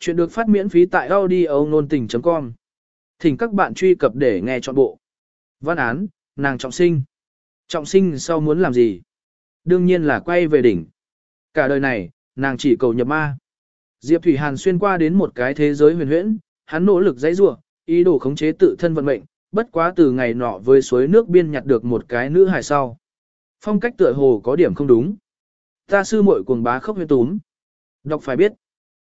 Chuyện được phát miễn phí tại audio nôn tình.com. Thỉnh các bạn truy cập để nghe trọn bộ. Văn án, nàng trọng sinh. Trọng sinh sau muốn làm gì? Đương nhiên là quay về đỉnh. Cả đời này, nàng chỉ cầu nhập ma. Diệp Thủy Hàn xuyên qua đến một cái thế giới huyền huyễn, hắn nỗ lực dãy rủa, ý đồ khống chế tự thân vận mệnh, bất quá từ ngày nọ với suối nước biên nhặt được một cái nữ hài sau. Phong cách tựa hồ có điểm không đúng. Ta sư muội cuồng bá khốc huyên túm. Đọc phải biết.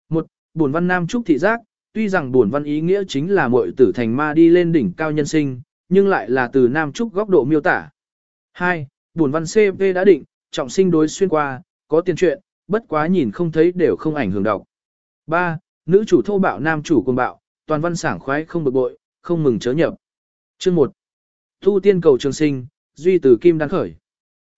Một, buồn văn nam trúc thị giác, tuy rằng buồn văn ý nghĩa chính là muội tử thành ma đi lên đỉnh cao nhân sinh, nhưng lại là từ nam trúc góc độ miêu tả. Hai, buồn văn CP đã định, trọng sinh đối xuyên qua, có tiền truyện, bất quá nhìn không thấy đều không ảnh hưởng đọc. Ba, nữ chủ thô bạo nam chủ cuồng bạo, toàn văn sảng khoái không bực bội, không mừng chớ nhập. Chương 1. Thu tiên cầu trường sinh, duy từ kim đan khởi.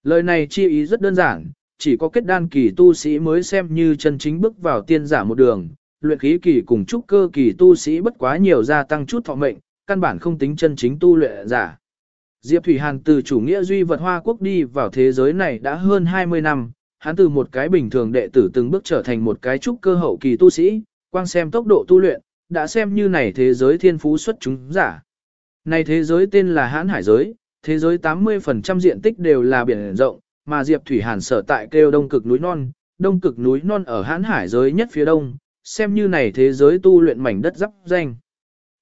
Lời này chi ý rất đơn giản, chỉ có kết đan kỳ tu sĩ mới xem như chân chính bước vào tiên giả một đường, luyện khí kỳ cùng trúc cơ kỳ tu sĩ bất quá nhiều gia tăng chút thọ mệnh, căn bản không tính chân chính tu luyện giả. Diệp Thủy Hàn từ chủ nghĩa duy vật Hoa Quốc đi vào thế giới này đã hơn 20 năm, hắn từ một cái bình thường đệ tử từng bước trở thành một cái trúc cơ hậu kỳ tu sĩ, quang xem tốc độ tu luyện, đã xem như này thế giới thiên phú xuất chúng giả. Này thế giới tên là hãn hải giới, thế giới 80% diện tích đều là biển rộng, mà Diệp Thủy Hàn sở tại kêu đông cực núi non, đông cực núi non ở hãn hải giới nhất phía đông, xem như này thế giới tu luyện mảnh đất dắp danh.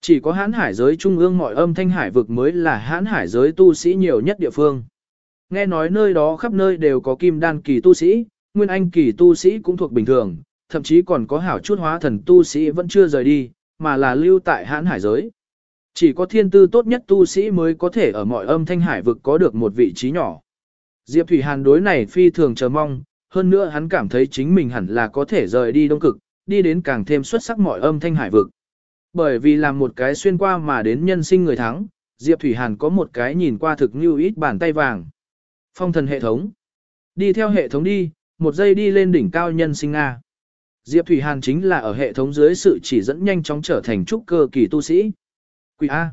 Chỉ có hãn hải giới trung ương mọi âm thanh hải vực mới là hãn hải giới tu sĩ nhiều nhất địa phương. Nghe nói nơi đó khắp nơi đều có kim đan kỳ tu sĩ, nguyên anh kỳ tu sĩ cũng thuộc bình thường, thậm chí còn có hảo chút hóa thần tu sĩ vẫn chưa rời đi, mà là lưu tại hãn hải giới. Chỉ có thiên tư tốt nhất tu sĩ mới có thể ở mọi âm thanh hải vực có được một vị trí nhỏ. Diệp Thủy Hàn đối này phi thường chờ mong, hơn nữa hắn cảm thấy chính mình hẳn là có thể rời đi đông cực, đi đến càng thêm xuất sắc mọi âm thanh hải vực. Bởi vì làm một cái xuyên qua mà đến nhân sinh người thắng, Diệp Thủy Hàn có một cái nhìn qua thực như ít bàn tay vàng. Phong thần hệ thống. Đi theo hệ thống đi, một giây đi lên đỉnh cao nhân sinh A. Diệp Thủy Hàn chính là ở hệ thống dưới sự chỉ dẫn nhanh chóng trở thành trúc cơ kỳ tu sĩ. Quỷ A.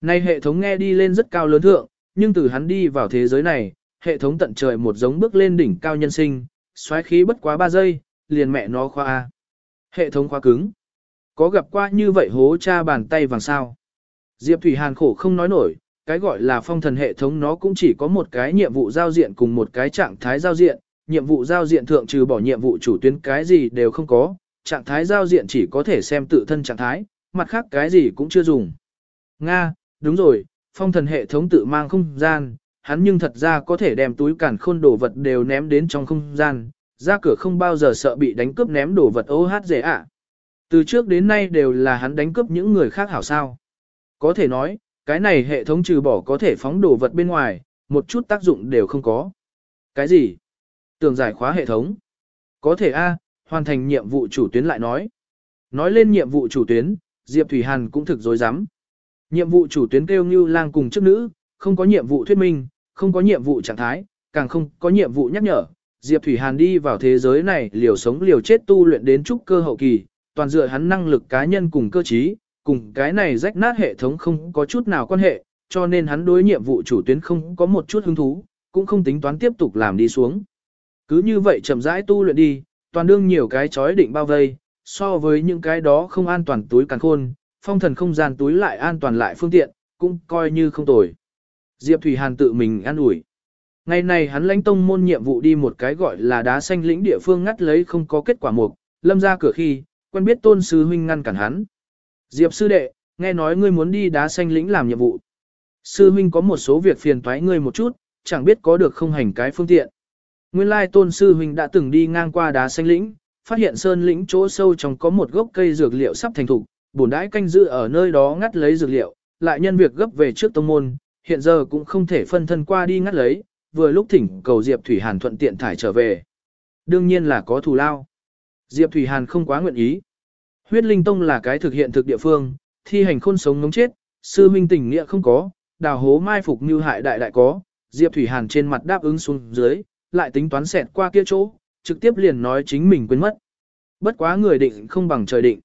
Nay hệ thống nghe đi lên rất cao lớn thượng, nhưng từ hắn đi vào thế giới này, hệ thống tận trời một giống bước lên đỉnh cao nhân sinh, xoáy khí bất quá 3 giây, liền mẹ nó khoa A. Hệ thống khóa cứng. Có gặp qua như vậy hố cha bàn tay vàng sao. Diệp Thủy Hàn khổ không nói nổi, cái gọi là phong thần hệ thống nó cũng chỉ có một cái nhiệm vụ giao diện cùng một cái trạng thái giao diện, nhiệm vụ giao diện thượng trừ bỏ nhiệm vụ chủ tuyến cái gì đều không có, trạng thái giao diện chỉ có thể xem tự thân trạng thái, mặt khác cái gì cũng chưa dùng. Nga, đúng rồi, phong thần hệ thống tự mang không gian, hắn nhưng thật ra có thể đem túi cản khôn đồ vật đều ném đến trong không gian, ra cửa không bao giờ sợ bị đánh cướp ném đồ vật ô hát dễ ạ. Từ trước đến nay đều là hắn đánh cướp những người khác hảo sao. Có thể nói, cái này hệ thống trừ bỏ có thể phóng đồ vật bên ngoài, một chút tác dụng đều không có. Cái gì? Tường giải khóa hệ thống. Có thể A, hoàn thành nhiệm vụ chủ tuyến lại nói. Nói lên nhiệm vụ chủ tuyến, Diệp Thủy Hàn cũng thực dối rắm Nhiệm vụ chủ tuyến kêu như lang cùng chức nữ, không có nhiệm vụ thuyết minh, không có nhiệm vụ trạng thái, càng không có nhiệm vụ nhắc nhở. Diệp Thủy Hàn đi vào thế giới này liều sống liều chết tu luyện đến trúc cơ hậu kỳ, toàn dựa hắn năng lực cá nhân cùng cơ trí, cùng cái này rách nát hệ thống không có chút nào quan hệ, cho nên hắn đối nhiệm vụ chủ tuyến không có một chút hứng thú, cũng không tính toán tiếp tục làm đi xuống. Cứ như vậy chậm rãi tu luyện đi, toàn đương nhiều cái chói định bao vây, so với những cái đó không an toàn túi càng khôn, phong thần không gian túi lại an toàn lại phương tiện, cũng coi như không tồi. Diệp Thủy Hàn tự mình an ủi. Ngày này hắn lãnh tông môn nhiệm vụ đi một cái gọi là đá xanh lĩnh địa phương ngắt lấy không có kết quả mục, lâm ra cửa khi, quen biết tôn sư huynh ngăn cản hắn. Diệp sư đệ, nghe nói ngươi muốn đi đá xanh lĩnh làm nhiệm vụ. Sư huynh có một số việc phiền toái ngươi một chút, chẳng biết có được không hành cái phương tiện. Nguyên lai tôn sư huynh đã từng đi ngang qua đá xanh lĩnh, phát hiện sơn lĩnh chỗ sâu trong có một gốc cây dược liệu sắp thành thục, bổn đãi canh giữ ở nơi đó ngắt lấy dược liệu, lại nhân việc gấp về trước tông môn, hiện giờ cũng không thể phân thân qua đi ngắt lấy, vừa lúc thỉnh cầu Diệp Thủy Hàn thuận tiện thải trở về. Đương nhiên là có thù lao. Diệp Thủy Hàn không quá nguyện ý. Huyết Linh Tông là cái thực hiện thực địa phương, thi hành khôn sống ngống chết, sư minh tình nghĩa không có, đào hố mai phục như hại đại đại có, Diệp Thủy Hàn trên mặt đáp ứng xuống dưới, lại tính toán xẹt qua kia chỗ, trực tiếp liền nói chính mình quên mất. Bất quá người định không bằng trời định.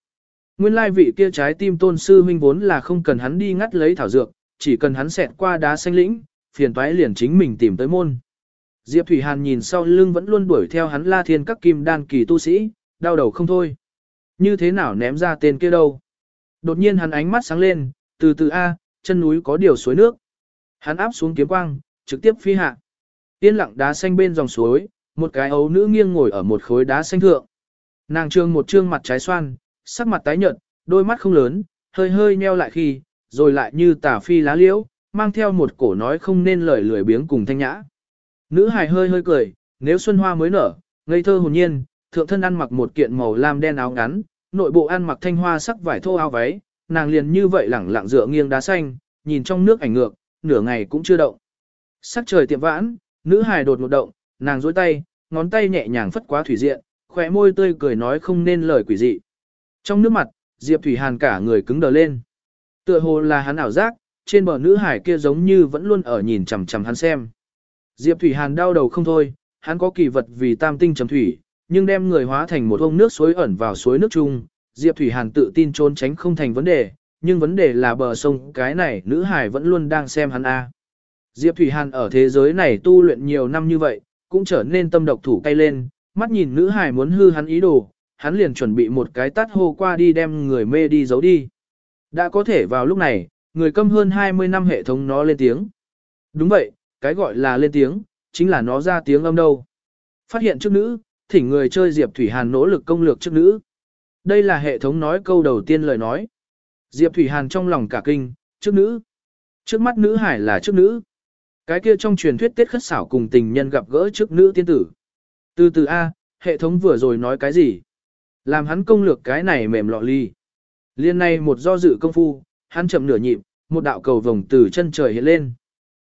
Nguyên lai vị kia trái tim tôn sư huynh vốn là không cần hắn đi ngắt lấy thảo dược, chỉ cần hắn xẹt qua đá xanh lĩnh, phiền toái liền chính mình tìm tới môn. Diệp Thủy Hàn nhìn sau lưng vẫn luôn đuổi theo hắn La Thiên các kim đan kỳ tu sĩ, đau đầu không thôi. Như thế nào ném ra tên kia đâu? Đột nhiên hắn ánh mắt sáng lên, từ từ A, chân núi có điều suối nước. Hắn áp xuống kiếm quang, trực tiếp phi hạ. tiên lặng đá xanh bên dòng suối, một cái ấu nữ nghiêng ngồi ở một khối đá xanh thượng. Nàng trương một trương mặt trái xoan, sắc mặt tái nhợt, đôi mắt không lớn, hơi hơi nheo lại khi, rồi lại như tả phi lá liễu, mang theo một cổ nói không nên lời lười biếng cùng thanh nhã. Nữ hài hơi hơi cười, nếu xuân hoa mới nở, ngây thơ hồn nhiên, thượng thân ăn mặc một kiện màu lam đen áo ngắn, nội bộ ăn mặc thanh hoa sắc vải thô áo váy, nàng liền như vậy lẳng lặng dựa nghiêng đá xanh, nhìn trong nước ảnh ngược, nửa ngày cũng chưa động. Sắc trời tiệm vãn, nữ hài đột một động, nàng duỗi tay, ngón tay nhẹ nhàng phất quá thủy diện, khỏe môi tươi cười nói không nên lời quỷ dị. Trong nước mặt, Diệp Thủy Hàn cả người cứng đờ lên. Tựa hồ là hắn ảo giác, trên bờ nữ hải kia giống như vẫn luôn ở nhìn chằm chằm hắn xem. Diệp Thủy Hàn đau đầu không thôi, hắn có kỳ vật vì tam tinh trầm thủy, nhưng đem người hóa thành một ông nước suối ẩn vào suối nước chung. Diệp Thủy Hàn tự tin trốn tránh không thành vấn đề, nhưng vấn đề là bờ sông cái này nữ hải vẫn luôn đang xem hắn a. Diệp Thủy Hàn ở thế giới này tu luyện nhiều năm như vậy, cũng trở nên tâm độc thủ cay lên, mắt nhìn nữ hải muốn hư hắn ý đồ, hắn liền chuẩn bị một cái tát hô qua đi đem người mê đi giấu đi. Đã có thể vào lúc này, người câm hơn 20 năm hệ thống nó lên tiếng. Đúng vậy, cái gọi là lên tiếng, chính là nó ra tiếng âm đâu. Phát hiện trước nữ, thỉnh người chơi Diệp Thủy Hàn nỗ lực công lược trước nữ. Đây là hệ thống nói câu đầu tiên lời nói. Diệp Thủy Hàn trong lòng cả kinh, trước nữ. Trước mắt nữ hải là trước nữ. Cái kia trong truyền thuyết tiết khất xảo cùng tình nhân gặp gỡ trước nữ tiên tử. Từ từ A, hệ thống vừa rồi nói cái gì? Làm hắn công lược cái này mềm lọ ly. Liên này một do dự công phu, hắn chậm nửa nhịp, một đạo cầu vồng từ chân trời hiện lên.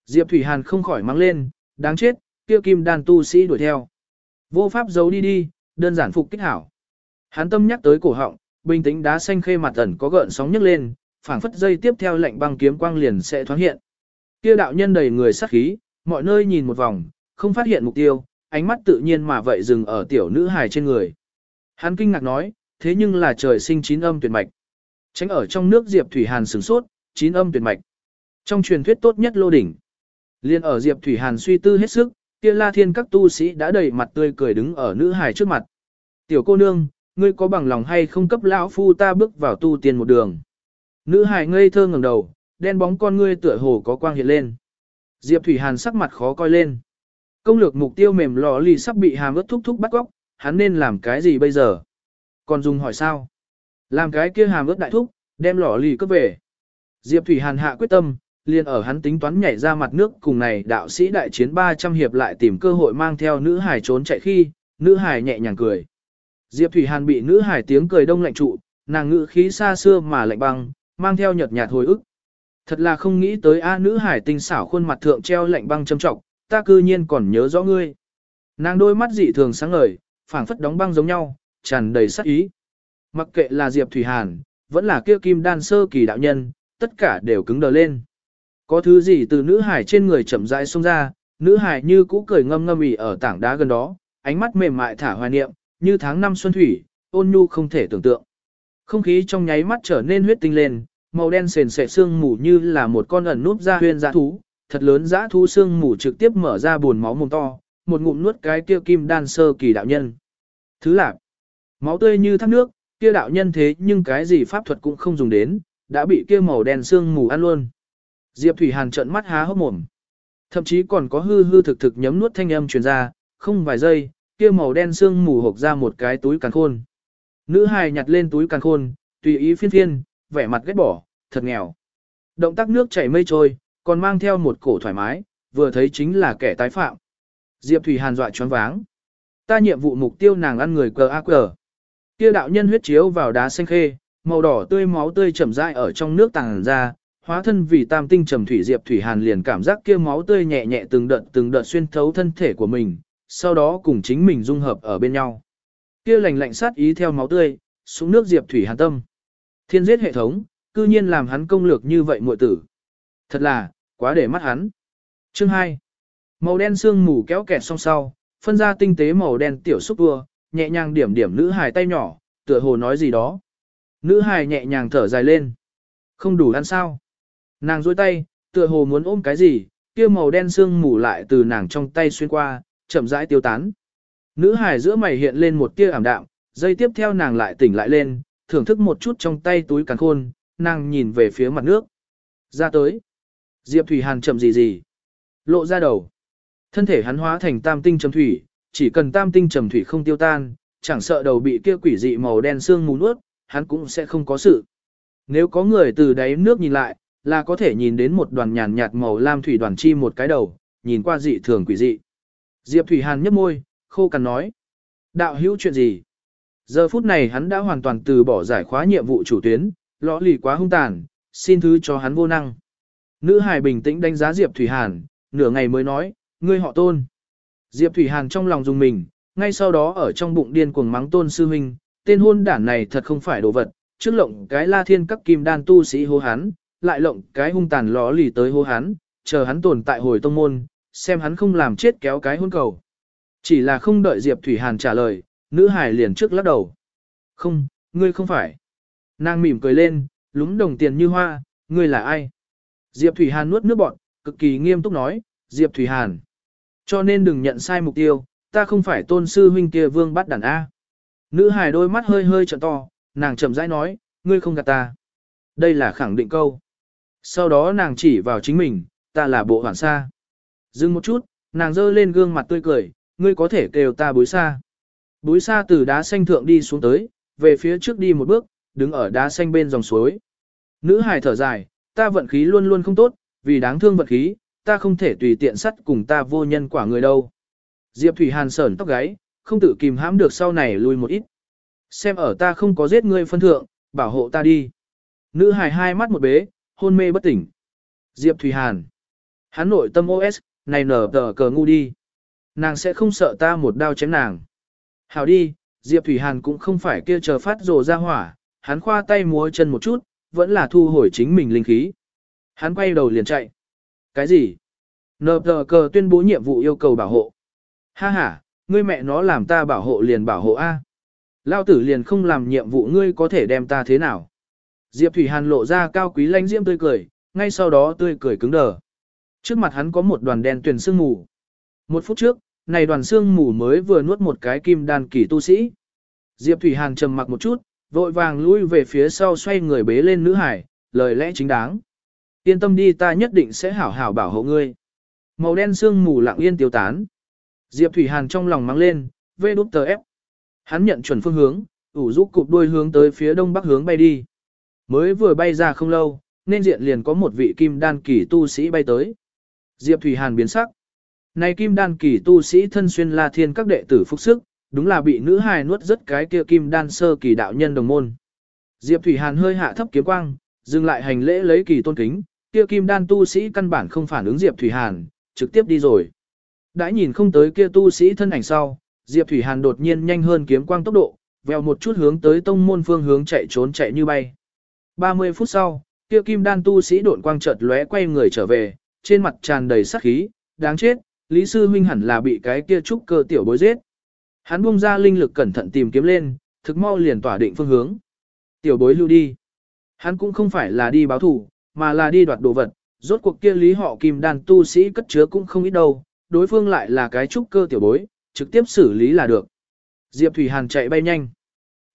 Diệp Thủy Hàn không khỏi mang lên, đáng chết, kia kim đàn tu sĩ đuổi theo. Vô pháp giấu đi đi, đơn giản phục kích hảo. Hắn tâm nhắc tới cổ họng, bình tĩnh đá xanh khê mặt ẩn có gợn sóng nhấc lên, phảng phất dây tiếp theo lệnh băng kiếm quang liền sẽ thoáng hiện. Kia đạo nhân đầy người sát khí, mọi nơi nhìn một vòng, không phát hiện mục tiêu, ánh mắt tự nhiên mà vậy dừng ở tiểu nữ hài trên người. Hắn kinh ngạc nói, thế nhưng là trời sinh chín âm tuyệt mạch. Tránh ở trong nước Diệp Thủy Hàn sửng sốt, chín âm tuyệt mạch. Trong truyền thuyết tốt nhất lô đỉnh. Liên ở Diệp Thủy Hàn suy tư hết sức, kia La Thiên các tu sĩ đã đầy mặt tươi cười đứng ở nữ hài trước mặt. Tiểu cô nương, ngươi có bằng lòng hay không cấp lão phu ta bước vào tu tiên một đường. Nữ hài ngây thơ ngẩng đầu, đen bóng con ngươi tựa hồ có quang hiện lên. Diệp Thủy Hàn sắc mặt khó coi lên. Công lược mục tiêu mềm lò lì sắp bị hàm ướt thúc thúc bắt góc, hắn nên làm cái gì bây giờ? Còn dùng hỏi sao? Làm cái kia hàm ướt đại thúc, đem lọ lì cướp về. Diệp Thủy Hàn hạ quyết tâm, liền ở hắn tính toán nhảy ra mặt nước cùng này đạo sĩ đại chiến 300 hiệp lại tìm cơ hội mang theo nữ hải trốn chạy khi, nữ hải nhẹ nhàng cười. Diệp Thủy Hàn bị nữ hải tiếng cười đông lạnh trụ, nàng ngự khí xa xưa mà lạnh băng, mang theo nhợt nhạt hồi ức. Thật là không nghĩ tới a nữ hải tinh xảo khuôn mặt thượng treo lạnh băng châm trọng, ta cư nhiên còn nhớ rõ ngươi. Nàng đôi mắt dị thường sáng ngời, phảng phất đóng băng giống nhau, tràn đầy sát ý. Mặc kệ là Diệp Thủy Hàn, vẫn là kia kim đan sơ kỳ đạo nhân, tất cả đều cứng đờ lên. Có thứ gì từ nữ hải trên người chậm rãi xông ra, nữ hải như cũ cười ngâm ngâm ỉ ở tảng đá gần đó, ánh mắt mềm mại thả hoài niệm, như tháng năm xuân thủy, ôn nhu không thể tưởng tượng. Không khí trong nháy mắt trở nên huyết tinh lên, màu đen sền sệt xương mù như là một con ẩn núp ra huyên dã thú, thật lớn dã thú xương mù trực tiếp mở ra buồn máu mồm to, một ngụm nuốt cái kia kim đan sơ kỳ đạo nhân. Thứ lạc, máu tươi như thác nước, kia đạo nhân thế nhưng cái gì pháp thuật cũng không dùng đến, đã bị kia màu đen xương mù ăn luôn. Diệp Thủy Hàn trợn mắt há hốc mồm. Thậm chí còn có hư hư thực thực nhấm nuốt thanh âm truyền ra, không vài giây, kia màu đen xương mù hộc ra một cái túi càn khôn. Nữ hài nhặt lên túi càn khôn, tùy ý phiên phiên, vẻ mặt ghét bỏ, thật nghèo. Động tác nước chảy mây trôi, còn mang theo một cổ thoải mái, vừa thấy chính là kẻ tái phạm. Diệp Thủy Hàn dọa choáng váng. Ta nhiệm vụ mục tiêu nàng ăn người cờ ác cờ. Kia đạo nhân huyết chiếu vào đá xanh khê, màu đỏ tươi máu tươi chậm rãi ở trong nước tàng ra, hóa thân vì tam tinh trầm thủy Diệp Thủy Hàn liền cảm giác kia máu tươi nhẹ nhẹ từng đợt từng đợt xuyên thấu thân thể của mình, sau đó cùng chính mình dung hợp ở bên nhau. Kia lạnh lạnh sát ý theo máu tươi, xuống nước Diệp Thủy Hàn tâm. Thiên giết hệ thống, cư nhiên làm hắn công lược như vậy muội tử. Thật là, quá để mắt hắn. Chương 2. Màu đen xương mù kéo kẹt song sau, phân ra tinh tế màu đen tiểu xúc vua, nhẹ nhàng điểm điểm nữ hài tay nhỏ, tựa hồ nói gì đó. Nữ hài nhẹ nhàng thở dài lên. Không đủ ăn sao. Nàng duỗi tay, tựa hồ muốn ôm cái gì, kia màu đen xương mù lại từ nàng trong tay xuyên qua, chậm rãi tiêu tán. Nữ hài giữa mày hiện lên một tia ảm đạm, Giây tiếp theo nàng lại tỉnh lại lên, thưởng thức một chút trong tay túi càng khôn, nàng nhìn về phía mặt nước. Ra tới. Diệp Thủy Hàn chậm gì gì. Lộ ra đầu. Thân thể hắn hóa thành tam tinh trầm thủy, chỉ cần tam tinh trầm thủy không tiêu tan, chẳng sợ đầu bị kia quỷ dị màu đen xương mù nuốt, hắn cũng sẽ không có sự. Nếu có người từ đáy nước nhìn lại, là có thể nhìn đến một đoàn nhàn nhạt màu lam thủy đoàn chi một cái đầu, nhìn qua dị thường quỷ dị. Diệp Thủy Hàn nhếch môi, khô cằn nói. Đạo hữu chuyện gì? Giờ phút này hắn đã hoàn toàn từ bỏ giải khóa nhiệm vụ chủ tuyến, lõ lì quá hung tàn, xin thứ cho hắn vô năng. Nữ hài bình tĩnh đánh giá Diệp Thủy Hàn, nửa ngày mới nói, ngươi họ tôn. Diệp Thủy Hàn trong lòng dùng mình, ngay sau đó ở trong bụng điên cuồng mắng tôn sư huynh, tên hôn đản này thật không phải đồ vật, trước lộng cái la thiên các kim đan tu sĩ hô hắn, lại lộng cái hung tàn ló lì tới hô hắn, chờ hắn tồn tại hồi tông môn, xem hắn không làm chết kéo cái hôn cầu. Chỉ là không đợi Diệp Thủy Hàn trả lời, nữ hải liền trước lắc đầu. Không, ngươi không phải. Nàng mỉm cười lên, lúng đồng tiền như hoa, ngươi là ai? Diệp Thủy Hàn nuốt nước bọt, cực kỳ nghiêm túc nói, Diệp Thủy Hàn. Cho nên đừng nhận sai mục tiêu, ta không phải tôn sư huynh kia vương bắt đàn A. Nữ hải đôi mắt hơi hơi trợn to, nàng chậm rãi nói, ngươi không gạt ta. Đây là khẳng định câu. Sau đó nàng chỉ vào chính mình, ta là bộ hoảng xa. Dừng một chút, nàng dơ lên gương mặt tươi cười, ngươi có thể kêu ta bối xa. Bối xa từ đá xanh thượng đi xuống tới, về phía trước đi một bước, đứng ở đá xanh bên dòng suối. Nữ hài thở dài, ta vận khí luôn luôn không tốt, vì đáng thương vận khí, ta không thể tùy tiện sắt cùng ta vô nhân quả người đâu. Diệp Thủy Hàn sởn tóc gáy, không tự kìm hãm được sau này lui một ít. Xem ở ta không có giết ngươi phân thượng, bảo hộ ta đi. Nữ hài hai mắt một bế, hôn mê bất tỉnh. Diệp Thủy Hàn. Hắn nội tâm OS, này nở tờ cờ ngu đi. Nàng sẽ không sợ ta một đao chém nàng. Hào đi, Diệp Thủy Hàn cũng không phải kia chờ phát rồ ra hỏa, hắn khoa tay múa chân một chút, vẫn là thu hồi chính mình linh khí. Hắn quay đầu liền chạy. Cái gì? Nờ tờ cờ tuyên bố nhiệm vụ yêu cầu bảo hộ. Ha ha, ngươi mẹ nó làm ta bảo hộ liền bảo hộ A. Lao tử liền không làm nhiệm vụ ngươi có thể đem ta thế nào. Diệp Thủy Hàn lộ ra cao quý lanh diễm tươi cười, ngay sau đó tươi cười cứng đờ. Trước mặt hắn có một đoàn đen tuyển sương mù. Một phút trước, này đoàn sương mù mới vừa nuốt một cái kim đan kỳ tu sĩ. Diệp Thủy Hàn trầm mặc một chút, vội vàng lui về phía sau xoay người bế lên nữ hải, lời lẽ chính đáng. Yên tâm đi ta nhất định sẽ hảo hảo bảo hộ ngươi. Màu đen sương mù lặng yên tiêu tán. Diệp Thủy Hàn trong lòng mang lên, vê đút tờ ép. Hắn nhận chuẩn phương hướng, ủ rũ cụp đuôi hướng tới phía đông bắc hướng bay đi. Mới vừa bay ra không lâu, nên diện liền có một vị kim đan kỳ tu sĩ bay tới. Diệp Thủy Hàn biến sắc. Này kim đan kỳ tu sĩ thân xuyên la thiên các đệ tử phúc sức, đúng là bị nữ hài nuốt rất cái kia kim đan sơ kỳ đạo nhân đồng môn. Diệp Thủy Hàn hơi hạ thấp kiếm quang, dừng lại hành lễ lấy kỳ tôn kính, kia kim đan tu sĩ căn bản không phản ứng Diệp Thủy Hàn, trực tiếp đi rồi. Đã nhìn không tới kia tu sĩ thân ảnh sau, Diệp Thủy Hàn đột nhiên nhanh hơn kiếm quang tốc độ, vèo một chút hướng tới tông môn phương hướng chạy trốn chạy như bay. 30 phút sau, kia kim đan tu sĩ độn quang chợt lóe quay người trở về, trên mặt tràn đầy sát khí, đáng chết, Lý sư huynh hẳn là bị cái kia trúc cơ tiểu bối giết. Hắn buông ra linh lực cẩn thận tìm kiếm lên, thực mau liền tỏa định phương hướng. Tiểu bối lưu đi. Hắn cũng không phải là đi báo thủ, mà là đi đoạt đồ vật, rốt cuộc kia lý họ kim đàn tu sĩ cất chứa cũng không ít đâu, đối phương lại là cái trúc cơ tiểu bối, trực tiếp xử lý là được. Diệp Thủy Hàn chạy bay nhanh.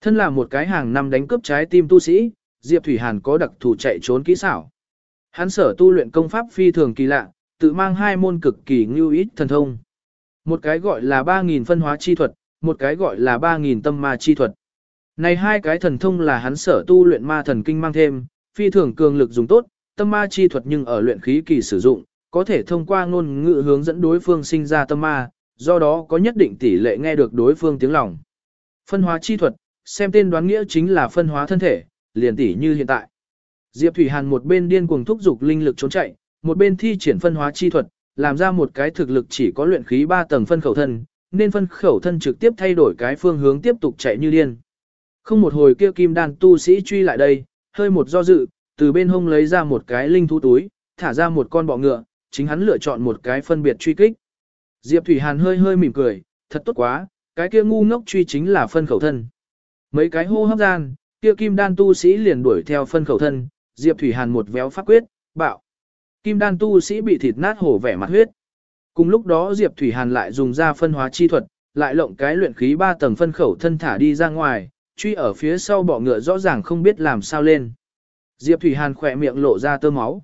Thân là một cái hàng năm đánh cướp trái tim tu sĩ, Diệp Thủy Hàn có đặc thù chạy trốn kỹ xảo. Hắn sở tu luyện công pháp phi thường kỳ lạ, tự mang hai môn cực kỳ ngưu ít thần thông. Một cái gọi là 3.000 phân hóa chi thuật, một cái gọi là 3.000 tâm ma chi thuật. Này hai cái thần thông là hắn sở tu luyện ma thần kinh mang thêm, phi thường cường lực dùng tốt, tâm ma chi thuật nhưng ở luyện khí kỳ sử dụng, có thể thông qua ngôn ngữ hướng dẫn đối phương sinh ra tâm ma, do đó có nhất định tỷ lệ nghe được đối phương tiếng lòng. Phân hóa chi thuật, xem tên đoán nghĩa chính là phân hóa thân thể, liền tỷ như hiện tại. Diệp Thủy Hàn một bên điên cuồng thúc dục linh lực trốn chạy, một bên thi triển phân hóa chi thuật, làm ra một cái thực lực chỉ có luyện khí 3 tầng phân khẩu thân, nên phân khẩu thân trực tiếp thay đổi cái phương hướng tiếp tục chạy như điên. Không một hồi kia kim đan tu sĩ truy lại đây, hơi một do dự, từ bên hông lấy ra một cái linh thú túi, thả ra một con bọ ngựa, chính hắn lựa chọn một cái phân biệt truy kích. Diệp Thủy Hàn hơi hơi mỉm cười, thật tốt quá, cái kia ngu ngốc truy chính là phân khẩu thân. Mấy cái hô hấp gian, kia kim đan tu sĩ liền đuổi theo phân khẩu thân, Diệp Thủy Hàn một véo pháp quyết, bạo. Kim đan tu sĩ bị thịt nát hổ vẻ mặt huyết. Cùng lúc đó Diệp Thủy Hàn lại dùng ra phân hóa chi thuật, lại lộng cái luyện khí ba tầng phân khẩu thân thả đi ra ngoài, truy ở phía sau bọ ngựa rõ ràng không biết làm sao lên. Diệp Thủy Hàn khỏe miệng lộ ra tơ máu.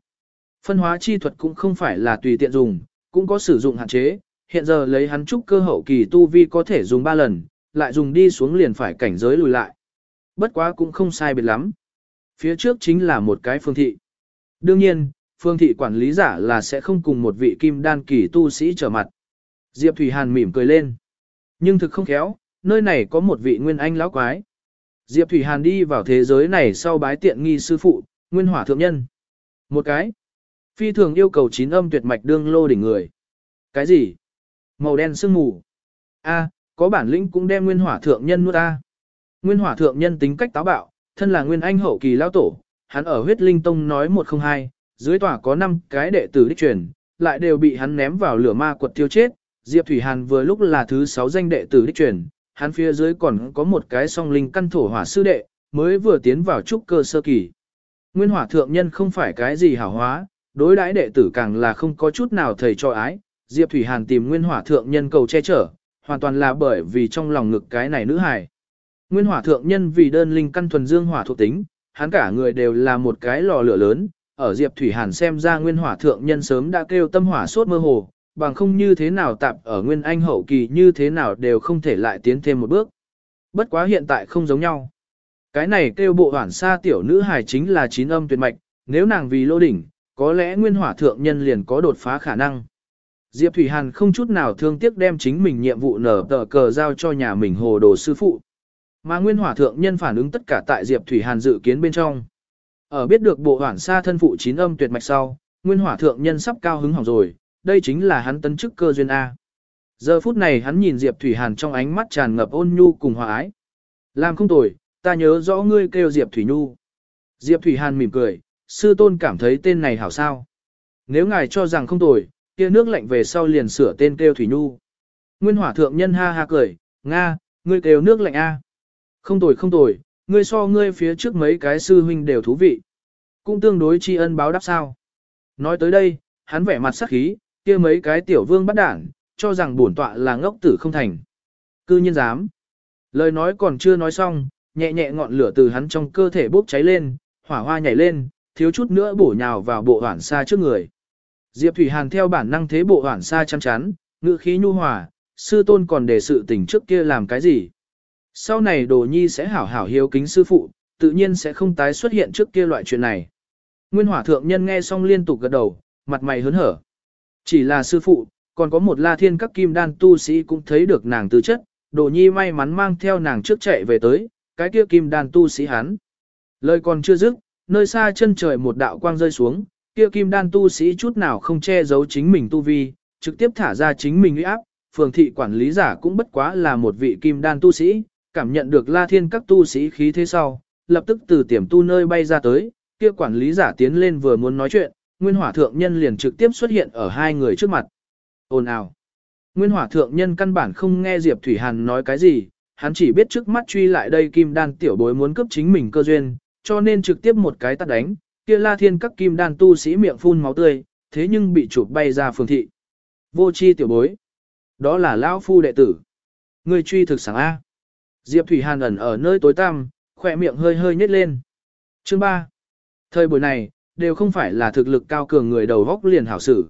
Phân hóa chi thuật cũng không phải là tùy tiện dùng, cũng có sử dụng hạn chế, hiện giờ lấy hắn trúc cơ hậu kỳ tu vi có thể dùng 3 lần, lại dùng đi xuống liền phải cảnh giới lùi lại. Bất quá cũng không sai biệt lắm. Phía trước chính là một cái phương thị. Đương nhiên, phương thị quản lý giả là sẽ không cùng một vị kim đan kỳ tu sĩ trở mặt. Diệp Thủy Hàn mỉm cười lên. Nhưng thực không khéo, nơi này có một vị nguyên anh lão quái. Diệp Thủy Hàn đi vào thế giới này sau bái tiện nghi sư phụ, nguyên hỏa thượng nhân. Một cái. Phi thường yêu cầu chín âm tuyệt mạch đương lô đỉnh người. Cái gì? Màu đen sương mù. A, có bản lĩnh cũng đem nguyên hỏa thượng nhân nuốt ta. Nguyên hỏa thượng nhân tính cách táo bạo, thân là nguyên anh hậu kỳ lao tổ, hắn ở huyết linh tông nói một không hai, dưới tòa có 5 cái đệ tử đích truyền, lại đều bị hắn ném vào lửa ma quật tiêu chết. Diệp Thủy Hàn vừa lúc là thứ 6 danh đệ tử đích truyền, hắn phía dưới còn có một cái song linh căn thổ hỏa sư đệ, mới vừa tiến vào trúc cơ sơ kỳ. Nguyên hỏa thượng nhân không phải cái gì hảo hóa, đối đãi đệ tử càng là không có chút nào thầy cho ái, Diệp Thủy Hàn tìm Nguyên hỏa thượng nhân cầu che chở, hoàn toàn là bởi vì trong lòng ngực cái này nữ hài. Nguyên hỏa thượng nhân vì đơn linh căn thuần dương hỏa thuộc tính, hắn cả người đều là một cái lò lửa lớn, ở Diệp Thủy Hàn xem ra nguyên hỏa thượng nhân sớm đã kêu tâm hỏa sốt mơ hồ, bằng không như thế nào tạp ở nguyên anh hậu kỳ như thế nào đều không thể lại tiến thêm một bước. Bất quá hiện tại không giống nhau. Cái này kêu bộ hoản sa tiểu nữ hài chính là chín âm tuyệt mạch, nếu nàng vì lô đỉnh, có lẽ nguyên hỏa thượng nhân liền có đột phá khả năng. Diệp Thủy Hàn không chút nào thương tiếc đem chính mình nhiệm vụ nở tờ cờ giao cho nhà mình hồ đồ sư phụ. Mà nguyên hỏa thượng nhân phản ứng tất cả tại Diệp Thủy Hàn dự kiến bên trong. Ở biết được bộ hoản sa thân phụ chín âm tuyệt mạch sau, nguyên hỏa thượng nhân sắp cao hứng hỏng rồi, đây chính là hắn tấn chức cơ duyên A. Giờ phút này hắn nhìn Diệp Thủy Hàn trong ánh mắt tràn ngập ôn nhu cùng hòa ái. Làm không tồi, ta nhớ rõ ngươi kêu Diệp Thủy Nhu. Diệp Thủy Hàn mỉm cười, sư tôn cảm thấy tên này hảo sao. Nếu ngài cho rằng không tồi, kia nước lạnh về sau liền sửa tên kêu Thủy Nhu. Nguyên hỏa thượng nhân ha ha cười, Nga, ngươi kêu nước lạnh A. Không tồi không tồi, ngươi so ngươi phía trước mấy cái sư huynh đều thú vị. Cũng tương đối tri ân báo đáp sao. Nói tới đây, hắn vẻ mặt sắc khí, kia mấy cái tiểu vương bắt đảng, cho rằng bổn tọa là ngốc tử không thành. Cư nhiên dám. Lời nói còn chưa nói xong, nhẹ nhẹ ngọn lửa từ hắn trong cơ thể bốc cháy lên, hỏa hoa nhảy lên, thiếu chút nữa bổ nhào vào bộ hoảng xa trước người. Diệp Thủy Hàn theo bản năng thế bộ hoảng xa chăn chắn, ngự khí nhu hòa, sư tôn còn để sự tình trước kia làm cái gì. Sau này đồ nhi sẽ hảo hảo hiếu kính sư phụ, tự nhiên sẽ không tái xuất hiện trước kia loại chuyện này. Nguyên hỏa thượng nhân nghe xong liên tục gật đầu, mặt mày hớn hở. Chỉ là sư phụ, còn có một la thiên các kim đan tu sĩ cũng thấy được nàng tư chất, đồ nhi may mắn mang theo nàng trước chạy về tới, cái kia kim đan tu sĩ hắn. Lời còn chưa dứt, nơi xa chân trời một đạo quang rơi xuống, kia kim đan tu sĩ chút nào không che giấu chính mình tu vi, trực tiếp thả ra chính mình uy áp, phường thị quản lý giả cũng bất quá là một vị kim đan tu sĩ, cảm nhận được la thiên các tu sĩ khí thế sau, lập tức từ tiềm tu nơi bay ra tới, kia quản lý giả tiến lên vừa muốn nói chuyện, nguyên hỏa thượng nhân liền trực tiếp xuất hiện ở hai người trước mặt. Ồn ào. Nguyên hỏa thượng nhân căn bản không nghe Diệp Thủy Hàn nói cái gì, hắn chỉ biết trước mắt truy lại đây kim đan tiểu bối muốn cướp chính mình cơ duyên, cho nên trực tiếp một cái tắt đánh, kia la thiên các kim đan tu sĩ miệng phun máu tươi, thế nhưng bị chụp bay ra phường thị. Vô chi tiểu bối. Đó là lão phu đệ tử. Người truy thực sáng A. Diệp Thủy Hàn ẩn ở nơi tối tăm, khỏe miệng hơi hơi nhếch lên. Chương 3. Thời buổi này, đều không phải là thực lực cao cường người đầu góc liền hảo sử.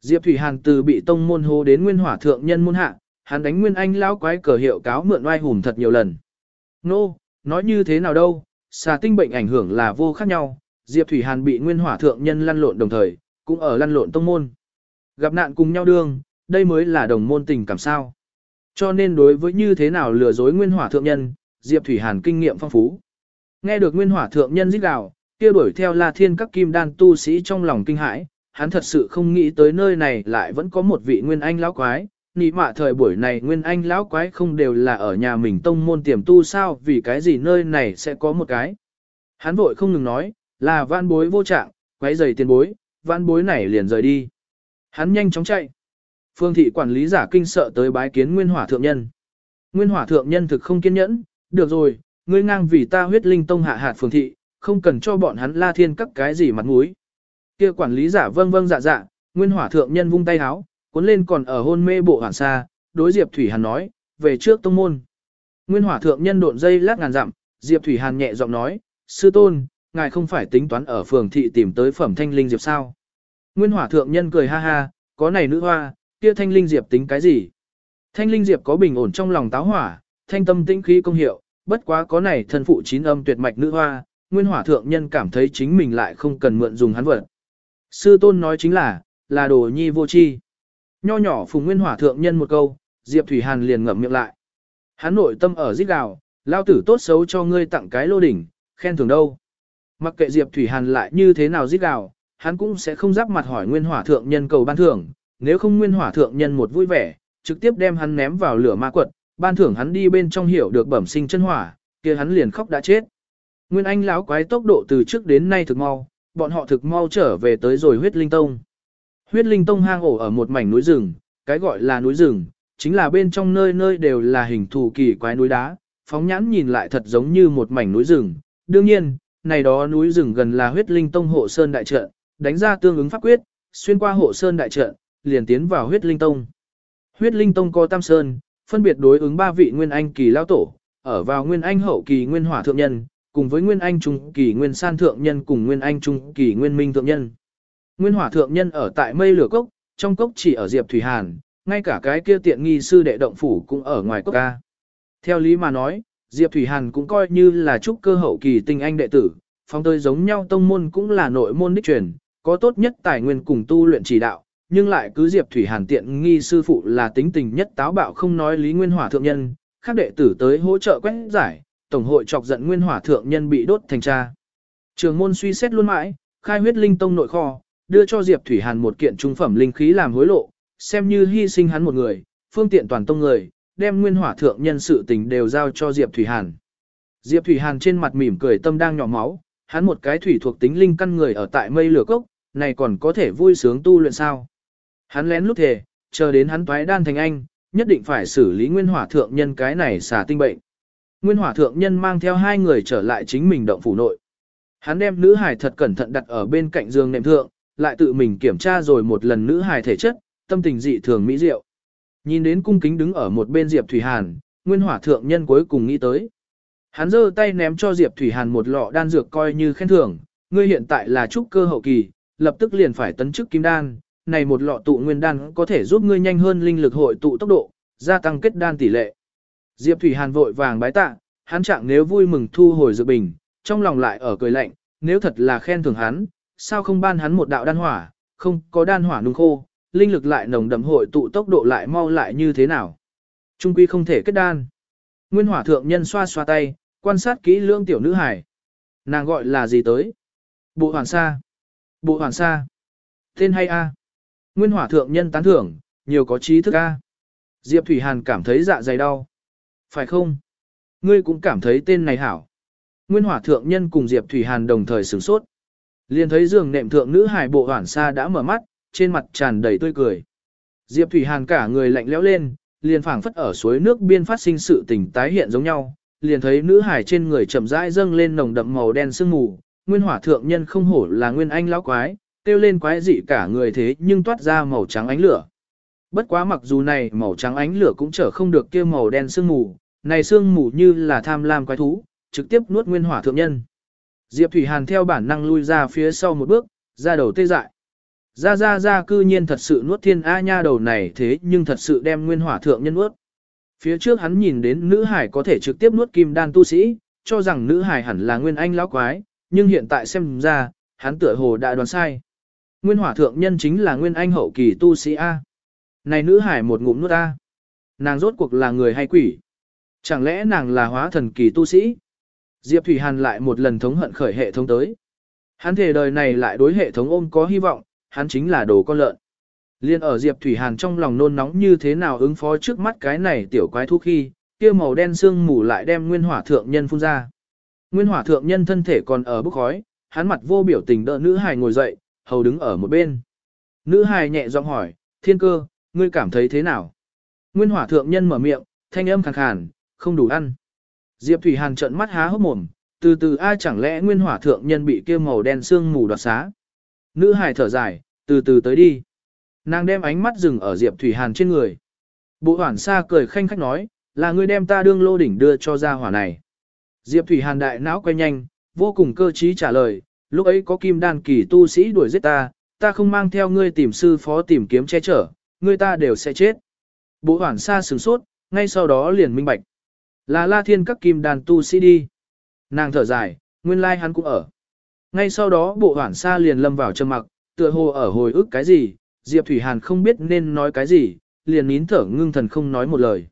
Diệp Thủy Hàn từ bị tông môn hô đến nguyên hỏa thượng nhân môn hạ, hắn đánh nguyên anh lão quái cờ hiệu cáo mượn oai hùng thật nhiều lần. Nô, no, nói như thế nào đâu, xà tinh bệnh ảnh hưởng là vô khác nhau, Diệp Thủy Hàn bị nguyên hỏa thượng nhân lăn lộn đồng thời, cũng ở lăn lộn tông môn. Gặp nạn cùng nhau đương, đây mới là đồng môn tình cảm sao. Cho nên đối với như thế nào lừa dối nguyên hỏa thượng nhân, Diệp Thủy Hàn kinh nghiệm phong phú. Nghe được nguyên hỏa thượng nhân rít gào, kia đuổi theo La Thiên các kim đan tu sĩ trong lòng kinh hãi, hắn thật sự không nghĩ tới nơi này lại vẫn có một vị nguyên anh lão quái. Nị mạ thời buổi này nguyên anh lão quái không đều là ở nhà mình tông môn tiềm tu sao vì cái gì nơi này sẽ có một cái. Hắn vội không ngừng nói, là vãn bối vô trạng, quấy giày tiền bối, vãn bối này liền rời đi. Hắn nhanh chóng chạy. Phương thị quản lý giả kinh sợ tới bái kiến nguyên hỏa thượng nhân. Nguyên hỏa thượng nhân thực không kiên nhẫn, được rồi, ngươi ngang vì ta huyết linh tông hạ hạt phương thị, không cần cho bọn hắn la thiên các cái gì mặt mũi. Kia quản lý giả vâng vâng dạ dạ, nguyên hỏa thượng nhân vung tay háo, cuốn lên còn ở hôn mê bộ hoàn xa, đối Diệp Thủy Hàn nói, về trước tông môn. Nguyên hỏa thượng nhân độn dây lát ngàn dặm, Diệp Thủy Hàn nhẹ giọng nói, sư tôn, ngài không phải tính toán ở phường thị tìm tới phẩm thanh linh diệp sao. Nguyên hỏa thượng nhân cười ha ha, có này nữ hoa, kia thanh linh diệp tính cái gì? Thanh linh diệp có bình ổn trong lòng táo hỏa, thanh tâm tĩnh khí công hiệu, bất quá có này thân phụ chín âm tuyệt mạch nữ hoa, nguyên hỏa thượng nhân cảm thấy chính mình lại không cần mượn dùng hắn vật. Sư tôn nói chính là, là đồ nhi vô chi. Nho nhỏ phùng nguyên hỏa thượng nhân một câu, Diệp Thủy Hàn liền ngậm miệng lại. Hắn nội tâm ở giết gào, lao tử tốt xấu cho ngươi tặng cái lô đỉnh, khen thưởng đâu. Mặc kệ Diệp Thủy Hàn lại như thế nào giết gào, hắn cũng sẽ không giáp mặt hỏi nguyên hỏa thượng nhân cầu ban thưởng, nếu không nguyên hỏa thượng nhân một vui vẻ, trực tiếp đem hắn ném vào lửa ma quật, ban thưởng hắn đi bên trong hiểu được bẩm sinh chân hỏa, kia hắn liền khóc đã chết. Nguyên Anh lão quái tốc độ từ trước đến nay thực mau, bọn họ thực mau trở về tới rồi huyết linh tông. Huyết linh tông hang ổ ở một mảnh núi rừng, cái gọi là núi rừng, chính là bên trong nơi nơi đều là hình thù kỳ quái núi đá, phóng nhãn nhìn lại thật giống như một mảnh núi rừng. Đương nhiên, này đó núi rừng gần là huyết linh tông hộ sơn đại trận, đánh ra tương ứng pháp quyết, xuyên qua hộ sơn đại trận, liền tiến vào huyết linh tông. Huyết linh tông có tam sơn, phân biệt đối ứng ba vị nguyên anh kỳ lao tổ, ở vào nguyên anh hậu kỳ nguyên hỏa thượng nhân, cùng với nguyên anh trung kỳ nguyên san thượng nhân cùng nguyên anh trung kỳ nguyên minh thượng nhân. Nguyên hỏa thượng nhân ở tại mây lửa cốc, trong cốc chỉ ở Diệp Thủy Hàn, ngay cả cái kia tiện nghi sư đệ động phủ cũng ở ngoài cốc ca. Theo lý mà nói, Diệp Thủy Hàn cũng coi như là trúc cơ hậu kỳ tinh anh đệ tử, phong tới giống nhau tông môn cũng là nội môn đích truyền, có tốt nhất tài nguyên cùng tu luyện chỉ đạo, nhưng lại cứ Diệp Thủy Hàn tiện nghi sư phụ là tính tình nhất táo bạo không nói lý nguyên hỏa thượng nhân, khác đệ tử tới hỗ trợ quét giải, tổng hội chọc giận nguyên hỏa thượng nhân bị đốt thành cha. Trường môn suy xét luôn mãi, khai huyết linh tông nội kho, đưa cho Diệp Thủy Hàn một kiện trung phẩm linh khí làm hối lộ, xem như hy sinh hắn một người, phương tiện toàn tông người, đem nguyên hỏa thượng nhân sự tình đều giao cho Diệp Thủy Hàn. Diệp Thủy Hàn trên mặt mỉm cười tâm đang nhỏ máu, hắn một cái thủy thuộc tính linh căn người ở tại mây lửa cốc, này còn có thể vui sướng tu luyện sao. Hắn lén lúc thề, chờ đến hắn toái đan thành anh, nhất định phải xử lý nguyên hỏa thượng nhân cái này xả tinh bệnh. Nguyên hỏa thượng nhân mang theo hai người trở lại chính mình động phủ nội. Hắn đem nữ hài thật cẩn thận đặt ở bên cạnh giường nệm thượng, lại tự mình kiểm tra rồi một lần nữ hài thể chất, tâm tình dị thường mỹ diệu. Nhìn đến cung kính đứng ở một bên Diệp Thủy Hàn, nguyên hỏa thượng nhân cuối cùng nghĩ tới. Hắn giơ tay ném cho Diệp Thủy Hàn một lọ đan dược coi như khen thưởng, ngươi hiện tại là trúc cơ hậu kỳ, lập tức liền phải tấn chức kim đan, này một lọ tụ nguyên đan có thể giúp ngươi nhanh hơn linh lực hội tụ tốc độ, gia tăng kết đan tỷ lệ. Diệp Thủy Hàn vội vàng bái tạ, hắn chẳng nếu vui mừng thu hồi dự bình, trong lòng lại ở cười lạnh, nếu thật là khen thưởng hắn, sao không ban hắn một đạo đan hỏa, không có đan hỏa nung khô, linh lực lại nồng đậm hội tụ tốc độ lại mau lại như thế nào. Trung quy không thể kết đan. Nguyên hỏa thượng nhân xoa xoa tay, quan sát kỹ lương tiểu nữ hải. Nàng gọi là gì tới? Bộ hoàn sa. Bộ hoàn sa. Tên hay a? Nguyên hỏa thượng nhân tán thưởng, nhiều có trí thức a. Diệp Thủy Hàn cảm thấy dạ dày đau. Phải không? Ngươi cũng cảm thấy tên này hảo. Nguyên hỏa thượng nhân cùng Diệp Thủy Hàn đồng thời sửng sốt. Liền thấy giường nệm thượng nữ hải bộ hoảng xa đã mở mắt, trên mặt tràn đầy tươi cười. Diệp Thủy Hàn cả người lạnh lẽo lên, liền phảng phất ở suối nước biên phát sinh sự tình tái hiện giống nhau, liền thấy nữ hải trên người chậm rãi dâng lên nồng đậm màu đen sương mù, nguyên hỏa thượng nhân không hổ là nguyên anh lão quái, tiêu lên quái dị cả người thế nhưng toát ra màu trắng ánh lửa. Bất quá mặc dù này màu trắng ánh lửa cũng trở không được kia màu đen sương mù, này xương mù như là tham lam quái thú, trực tiếp nuốt nguyên hỏa thượng nhân. Diệp Thủy Hàn theo bản năng lui ra phía sau một bước, ra đầu tê dại. Ra ra ra cư nhiên thật sự nuốt thiên A nha đầu này thế nhưng thật sự đem nguyên hỏa thượng nhân nuốt. Phía trước hắn nhìn đến nữ hải có thể trực tiếp nuốt kim đan tu sĩ, cho rằng nữ hải hẳn là nguyên anh lão quái, nhưng hiện tại xem ra, hắn tựa hồ đã đoán sai. Nguyên hỏa thượng nhân chính là nguyên anh hậu kỳ tu sĩ A. Này nữ hải một ngụm nuốt A. Nàng rốt cuộc là người hay quỷ? Chẳng lẽ nàng là hóa thần kỳ tu sĩ? Diệp Thủy Hàn lại một lần thống hận khởi hệ thống tới. Hắn thể đời này lại đối hệ thống ôm có hy vọng, hắn chính là đồ con lợn. Liên ở Diệp Thủy Hàn trong lòng nôn nóng như thế nào ứng phó trước mắt cái này tiểu quái thú khi, kia màu đen xương mù lại đem nguyên hỏa thượng nhân phun ra. Nguyên hỏa thượng nhân thân thể còn ở bức khói, hắn mặt vô biểu tình đỡ nữ hài ngồi dậy, hầu đứng ở một bên. Nữ hài nhẹ giọng hỏi, thiên cơ, ngươi cảm thấy thế nào? Nguyên hỏa thượng nhân mở miệng, thanh âm khàn khàn, không đủ ăn. Diệp Thủy Hàn trợn mắt há hốc mồm, từ từ ai chẳng lẽ nguyên hỏa thượng nhân bị kia màu đen xương mù đoạt xá. Nữ hài thở dài, từ từ tới đi. Nàng đem ánh mắt dừng ở Diệp Thủy Hàn trên người. Bộ hoảng xa cười khanh khách nói, là ngươi đem ta đương lô đỉnh đưa cho gia hỏa này. Diệp Thủy Hàn đại não quay nhanh, vô cùng cơ trí trả lời, lúc ấy có kim đan kỳ tu sĩ đuổi giết ta, ta không mang theo ngươi tìm sư phó tìm kiếm che chở, ngươi ta đều sẽ chết. Bộ hoảng xa sửng sốt, ngay sau đó liền minh bạch. Là la thiên các kim đàn tu sĩ đi. Nàng thở dài, nguyên lai hắn cũng ở. Ngay sau đó bộ hoảng xa liền lâm vào trầm mặc, tựa hồ ở hồi ức cái gì, Diệp Thủy Hàn không biết nên nói cái gì, liền nín thở ngưng thần không nói một lời.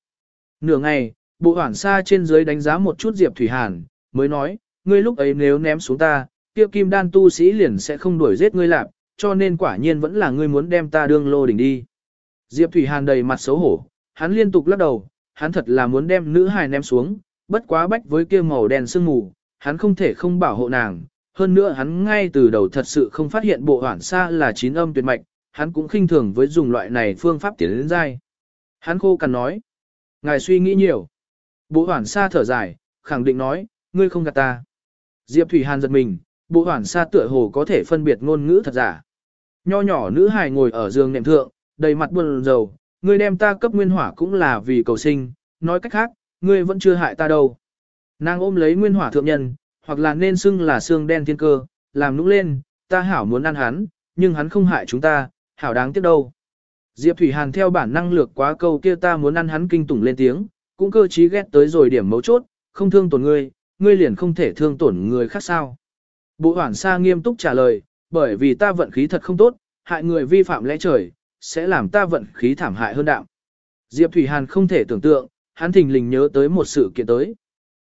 Nửa ngày, bộ hoảng xa trên dưới đánh giá một chút Diệp Thủy Hàn, mới nói, ngươi lúc ấy nếu ném xuống ta, kia kim đan tu sĩ liền sẽ không đuổi giết ngươi lạc, cho nên quả nhiên vẫn là ngươi muốn đem ta đương lô đỉnh đi. Diệp Thủy Hàn đầy mặt xấu hổ, hắn liên tục lắc đầu, hắn thật là muốn đem nữ hài ném xuống, bất quá bách với kia màu đen sương mù, hắn không thể không bảo hộ nàng. Hơn nữa hắn ngay từ đầu thật sự không phát hiện bộ hoảng xa là chín âm tuyệt mạch, hắn cũng khinh thường với dùng loại này phương pháp tiến đến dai. Hắn khô cằn nói, ngài suy nghĩ nhiều. Bộ hoảng xa thở dài, khẳng định nói, ngươi không gạt ta. Diệp Thủy Hàn giật mình, bộ hoảng xa tựa hồ có thể phân biệt ngôn ngữ thật giả. Nho nhỏ nữ hài ngồi ở giường nệm thượng, đầy mặt buồn rầu, ngươi đem ta cấp nguyên hỏa cũng là vì cầu sinh, nói cách khác, ngươi vẫn chưa hại ta đâu. Nàng ôm lấy nguyên hỏa thượng nhân, hoặc là nên xưng là xương đen thiên cơ, làm nũng lên, ta hảo muốn ăn hắn, nhưng hắn không hại chúng ta, hảo đáng tiếc đâu. Diệp Thủy Hàn theo bản năng lược quá câu kia ta muốn ăn hắn kinh tủng lên tiếng, cũng cơ trí ghét tới rồi điểm mấu chốt, không thương tổn ngươi, ngươi liền không thể thương tổn người khác sao. Bộ hoảng sa nghiêm túc trả lời, bởi vì ta vận khí thật không tốt, hại người vi phạm lẽ trời, sẽ làm ta vận khí thảm hại hơn đạm. Diệp Thủy Hàn không thể tưởng tượng, hắn thình lình nhớ tới một sự kiện tới.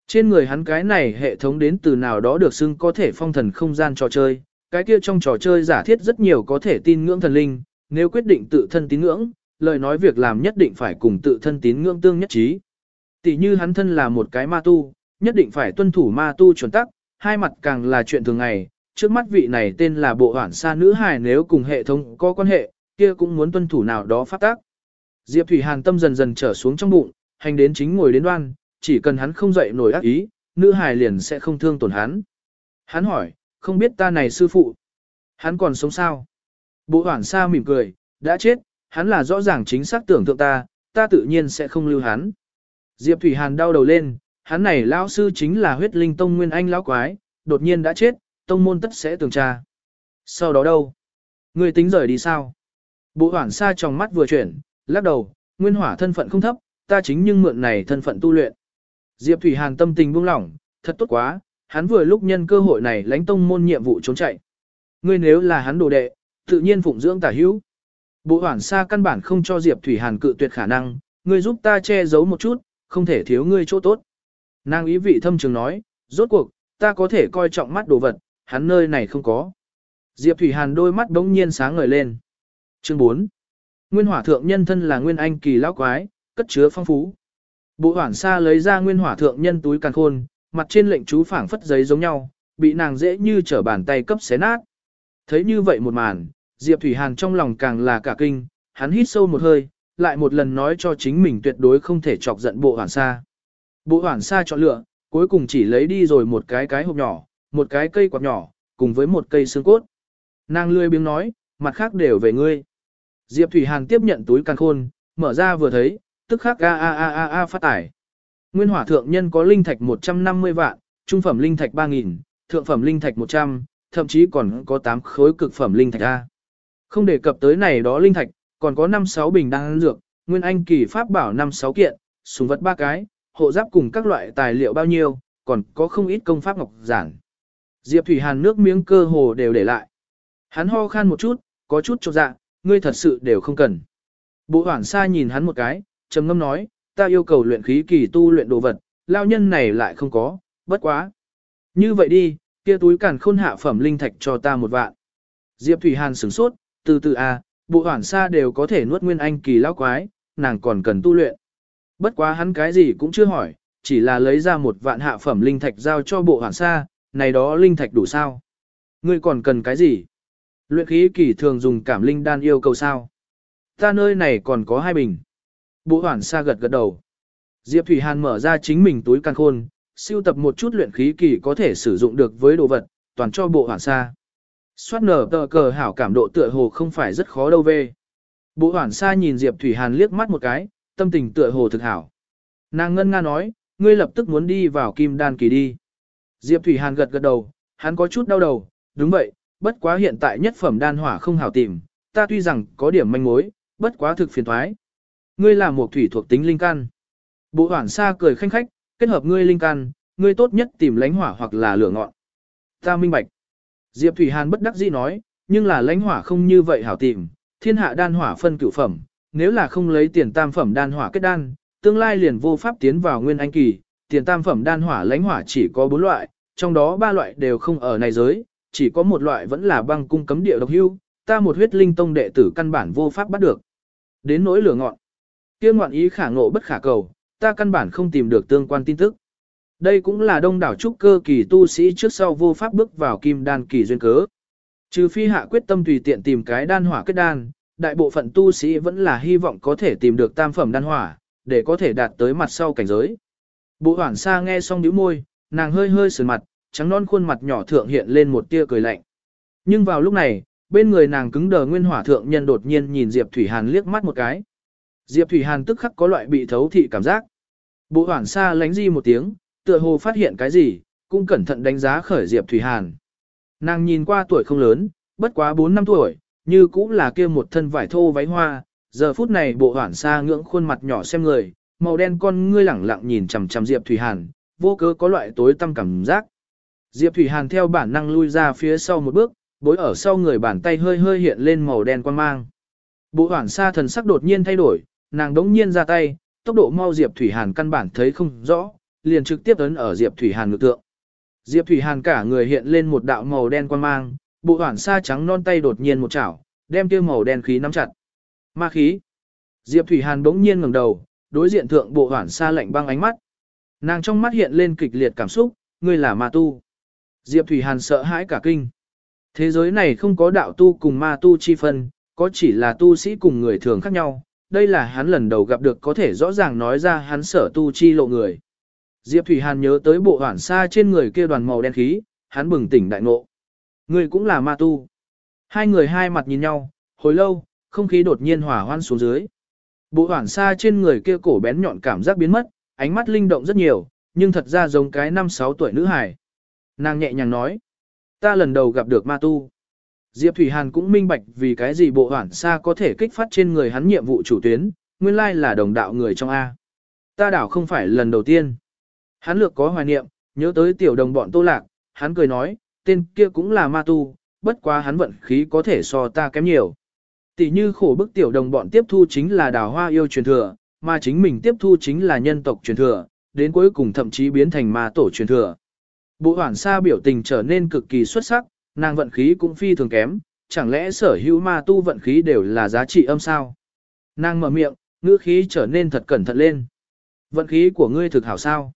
Trên người hắn cái này hệ thống đến từ nào đó được xưng có thể phong thần không gian trò chơi, cái kia trong trò chơi giả thiết rất nhiều có thể tin ngưỡng thần linh, nếu quyết định tự thân tín ngưỡng, lời nói việc làm nhất định phải cùng tự thân tín ngưỡng tương nhất trí. Tỷ như hắn thân là một cái ma tu, nhất định phải tuân thủ ma tu chuẩn tắc, hai mặt càng là chuyện thường ngày, trước mắt vị này tên là bộ hoảng sa nữ hài nếu cùng hệ thống có quan hệ, kia cũng muốn tuân thủ nào đó phát tác. Diệp Thủy Hàn tâm dần dần trở xuống trong bụng, hành đến chính ngồi đến đoan, chỉ cần hắn không dậy nổi ác ý, nữ hài liền sẽ không thương tổn hắn. Hắn hỏi, không biết ta này sư phụ, hắn còn sống sao? Bộ hoảng xa mỉm cười, đã chết, hắn là rõ ràng chính xác tưởng tượng ta, ta tự nhiên sẽ không lưu hắn. Diệp Thủy Hàn đau đầu lên, hắn này lão sư chính là huyết linh tông nguyên anh lão quái, đột nhiên đã chết, tông môn tất sẽ tường tra. Sau đó đâu? Người tính rời đi sao? Bộ hoảng xa trong mắt vừa chuyển, lắc đầu, nguyên hỏa thân phận không thấp, ta chính nhưng mượn này thân phận tu luyện. Diệp Thủy Hàn tâm tình buông lỏng, thật tốt quá, hắn vừa lúc nhân cơ hội này lãnh tông môn nhiệm vụ trốn chạy. Ngươi nếu là hắn đồ đệ, tự nhiên phụng dưỡng tả hữu. Bộ hoảng xa căn bản không cho Diệp Thủy Hàn cự tuyệt khả năng, ngươi giúp ta che giấu một chút, không thể thiếu ngươi chỗ tốt. Nàng ý vị thâm trường nói, rốt cuộc, ta có thể coi trọng mắt đồ vật, hắn nơi này không có. Diệp Thủy Hàn đôi mắt đống nhiên sáng ngời lên. Chương 4. Nguyên hỏa thượng nhân thân là nguyên anh kỳ lão quái, cất chứa phong phú. Bộ hoảng xa lấy ra nguyên hỏa thượng nhân túi càng khôn, mặt trên lệnh chú phảng phất giấy giống nhau, bị nàng dễ như trở bàn tay cấp xé nát. Thấy như vậy một màn, Diệp Thủy Hàn trong lòng càng là cả kinh, hắn hít sâu một hơi, lại một lần nói cho chính mình tuyệt đối không thể chọc giận bộ hoảng xa. Bộ hoảng xa chọn lựa, cuối cùng chỉ lấy đi rồi một cái cái hộp nhỏ, một cái cây quạt nhỏ, cùng với một cây xương cốt. Nàng lươi biếng nói, mặt khác đều về ngươi. Diệp Thủy Hàn tiếp nhận túi căn khôn, mở ra vừa thấy, tức khắc a a a a a phát tải. Nguyên hỏa thượng nhân có linh thạch 150 vạn, trung phẩm linh thạch 3.000, thượng phẩm linh thạch 100, thậm chí còn có 8 khối cực phẩm linh thạch A. Không đề cập tới này đó linh thạch, còn có 5-6 bình đan dược, nguyên anh kỳ pháp bảo 5-6 kiện, súng vật 3 cái, hộ giáp cùng các loại tài liệu bao nhiêu, còn có không ít công pháp ngọc giản. Diệp Thủy Hàn nước miếng cơ hồ đều để lại. Hắn ho khan một chút, có chút chột dạ, ngươi thật sự đều không cần. Bộ hoảng xa nhìn hắn một cái, trầm ngâm nói, ta yêu cầu luyện khí kỳ tu luyện đồ vật, lao nhân này lại không có, bất quá. Như vậy đi, kia túi càn khôn hạ phẩm linh thạch cho ta một vạn. Diệp Thủy Hàn sửng sốt, từ từ à, bộ hoảng xa đều có thể nuốt nguyên anh kỳ lão quái, nàng còn cần tu luyện. Bất quá hắn cái gì cũng chưa hỏi, chỉ là lấy ra một vạn hạ phẩm linh thạch giao cho bộ hoảng xa, này đó linh thạch đủ sao? Ngươi còn cần cái gì? Luyện khí kỳ thường dùng cảm linh đan yêu cầu sao? Ta nơi này còn có hai bình. Bộ hoảng xa gật gật đầu. Diệp Thủy Hàn mở ra chính mình túi căn khôn, siêu tập một chút luyện khí kỳ có thể sử dụng được với đồ vật, toàn cho bộ hoảng xa. Xoát nở tờ cờ hảo cảm độ tựa hồ không phải rất khó đâu về. Bộ hoảng xa nhìn Diệp Thủy Hàn liếc mắt một cái, tâm tình tựa hồ thực hảo. Nàng ngân nga nói, ngươi lập tức muốn đi vào kim đan kỳ đi. Diệp Thủy Hàn gật gật đầu, hắn có chút đau đầu, đúng vậy, bất quá hiện tại nhất phẩm đan hỏa không hảo tìm, ta tuy rằng có điểm manh mối, bất quá thực phiền thoái. Ngươi là một thủy thuộc tính linh căn. Bộ hoảng xa cười khanh khách, kết hợp ngươi linh căn, ngươi tốt nhất tìm lánh hỏa hoặc là lửa ngọn. Ta minh bạch. Diệp Thủy Hàn bất đắc dĩ nói, nhưng là lánh hỏa không như vậy hảo tìm, thiên hạ đan hỏa phân cửu phẩm, nếu là không lấy tiền tam phẩm đan hỏa kết đan, tương lai liền vô pháp tiến vào nguyên anh kỳ, tiền tam phẩm đan hỏa lánh hỏa chỉ có bốn loại, trong đó ba loại đều không ở này giới, chỉ có một loại vẫn là băng cung cấm địa độc hưu, ta một huyết linh tông đệ tử căn bản vô pháp bắt được. Đến nỗi lửa ngọn, kia ngoạn ý khả ngộ bất khả cầu, ta căn bản không tìm được tương quan tin tức. Đây cũng là đông đảo trúc cơ kỳ tu sĩ trước sau vô pháp bước vào kim đan kỳ duyên cớ. Trừ phi hạ quyết tâm tùy tiện tìm cái đan hỏa kết đan, đại bộ phận tu sĩ vẫn là hy vọng có thể tìm được tam phẩm đan hỏa, để có thể đạt tới mặt sau cảnh giới. Bộ hoảng xa nghe xong nhíu môi, nàng hơi hơi sườn mặt, trắng non khuôn mặt nhỏ thượng hiện lên một tia cười lạnh. Nhưng vào lúc này, bên người nàng cứng đờ nguyên hỏa thượng nhân đột nhiên nhìn Diệp Thủy Hàn liếc mắt một cái. Diệp Thủy Hàn tức khắc có loại bị thấu thị cảm giác. Bộ hoảng xa lánh di một tiếng, tựa hồ phát hiện cái gì, cũng cẩn thận đánh giá khởi Diệp Thủy Hàn. Nàng nhìn qua tuổi không lớn, bất quá 4 năm tuổi, như cũng là kia một thân vải thô váy hoa, giờ phút này bộ hoảng xa ngưỡng khuôn mặt nhỏ xem người, màu đen con ngươi lẳng lặng nhìn chằm chằm Diệp Thủy Hàn, vô cớ có loại tối tâm cảm giác. Diệp Thủy Hàn theo bản năng lui ra phía sau một bước, bối ở sau người bàn tay hơi hơi hiện lên màu đen quan mang. Bộ hoảng xa thần sắc đột nhiên thay đổi, nàng đống nhiên ra tay, tốc độ mau Diệp Thủy Hàn căn bản thấy không rõ, liền trực tiếp ấn ở Diệp Thủy Hàn ngực tượng. Diệp Thủy Hàn cả người hiện lên một đạo màu đen quan mang, bộ hoảng xa trắng non tay đột nhiên một chảo, đem kia màu đen khí nắm chặt. Ma khí. Diệp Thủy Hàn đống nhiên ngẩng đầu, đối diện thượng bộ hoảng xa lạnh băng ánh mắt. Nàng trong mắt hiện lên kịch liệt cảm xúc, ngươi là ma tu. Diệp Thủy Hàn sợ hãi cả kinh. Thế giới này không có đạo tu cùng ma tu chi phân, có chỉ là tu sĩ cùng người thường khác nhau. Đây là hắn lần đầu gặp được có thể rõ ràng nói ra hắn sở tu chi lộ người. Diệp Thủy Hàn nhớ tới bộ hoảng xa trên người kia đoàn màu đen khí, hắn bừng tỉnh đại ngộ. Người cũng là ma tu. Hai người hai mặt nhìn nhau, hồi lâu, không khí đột nhiên hỏa hoan xuống dưới. Bộ hoảng xa trên người kia cổ bén nhọn cảm giác biến mất, ánh mắt linh động rất nhiều, nhưng thật ra giống cái năm sáu tuổi nữ hài. Nàng nhẹ nhàng nói, ta lần đầu gặp được ma tu. Diệp Thủy Hàn cũng minh bạch vì cái gì bộ hoảng xa có thể kích phát trên người hắn nhiệm vụ chủ tuyến, nguyên lai là đồng đạo người trong A. Ta đảo không phải lần đầu tiên. Hắn lược có hoài niệm, nhớ tới tiểu đồng bọn tô lạc, hắn cười nói, tên kia cũng là ma tu, bất quá hắn vận khí có thể so ta kém nhiều. Tỷ như khổ bức tiểu đồng bọn tiếp thu chính là đào hoa yêu truyền thừa, mà chính mình tiếp thu chính là nhân tộc truyền thừa, đến cuối cùng thậm chí biến thành ma tổ truyền thừa. Bộ hoảng xa biểu tình trở nên cực kỳ xuất sắc, nàng vận khí cũng phi thường kém, chẳng lẽ sở hữu ma tu vận khí đều là giá trị âm sao? Nàng mở miệng, ngữ khí trở nên thật cẩn thận lên. Vận khí của ngươi thực hảo sao?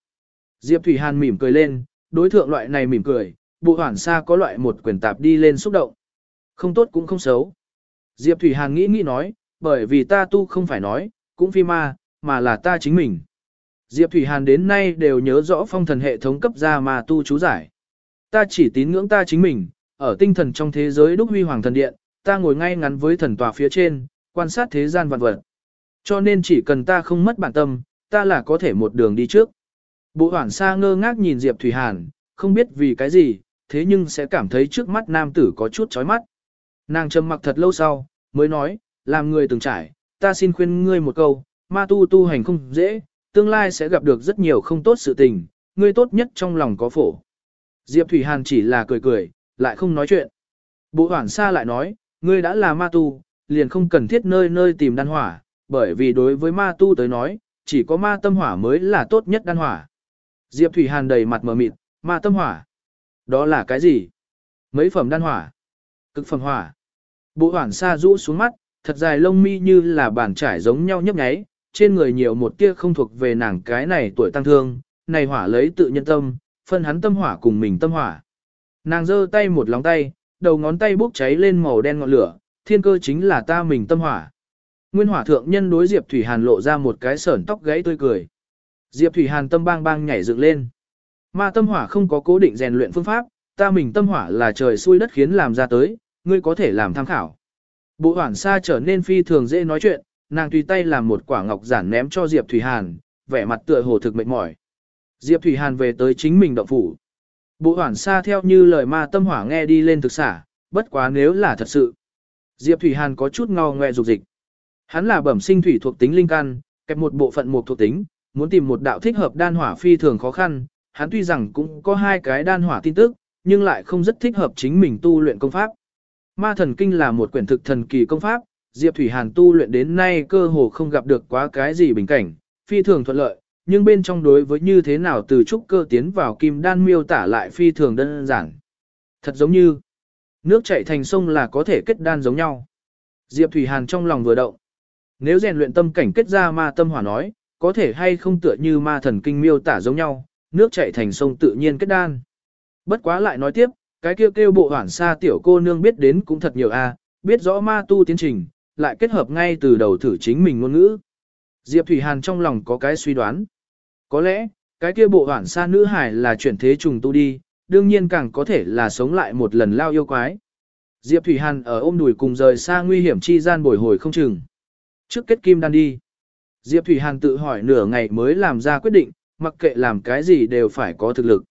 Diệp Thủy Hàn mỉm cười lên, đối thượng loại này mỉm cười, bộ hoảng xa có loại một quyền tạp đi lên xúc động. Không tốt cũng không xấu. Diệp Thủy Hàn nghĩ nghĩ nói, bởi vì ta tu không phải nói, cũng phi ma, mà là ta chính mình. Diệp Thủy Hàn đến nay đều nhớ rõ phong thần hệ thống cấp ra mà tu chú giải. Ta chỉ tín ngưỡng ta chính mình, ở tinh thần trong thế giới đúc huy hoàng thần điện, ta ngồi ngay ngắn với thần tòa phía trên, quan sát thế gian vạn vật. Cho nên chỉ cần ta không mất bản tâm, ta là có thể một đường đi trước. Bộ hoảng xa ngơ ngác nhìn Diệp Thủy Hàn, không biết vì cái gì, thế nhưng sẽ cảm thấy trước mắt nam tử có chút chói mắt. Nàng trầm mặc thật lâu sau, mới nói, làm người từng trải, ta xin khuyên ngươi một câu, ma tu tu hành không dễ, tương lai sẽ gặp được rất nhiều không tốt sự tình, ngươi tốt nhất trong lòng có phổ. Diệp Thủy Hàn chỉ là cười cười, lại không nói chuyện. Bộ hoảng xa lại nói, ngươi đã là ma tu, liền không cần thiết nơi nơi tìm đan hỏa, bởi vì đối với ma tu tới nói, chỉ có ma tâm hỏa mới là tốt nhất đan hỏa. Diệp Thủy Hàn đầy mặt mờ mịt, ma tâm hỏa. Đó là cái gì? Mấy phẩm đan hỏa? Cực phẩm hỏa. Bộ hoảng xa rũ xuống mắt, thật dài lông mi như là bàn trải giống nhau nhấp nháy, trên người nhiều một tia không thuộc về nàng cái này tuổi tăng thương, này hỏa lấy tự nhân tâm, phân hắn tâm hỏa cùng mình tâm hỏa. Nàng giơ tay một lóng tay, đầu ngón tay bốc cháy lên màu đen ngọn lửa, thiên cơ chính là ta mình tâm hỏa. Nguyên hỏa thượng nhân đối Diệp Thủy Hàn lộ ra một cái sởn tóc gãy tươi cười. Diệp Thủy Hàn tâm bang bang nhảy dựng lên. Ma tâm hỏa không có cố định rèn luyện phương pháp, ta mình tâm hỏa là trời xui đất khiến làm ra tới, ngươi có thể làm tham khảo. Bộ hoảng xa trở nên phi thường dễ nói chuyện, nàng tùy tay làm một quả ngọc giản ném cho Diệp Thủy Hàn, vẻ mặt tựa hồ thực mệt mỏi. Diệp Thủy Hàn về tới chính mình động phủ. Bộ hoảng xa theo như lời ma tâm hỏa nghe đi lên thực xả, bất quá nếu là thật sự. Diệp Thủy Hàn có chút ngò ngoe dục dịch. Hắn là bẩm sinh thủy thuộc tính linh căn, kẹp một bộ phận một thuộc tính, muốn tìm một đạo thích hợp đan hỏa phi thường khó khăn, hắn tuy rằng cũng có hai cái đan hỏa tin tức, nhưng lại không rất thích hợp chính mình tu luyện công pháp. Ma thần kinh là một quyển thực thần kỳ công pháp, Diệp Thủy Hàn tu luyện đến nay cơ hồ không gặp được quá cái gì bình cảnh, phi thường thuận lợi, nhưng bên trong đối với như thế nào từ trúc cơ tiến vào kim đan miêu tả lại phi thường đơn giản. Thật giống như nước chảy thành sông là có thể kết đan giống nhau. Diệp Thủy Hàn trong lòng vừa động. Nếu rèn luyện tâm cảnh kết ra ma tâm hỏa nói, có thể hay không tựa như ma thần kinh miêu tả giống nhau, nước chảy thành sông tự nhiên kết đan. Bất quá lại nói tiếp, cái kêu kêu bộ hoảng xa tiểu cô nương biết đến cũng thật nhiều a, biết rõ ma tu tiến trình, lại kết hợp ngay từ đầu thử chính mình ngôn ngữ. Diệp Thủy Hàn trong lòng có cái suy đoán. Có lẽ, cái kia bộ hoảng xa nữ hải là chuyển thế trùng tu đi, đương nhiên càng có thể là sống lại một lần lao yêu quái. Diệp Thủy Hàn ở ôm đùi cùng rời xa nguy hiểm chi gian bồi hồi không chừng. Trước kết kim đan đi. Diệp Thủy Hàn tự hỏi nửa ngày mới làm ra quyết định, mặc kệ làm cái gì đều phải có thực lực.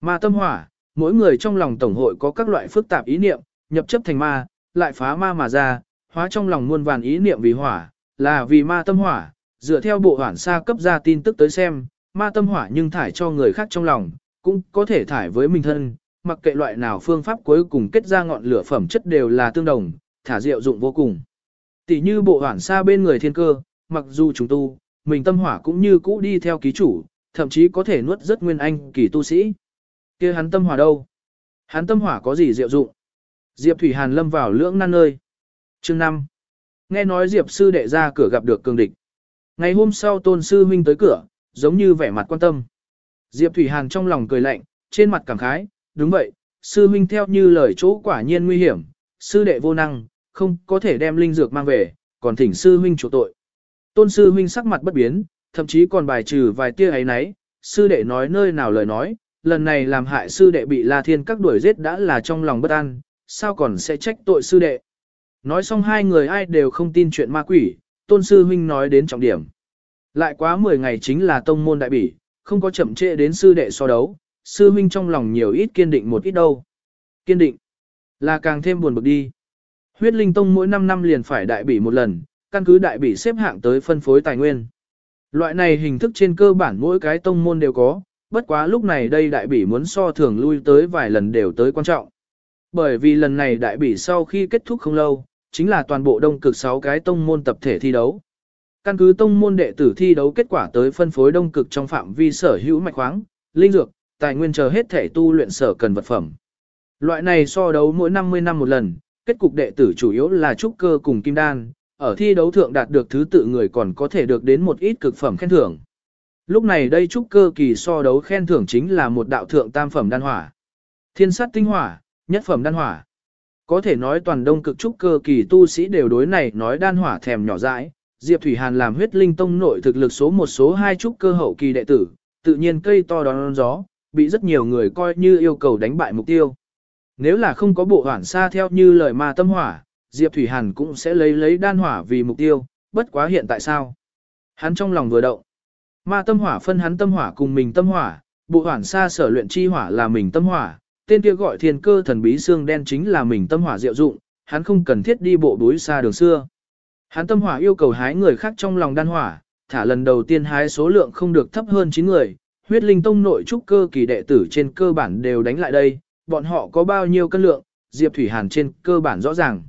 Ma tâm hỏa, mỗi người trong lòng tổng hội có các loại phức tạp ý niệm, nhập chấp thành ma, lại phá ma mà ra, hóa trong lòng muôn vàn ý niệm vì hỏa, là vì ma tâm hỏa, dựa theo bộ hoản xa cấp ra tin tức tới xem, ma tâm hỏa nhưng thải cho người khác trong lòng, cũng có thể thải với mình thân, mặc kệ loại nào phương pháp cuối cùng kết ra ngọn lửa phẩm chất đều là tương đồng, thả diệu dụng vô cùng. Tỷ như bộ hoản xa bên người thiên cơ, mặc dù chúng tu, mình tâm hỏa cũng như cũ đi theo ký chủ, thậm chí có thể nuốt rất nguyên anh kỳ tu sĩ. kia hắn tâm hỏa đâu? Hắn tâm hỏa có gì diệu dụng? Diệp Thủy Hàn lâm vào lưỡng nan nơi. Chương 5. Nghe nói Diệp sư đệ ra cửa gặp được cường địch. Ngày hôm sau tôn sư huynh tới cửa, giống như vẻ mặt quan tâm. Diệp Thủy Hàn trong lòng cười lạnh, trên mặt cảm khái, đúng vậy, sư huynh theo như lời chỗ quả nhiên nguy hiểm, sư đệ vô năng, không có thể đem linh dược mang về, còn thỉnh sư huynh chủ tội. Tôn sư huynh sắc mặt bất biến, thậm chí còn bài trừ vài tia ấy nấy, sư đệ nói nơi nào lời nói, lần này làm hại sư đệ bị La Thiên các đuổi giết đã là trong lòng bất an, sao còn sẽ trách tội sư đệ. Nói xong hai người ai đều không tin chuyện ma quỷ, tôn sư huynh nói đến trọng điểm. Lại quá 10 ngày chính là tông môn đại bỉ, không có chậm trễ đến sư đệ so đấu, sư huynh trong lòng nhiều ít kiên định một ít đâu. Kiên định, là càng thêm buồn bực đi. Huyết linh tông mỗi 5 năm liền phải đại bỉ một lần, căn cứ đại bỉ xếp hạng tới phân phối tài nguyên. Loại này hình thức trên cơ bản mỗi cái tông môn đều có, bất quá lúc này đây đại bỉ muốn so thường lui tới vài lần đều tới quan trọng. Bởi vì lần này đại bỉ sau khi kết thúc không lâu, chính là toàn bộ đông cực 6 cái tông môn tập thể thi đấu. Căn cứ tông môn đệ tử thi đấu kết quả tới phân phối đông cực trong phạm vi sở hữu mạch khoáng, linh dược, tài nguyên chờ hết thể tu luyện sở cần vật phẩm. Loại này so đấu mỗi 50 năm một lần, kết cục đệ tử chủ yếu là trúc cơ cùng kim đan, ở thi đấu thượng đạt được thứ tự người còn có thể được đến một ít cực phẩm khen thưởng. Lúc này đây trúc cơ kỳ so đấu khen thưởng chính là một đạo thượng tam phẩm đan hỏa. Thiên sát tinh hỏa, nhất phẩm đan hỏa. Có thể nói toàn đông cực trúc cơ kỳ tu sĩ đều đối này nói đan hỏa thèm nhỏ dãi. Diệp Thủy Hàn làm huyết linh tông nội thực lực số một số hai trúc cơ hậu kỳ đệ tử, tự nhiên cây to đón gió, bị rất nhiều người coi như yêu cầu đánh bại mục tiêu. Nếu là không có bộ hoảng xa theo như lời ma tâm hỏa, Diệp Thủy Hàn cũng sẽ lấy lấy đan hỏa vì mục tiêu, bất quá hiện tại sao? Hắn trong lòng vừa động. Ma tâm hỏa phân hắn tâm hỏa cùng mình tâm hỏa, bộ hoảng xa sở luyện chi hỏa là mình tâm hỏa, tên kia gọi thiên cơ thần bí xương đen chính là mình tâm hỏa diệu dụng, hắn không cần thiết đi bộ đối xa đường xưa. Hắn tâm hỏa yêu cầu hái người khác trong lòng đan hỏa, thả lần đầu tiên hái số lượng không được thấp hơn 9 người, huyết linh tông nội trúc cơ kỳ đệ tử trên cơ bản đều đánh lại đây, bọn họ có bao nhiêu cân lượng, Diệp Thủy Hàn trên cơ bản rõ ràng.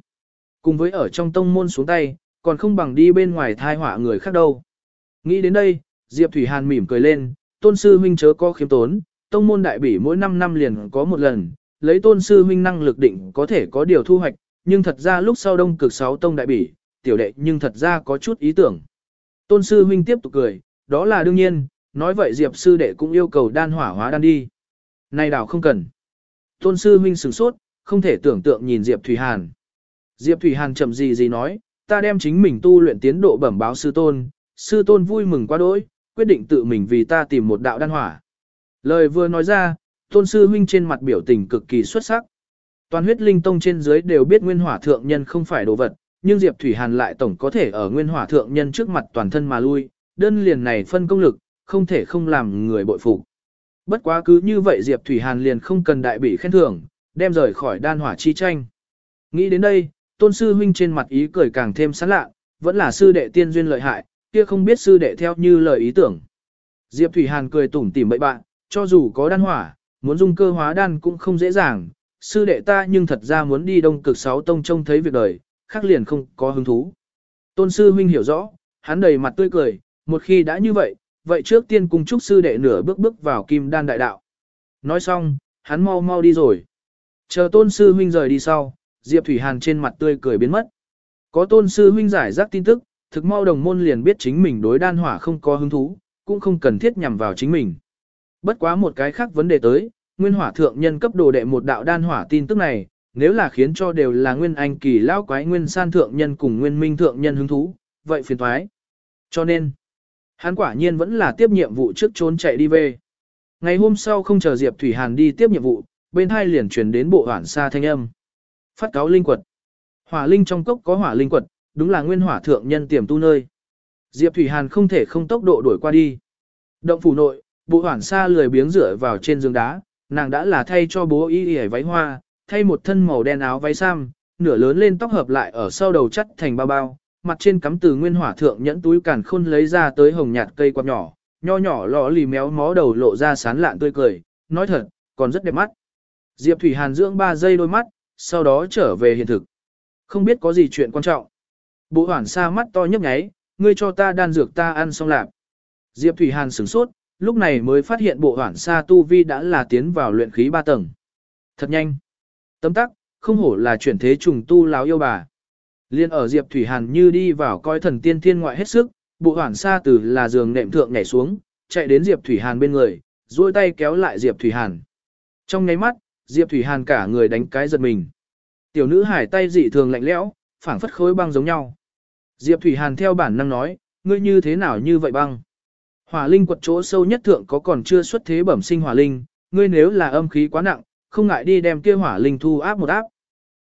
Cùng với ở trong tông môn xuống tay, còn không bằng đi bên ngoài thai hỏa người khác đâu. Nghĩ đến đây, Diệp Thủy Hàn mỉm cười lên, tôn sư huynh chớ có khiếm tốn, tông môn đại bỉ mỗi 5 năm liền có một lần, lấy tôn sư huynh năng lực định có thể có điều thu hoạch, nhưng thật ra lúc sau đông cực 6 tông đại bỉ, tiểu đệ nhưng thật ra có chút ý tưởng. Tôn sư huynh tiếp tục cười, đó là đương nhiên, nói vậy Diệp sư đệ cũng yêu cầu đan hỏa hóa đan đi. Này đảo không cần. Tôn sư huynh sửng sốt, không thể tưởng tượng nhìn Diệp Thủy Hàn. Diệp Thủy Hàn chậm gì gì nói, ta đem chính mình tu luyện tiến độ bẩm báo sư tôn, sư tôn vui mừng quá đỗi, quyết định tự mình vì ta tìm một đạo đan hỏa. Lời vừa nói ra, tôn sư huynh trên mặt biểu tình cực kỳ xuất sắc. Toàn huyết linh tông trên dưới đều biết nguyên hỏa thượng nhân không phải đồ vật, nhưng Diệp Thủy Hàn lại tổng có thể ở nguyên hỏa thượng nhân trước mặt toàn thân mà lui, đơn liền này phân công lực, không thể không làm người bội phục. Bất quá cứ như vậy Diệp Thủy Hàn liền không cần đại bị khen thưởng, đem rời khỏi đan hỏa chi tranh. Nghĩ đến đây, tôn sư huynh trên mặt ý cười càng thêm sán lạ, vẫn là sư đệ tiên duyên lợi hại, kia không biết sư đệ theo như lời ý tưởng. Diệp Thủy Hàn cười tủm tỉm bậy bạn, cho dù có đan hỏa, muốn dung cơ hóa đan cũng không dễ dàng, sư đệ ta nhưng thật ra muốn đi đông cực sáu tông trông thấy việc đời, khác liền không có hứng thú. Tôn sư huynh hiểu rõ, hắn đầy mặt tươi cười, một khi đã như vậy, vậy trước tiên cùng chúc sư đệ nửa bước bước vào kim đan đại đạo. Nói xong, hắn mau mau đi rồi. Chờ tôn sư huynh rời đi sau, Diệp Thủy Hàn trên mặt tươi cười biến mất. Có tôn sư huynh giải rác tin tức, thực mau đồng môn liền biết chính mình đối đan hỏa không có hứng thú, cũng không cần thiết nhằm vào chính mình. Bất quá một cái khác vấn đề tới, nguyên hỏa thượng nhân cấp đồ đệ một đạo đan hỏa tin tức này, nếu là khiến cho đều là nguyên anh kỳ lao quái nguyên san thượng nhân cùng nguyên minh thượng nhân hứng thú, vậy phiền thoái. Cho nên, hắn quả nhiên vẫn là tiếp nhiệm vụ trước trốn chạy đi về. Ngày hôm sau không chờ Diệp Thủy Hàn đi tiếp nhiệm vụ, bên hai liền truyền đến bộ hoảng xa thanh âm. Phát cáo linh quật. Hỏa linh trong cốc có hỏa linh quật, đúng là nguyên hỏa thượng nhân tiềm tu nơi. Diệp Thủy Hàn không thể không tốc độ đuổi qua đi. Động phủ nội, bộ hoảng xa lười biếng rửa vào trên giường đá, nàng đã là thay cho bố y y váy hoa, thay một thân màu đen áo váy sam, nửa lớn lên tóc hợp lại ở sau đầu chắt thành bao bao, mặt trên cắm từ nguyên hỏa thượng nhẫn túi càn khôn lấy ra tới hồng nhạt cây quạt nhỏ, nho nhỏ lọ lì méo mó đầu lộ ra sán lạn tươi cười, nói thật, còn rất đẹp mắt. Diệp Thủy Hàn dưỡng 3 giây đôi mắt, sau đó trở về hiện thực. Không biết có gì chuyện quan trọng. Bộ hoảng xa mắt to nhấp nháy, ngươi cho ta đan dược ta ăn xong lạp. Diệp Thủy Hàn sửng sốt, lúc này mới phát hiện bộ hoảng xa tu vi đã là tiến vào luyện khí 3 tầng. Thật nhanh. Tấm tắc, không hổ là chuyển thế trùng tu láo yêu bà. Liên ở Diệp Thủy Hàn như đi vào coi thần tiên thiên ngoại hết sức, bộ hoảng xa từ là giường nệm thượng nhảy xuống, chạy đến Diệp Thủy Hàn bên người, duỗi tay kéo lại Diệp Thủy Hàn. Trong nháy mắt, Diệp Thủy Hàn cả người đánh cái giật mình. Tiểu nữ hải tay dị thường lạnh lẽo, phảng phất khối băng giống nhau. Diệp Thủy Hàn theo bản năng nói, ngươi như thế nào như vậy băng? Hỏa linh quật chỗ sâu nhất thượng có còn chưa xuất thế bẩm sinh hỏa linh, ngươi nếu là âm khí quá nặng, không ngại đi đem kia hỏa linh thu áp một áp.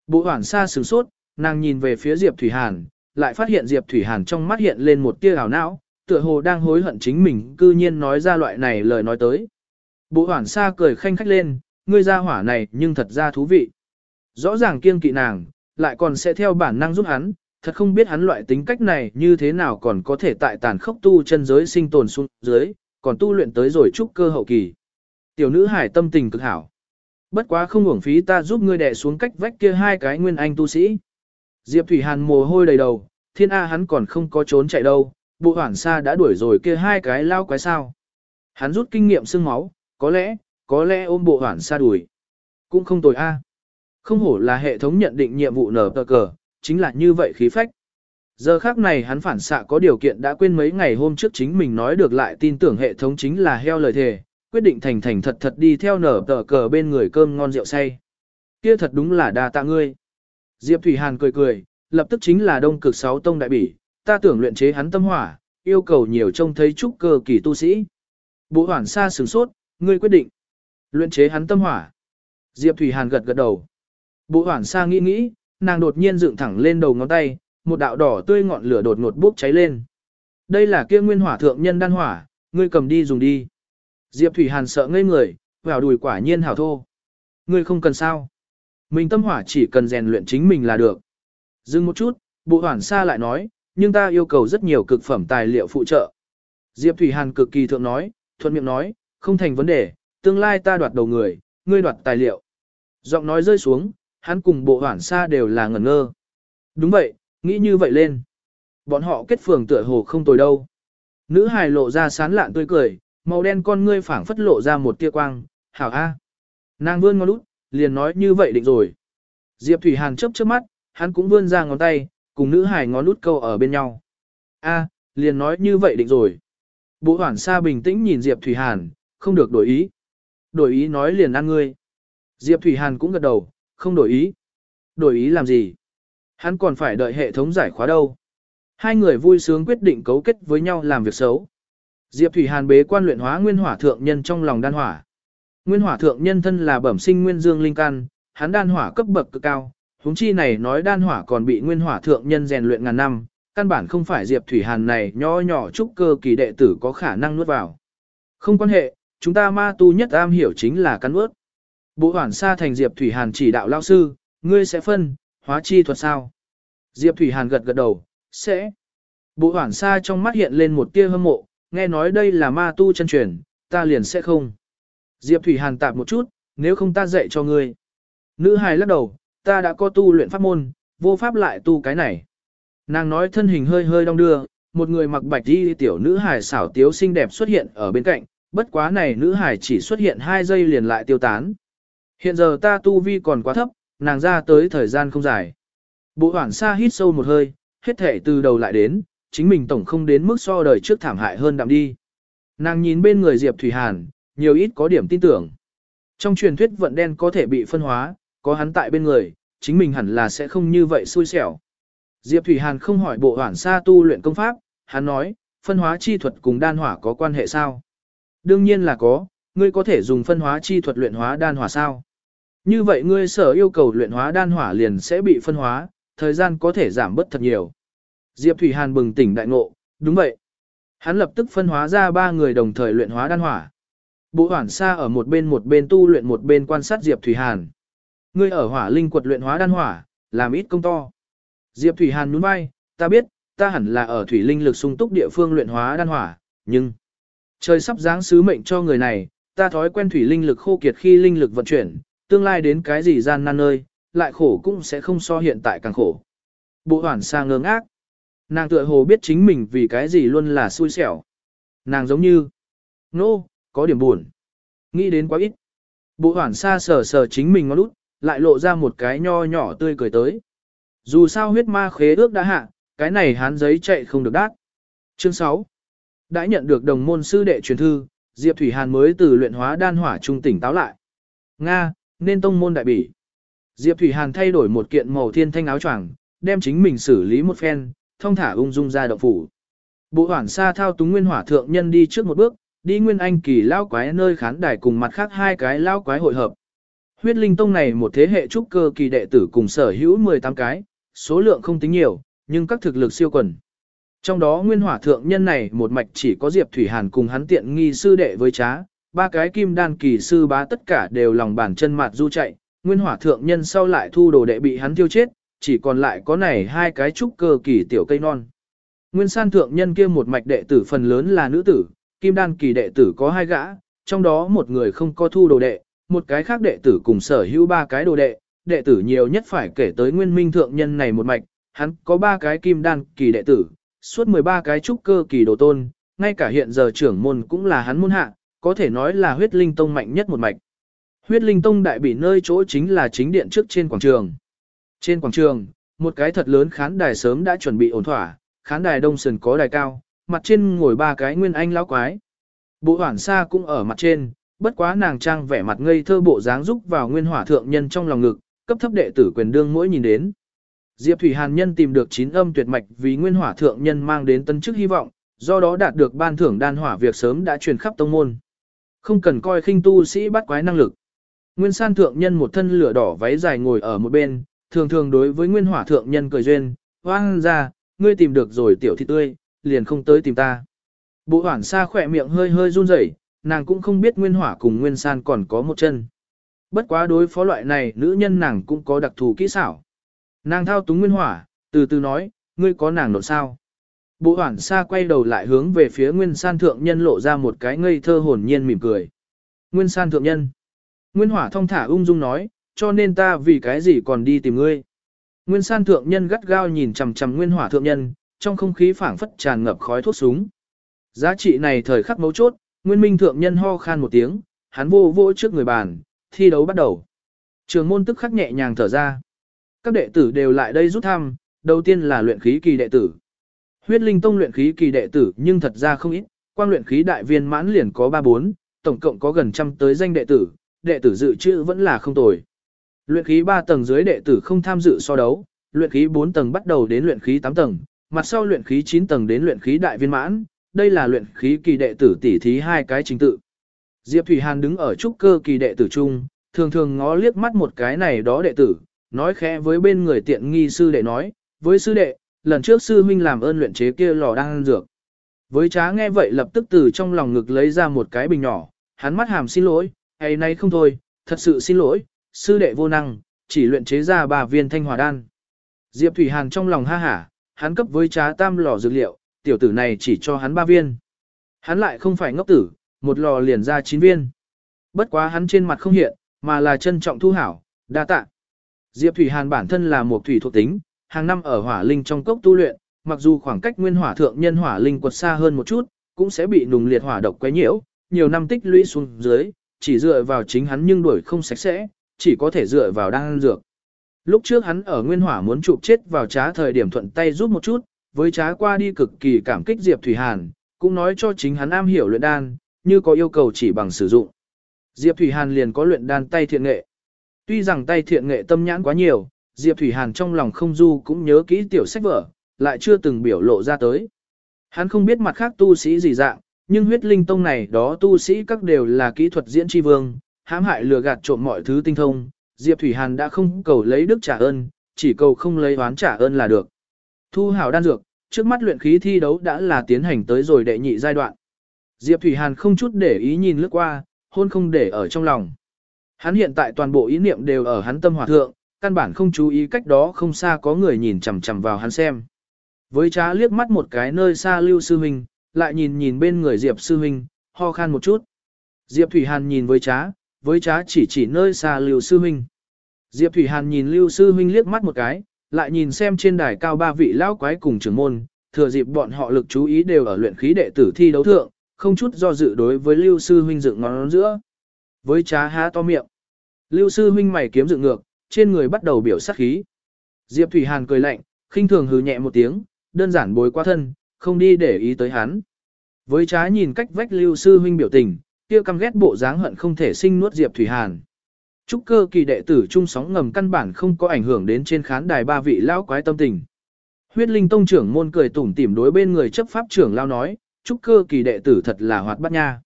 Bộ hoảng xa sửng sốt, nàng nhìn về phía Diệp Thủy Hàn, lại phát hiện Diệp Thủy Hàn trong mắt hiện lên một tia ảo não, tựa hồ đang hối hận chính mình cư nhiên nói ra loại này lời nói tới. Bộ hoảng xa cười khanh khách lên, ngươi ra hỏa này nhưng thật ra thú vị. Rõ ràng kiêng kỵ nàng, lại còn sẽ theo bản năng giúp hắn, thật không biết hắn loại tính cách này như thế nào còn có thể tại tàn khốc tu chân giới sinh tồn xuống dưới, còn tu luyện tới rồi trúc cơ hậu kỳ. Tiểu nữ hải tâm tình cực hảo. Bất quá không uổng phí ta giúp ngươi đè xuống cách vách kia hai cái nguyên anh tu sĩ. Diệp Thủy Hàn mồ hôi đầy đầu, thiên A hắn còn không có trốn chạy đâu, bộ hoảng xa đã đuổi rồi kia hai cái lao quái sao. Hắn rút kinh nghiệm xương máu, có lẽ, có lẽ ôm bộ hoảng xa đuổi. Cũng không tồi A. Không hổ là hệ thống nhận định nhiệm vụ nở tờ cờ, chính là như vậy khí phách. Giờ khác này hắn phản xạ có điều kiện đã quên mấy ngày hôm trước chính mình nói được lại tin tưởng hệ thống chính là heo lời thề, quyết định thành thành thật thật đi theo nở tờ cờ bên người cơm ngon rượu say. Kia thật đúng là đa tạ ngươi. Diệp Thủy Hàn cười cười, lập tức chính là đông cực sáu tông đại bỉ, ta tưởng luyện chế hắn tâm hỏa, yêu cầu nhiều trông thấy trúc cơ kỳ tu sĩ. Bộ hoảng xa sửng sốt, ngươi quyết định. Luyện chế hắn tâm hỏa. Diệp Thủy Hàn gật gật đầu. Bộ hoảng xa nghĩ nghĩ, nàng đột nhiên dựng thẳng lên đầu ngón tay, một đạo đỏ tươi ngọn lửa đột ngột bốc cháy lên. Đây là kia nguyên hỏa thượng nhân đan hỏa, ngươi cầm đi dùng đi. Diệp Thủy Hàn sợ ngây người, vào đùi quả nhiên hảo thô. Ngươi không cần sao. Mình tâm hỏa chỉ cần rèn luyện chính mình là được. Dừng một chút, bộ hoảng xa lại nói, nhưng ta yêu cầu rất nhiều cực phẩm tài liệu phụ trợ. Diệp Thủy Hàn cực kỳ thượng nói, thuận miệng nói, không thành vấn đề, tương lai ta đoạt đầu người, ngươi đoạt tài liệu. Giọng nói rơi xuống, hắn cùng bộ hoảng xa đều là ngẩn ngơ. Đúng vậy, nghĩ như vậy lên. Bọn họ kết phường tựa hồ không tồi đâu. Nữ hài lộ ra sán lạn tươi cười, màu đen con ngươi phảng phất lộ ra một tia quang, hảo a. Nàng vươn ngón út, liền nói như vậy định rồi. Diệp Thủy Hàn chớp chớp mắt, hắn cũng vươn ra ngón tay, cùng nữ hài ngón út câu ở bên nhau. A, liền nói như vậy định rồi. Bộ hoảng xa bình tĩnh nhìn Diệp Thủy Hàn, không được đổi ý. Đổi ý nói liền ăn ngươi. Diệp Thủy Hàn cũng gật đầu, không đổi ý. Đổi ý làm gì? Hắn còn phải đợi hệ thống giải khóa đâu. Hai người vui sướng quyết định cấu kết với nhau làm việc xấu. Diệp Thủy Hàn bế quan luyện hóa nguyên hỏa thượng nhân trong lòng đan hỏa. Nguyên hỏa thượng nhân thân là bẩm sinh nguyên dương linh căn, hắn đan hỏa cấp bậc cực cao, huống chi này nói đan hỏa còn bị nguyên hỏa thượng nhân rèn luyện ngàn năm, căn bản không phải Diệp Thủy Hàn này nho nhỏ trúc cơ kỳ đệ tử có khả năng nuốt vào. Không quan hệ, chúng ta ma tu nhất am hiểu chính là cắn nuốt. Bộ hoản sa thành Diệp Thủy Hàn chỉ đạo lao sư, ngươi sẽ phân, hóa chi thuật sao? Diệp Thủy Hàn gật gật đầu, sẽ. Bộ hoản sa trong mắt hiện lên một tia hâm mộ, nghe nói đây là ma tu chân truyền, ta liền sẽ không. Diệp Thủy Hàn tạp một chút, nếu không ta dạy cho ngươi. Nữ hài lắc đầu, ta đã có tu luyện pháp môn, vô pháp lại tu cái này. Nàng nói thân hình hơi hơi đong đưa, một người mặc bạch đi tiểu nữ hài xảo tiếu xinh đẹp xuất hiện ở bên cạnh, bất quá này nữ hài chỉ xuất hiện 2 giây liền lại tiêu tán. Hiện giờ ta tu vi còn quá thấp, nàng ra tới thời gian không dài. Bộ hoảng xa hít sâu một hơi, hết thể từ đầu lại đến, chính mình tổng không đến mức so đời trước thảm hại hơn đạm đi. Nàng nhìn bên người Diệp Thủy Hàn, nhiều ít có điểm tin tưởng. Trong truyền thuyết vận đen có thể bị phân hóa, có hắn tại bên người, chính mình hẳn là sẽ không như vậy xui xẻo. Diệp Thủy Hàn không hỏi bộ hoảng xa tu luyện công pháp, hắn nói, phân hóa chi thuật cùng đan hỏa có quan hệ sao? Đương nhiên là có, ngươi có thể dùng phân hóa chi thuật luyện hóa đan hỏa sao? Như vậy ngươi sở yêu cầu luyện hóa đan hỏa liền sẽ bị phân hóa, thời gian có thể giảm bớt thật nhiều. Diệp Thủy Hàn bừng tỉnh đại ngộ, đúng vậy. Hắn lập tức phân hóa ra ba người đồng thời luyện hóa đan hỏa. Bộ Hoản Sa ở một bên một bên tu luyện một bên quan sát Diệp Thủy Hàn. Ngươi ở hỏa linh quật luyện hóa đan hỏa, làm ít công to. Diệp Thủy Hàn nhún vai, ta biết, ta hẳn là ở thủy linh lực sung túc địa phương luyện hóa đan hỏa, nhưng trời sắp giáng sứ mệnh cho người này, ta thói quen thủy linh lực khô kiệt khi linh lực vận chuyển, tương lai đến cái gì gian nan nơi, lại khổ cũng sẽ không so hiện tại càng khổ. Bộ hoảng xa ngơ ngác. Nàng tựa hồ biết chính mình vì cái gì luôn là xui xẻo. Nàng giống như, nô, no, có điểm buồn. Nghĩ đến quá ít. Bộ hoảng xa sờ sờ chính mình ngó lút, lại lộ ra một cái nho nhỏ tươi cười tới. Dù sao huyết ma khế ước đã hạ, cái này hán giấy chạy không được đát. Chương 6. Đã nhận được đồng môn sư đệ truyền thư, Diệp Thủy Hàn mới từ luyện hóa đan hỏa trung tỉnh táo lại. Nga, nên tông môn đại bỉ. Diệp Thủy Hàn thay đổi một kiện màu thiên thanh áo choàng, đem chính mình xử lý một phen, thông thả ung dung ra động phủ. Bộ hoảng xa thao túng nguyên hỏa thượng nhân đi trước một bước, đi nguyên anh kỳ lao quái nơi khán đài cùng mặt khác hai cái lao quái hội hợp. Huyết linh tông này một thế hệ trúc cơ kỳ đệ tử cùng sở hữu 18 cái, số lượng không tính nhiều, nhưng các thực lực siêu quần. Trong đó nguyên hỏa thượng nhân này một mạch chỉ có Diệp Thủy Hàn cùng hắn tiện nghi sư đệ với trá, ba cái kim đan kỳ sư bá tất cả đều lòng bàn chân mặt du chạy, nguyên hỏa thượng nhân sau lại thu đồ đệ bị hắn tiêu chết, chỉ còn lại có này hai cái trúc cơ kỳ tiểu cây non. Nguyên san thượng nhân kia một mạch đệ tử phần lớn là nữ tử, kim đan kỳ đệ tử có hai gã, trong đó một người không có thu đồ đệ, một cái khác đệ tử cùng sở hữu ba cái đồ đệ, đệ tử nhiều nhất phải kể tới nguyên minh thượng nhân này một mạch, hắn có ba cái kim đan kỳ đệ tử, suốt 13 cái trúc cơ kỳ đồ tôn, ngay cả hiện giờ trưởng môn cũng là hắn môn hạ, có thể nói là huyết linh tông mạnh nhất một mạch. Huyết linh tông đại bị nơi chỗ chính là chính điện trước trên quảng trường. Trên quảng trường, một cái thật lớn khán đài sớm đã chuẩn bị ổn thỏa, khán đài đông sườn có đài cao, mặt trên ngồi ba cái nguyên anh lão quái. Bộ hoảng xa cũng ở mặt trên, bất quá nàng trang vẻ mặt ngây thơ bộ dáng giúp vào nguyên hỏa thượng nhân trong lòng ngực, cấp thấp đệ tử quyền đương mỗi nhìn đến. Diệp Thủy Hàn nhân tìm được chín âm tuyệt mạch vì nguyên hỏa thượng nhân mang đến tân chức hy vọng, do đó đạt được ban thưởng đan hỏa việc sớm đã truyền khắp tông môn. Không cần coi khinh tu sĩ bắt quái năng lực. Nguyên san thượng nhân một thân lửa đỏ váy dài ngồi ở một bên, thường thường đối với nguyên hỏa thượng nhân cười duyên, hoang ra, ngươi tìm được rồi tiểu thị tươi, liền không tới tìm ta. Bộ hoảng xa khỏe miệng hơi hơi run rẩy, nàng cũng không biết nguyên hỏa cùng nguyên san còn có một chân. Bất quá đối phó loại này nữ nhân nàng cũng có đặc thù kỹ xảo. Nàng thao túng nguyên hỏa, từ từ nói, ngươi có nàng nộn sao. Bộ hoảng xa quay đầu lại hướng về phía nguyên san thượng nhân lộ ra một cái ngây thơ hồn nhiên mỉm cười. Nguyên san thượng nhân. Nguyên hỏa thông thả ung dung nói, cho nên ta vì cái gì còn đi tìm ngươi. Nguyên san thượng nhân gắt gao nhìn chằm chằm nguyên hỏa thượng nhân, trong không khí phảng phất tràn ngập khói thuốc súng. Giá trị này thời khắc mấu chốt, nguyên minh thượng nhân ho khan một tiếng, hắn vô vô trước người bàn, thi đấu bắt đầu. Trường môn tức khắc nhẹ nhàng thở ra. Các đệ tử đều lại đây rút thăm, đầu tiên là luyện khí kỳ đệ tử. Huyết linh tông luyện khí kỳ đệ tử nhưng thật ra không ít, quang luyện khí đại viên mãn liền có 3-4, tổng cộng có gần trăm tới danh đệ tử, đệ tử dự trữ vẫn là không tồi. Luyện khí 3 tầng dưới đệ tử không tham dự so đấu, luyện khí 4 tầng bắt đầu đến luyện khí 8 tầng, mặt sau luyện khí 9 tầng đến luyện khí đại viên mãn, đây là luyện khí kỳ đệ tử tỉ thí hai cái trình tự. Diệp Thủy Hàn đứng ở trúc cơ kỳ đệ tử trung, thường thường ngó liếc mắt một cái này đó đệ tử, nói khẽ với bên người tiện nghi sư đệ nói, với sư đệ, lần trước sư huynh làm ơn luyện chế kia lò đang dược. Với trá nghe vậy lập tức từ trong lòng ngực lấy ra một cái bình nhỏ, hắn mắt hàm xin lỗi, hay nay không thôi, thật sự xin lỗi, sư đệ vô năng, chỉ luyện chế ra ba viên thanh hỏa đan. Diệp Thủy Hàn trong lòng ha hả, hắn cấp với trá tam lò dược liệu, tiểu tử này chỉ cho hắn ba viên. Hắn lại không phải ngốc tử, một lò liền ra chín viên. Bất quá hắn trên mặt không hiện, mà là trân trọng thu hảo, đa tạ. Diệp Thủy Hàn bản thân là một thủy thuộc tính, hàng năm ở hỏa linh trong cốc tu luyện, mặc dù khoảng cách nguyên hỏa thượng nhân hỏa linh quật xa hơn một chút, cũng sẽ bị nùng liệt hỏa độc quấy nhiễu, nhiều năm tích lũy xuống dưới, chỉ dựa vào chính hắn nhưng đuổi không sạch sẽ, chỉ có thể dựa vào đan dược. Lúc trước hắn ở nguyên hỏa muốn chụp chết vào trá thời điểm thuận tay giúp một chút, với trá qua đi cực kỳ cảm kích Diệp Thủy Hàn, cũng nói cho chính hắn am hiểu luyện đan, như có yêu cầu chỉ bằng sử dụng. Diệp Thủy Hàn liền có luyện đan tay thiện nghệ. Tuy rằng tay thiện nghệ tâm nhãn quá nhiều, Diệp Thủy Hàn trong lòng không du cũng nhớ kỹ tiểu sách vở, lại chưa từng biểu lộ ra tới. Hắn không biết mặt khác tu sĩ gì dạng, nhưng huyết linh tông này đó tu sĩ các đều là kỹ thuật diễn tri vương, hãm hại lừa gạt trộm mọi thứ tinh thông. Diệp Thủy Hàn đã không cầu lấy đức trả ơn, chỉ cầu không lấy oán trả ơn là được. Thu hảo đan dược, trước mắt luyện khí thi đấu đã là tiến hành tới rồi đệ nhị giai đoạn. Diệp Thủy Hàn không chút để ý nhìn lướt qua, hôn không để ở trong lòng. Hắn hiện tại toàn bộ ý niệm đều ở hắn tâm hòa thượng, căn bản không chú ý cách đó không xa có người nhìn chằm chằm vào hắn xem. Với trá liếc mắt một cái nơi xa Lưu Sư minh lại nhìn nhìn bên người Diệp Sư minh ho khan một chút. Diệp Thủy Hàn nhìn với trá, với trá chỉ chỉ nơi xa Lưu Sư minh Diệp Thủy Hàn nhìn Lưu Sư minh liếc mắt một cái, lại nhìn xem trên đài cao ba vị lão quái cùng trưởng môn, thừa dịp bọn họ lực chú ý đều ở luyện khí đệ tử thi đấu thượng, không chút do dự đối với Lưu Sư minh dựng ngón giữa. Với trá há to miệng. Lưu Sư minh mày kiếm dựng ngược, trên người bắt đầu biểu sát khí. Diệp Thủy Hàn cười lạnh, khinh thường hừ nhẹ một tiếng, đơn giản bối qua thân, không đi để ý tới hắn. Với trái nhìn cách vách lưu sư huynh biểu tình, kia căm ghét bộ dáng hận không thể sinh nuốt Diệp Thủy Hàn. Trúc cơ kỳ đệ tử trung sóng ngầm căn bản không có ảnh hưởng đến trên khán đài ba vị lão quái tâm tình. Huyết linh tông trưởng môn cười tủm tỉm đối bên người chấp pháp trưởng lao nói, trúc cơ kỳ đệ tử thật là hoạt bát nha.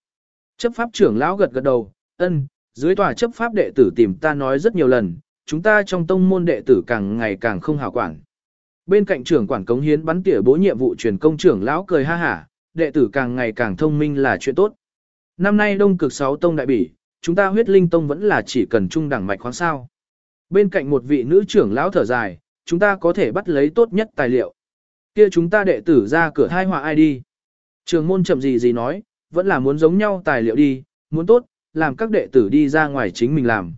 Chấp pháp trưởng lão gật gật đầu, ân, dưới tòa chấp pháp đệ tử tìm ta nói rất nhiều lần, chúng ta trong tông môn đệ tử càng ngày càng không hảo quản. Bên cạnh trưởng quản cống hiến bắn tỉa bố nhiệm vụ truyền công trưởng lão cười ha hả, đệ tử càng ngày càng thông minh là chuyện tốt. Năm nay đông cực 6 tông đại bỉ, chúng ta huyết linh tông vẫn là chỉ cần trung đẳng mạch khoáng sao. Bên cạnh một vị nữ trưởng lão thở dài, chúng ta có thể bắt lấy tốt nhất tài liệu. Kia chúng ta đệ tử ra cửa thai họa ai đi. Trường môn chậm gì gì nói, vẫn là muốn giống nhau tài liệu đi, muốn tốt, làm các đệ tử đi ra ngoài chính mình làm.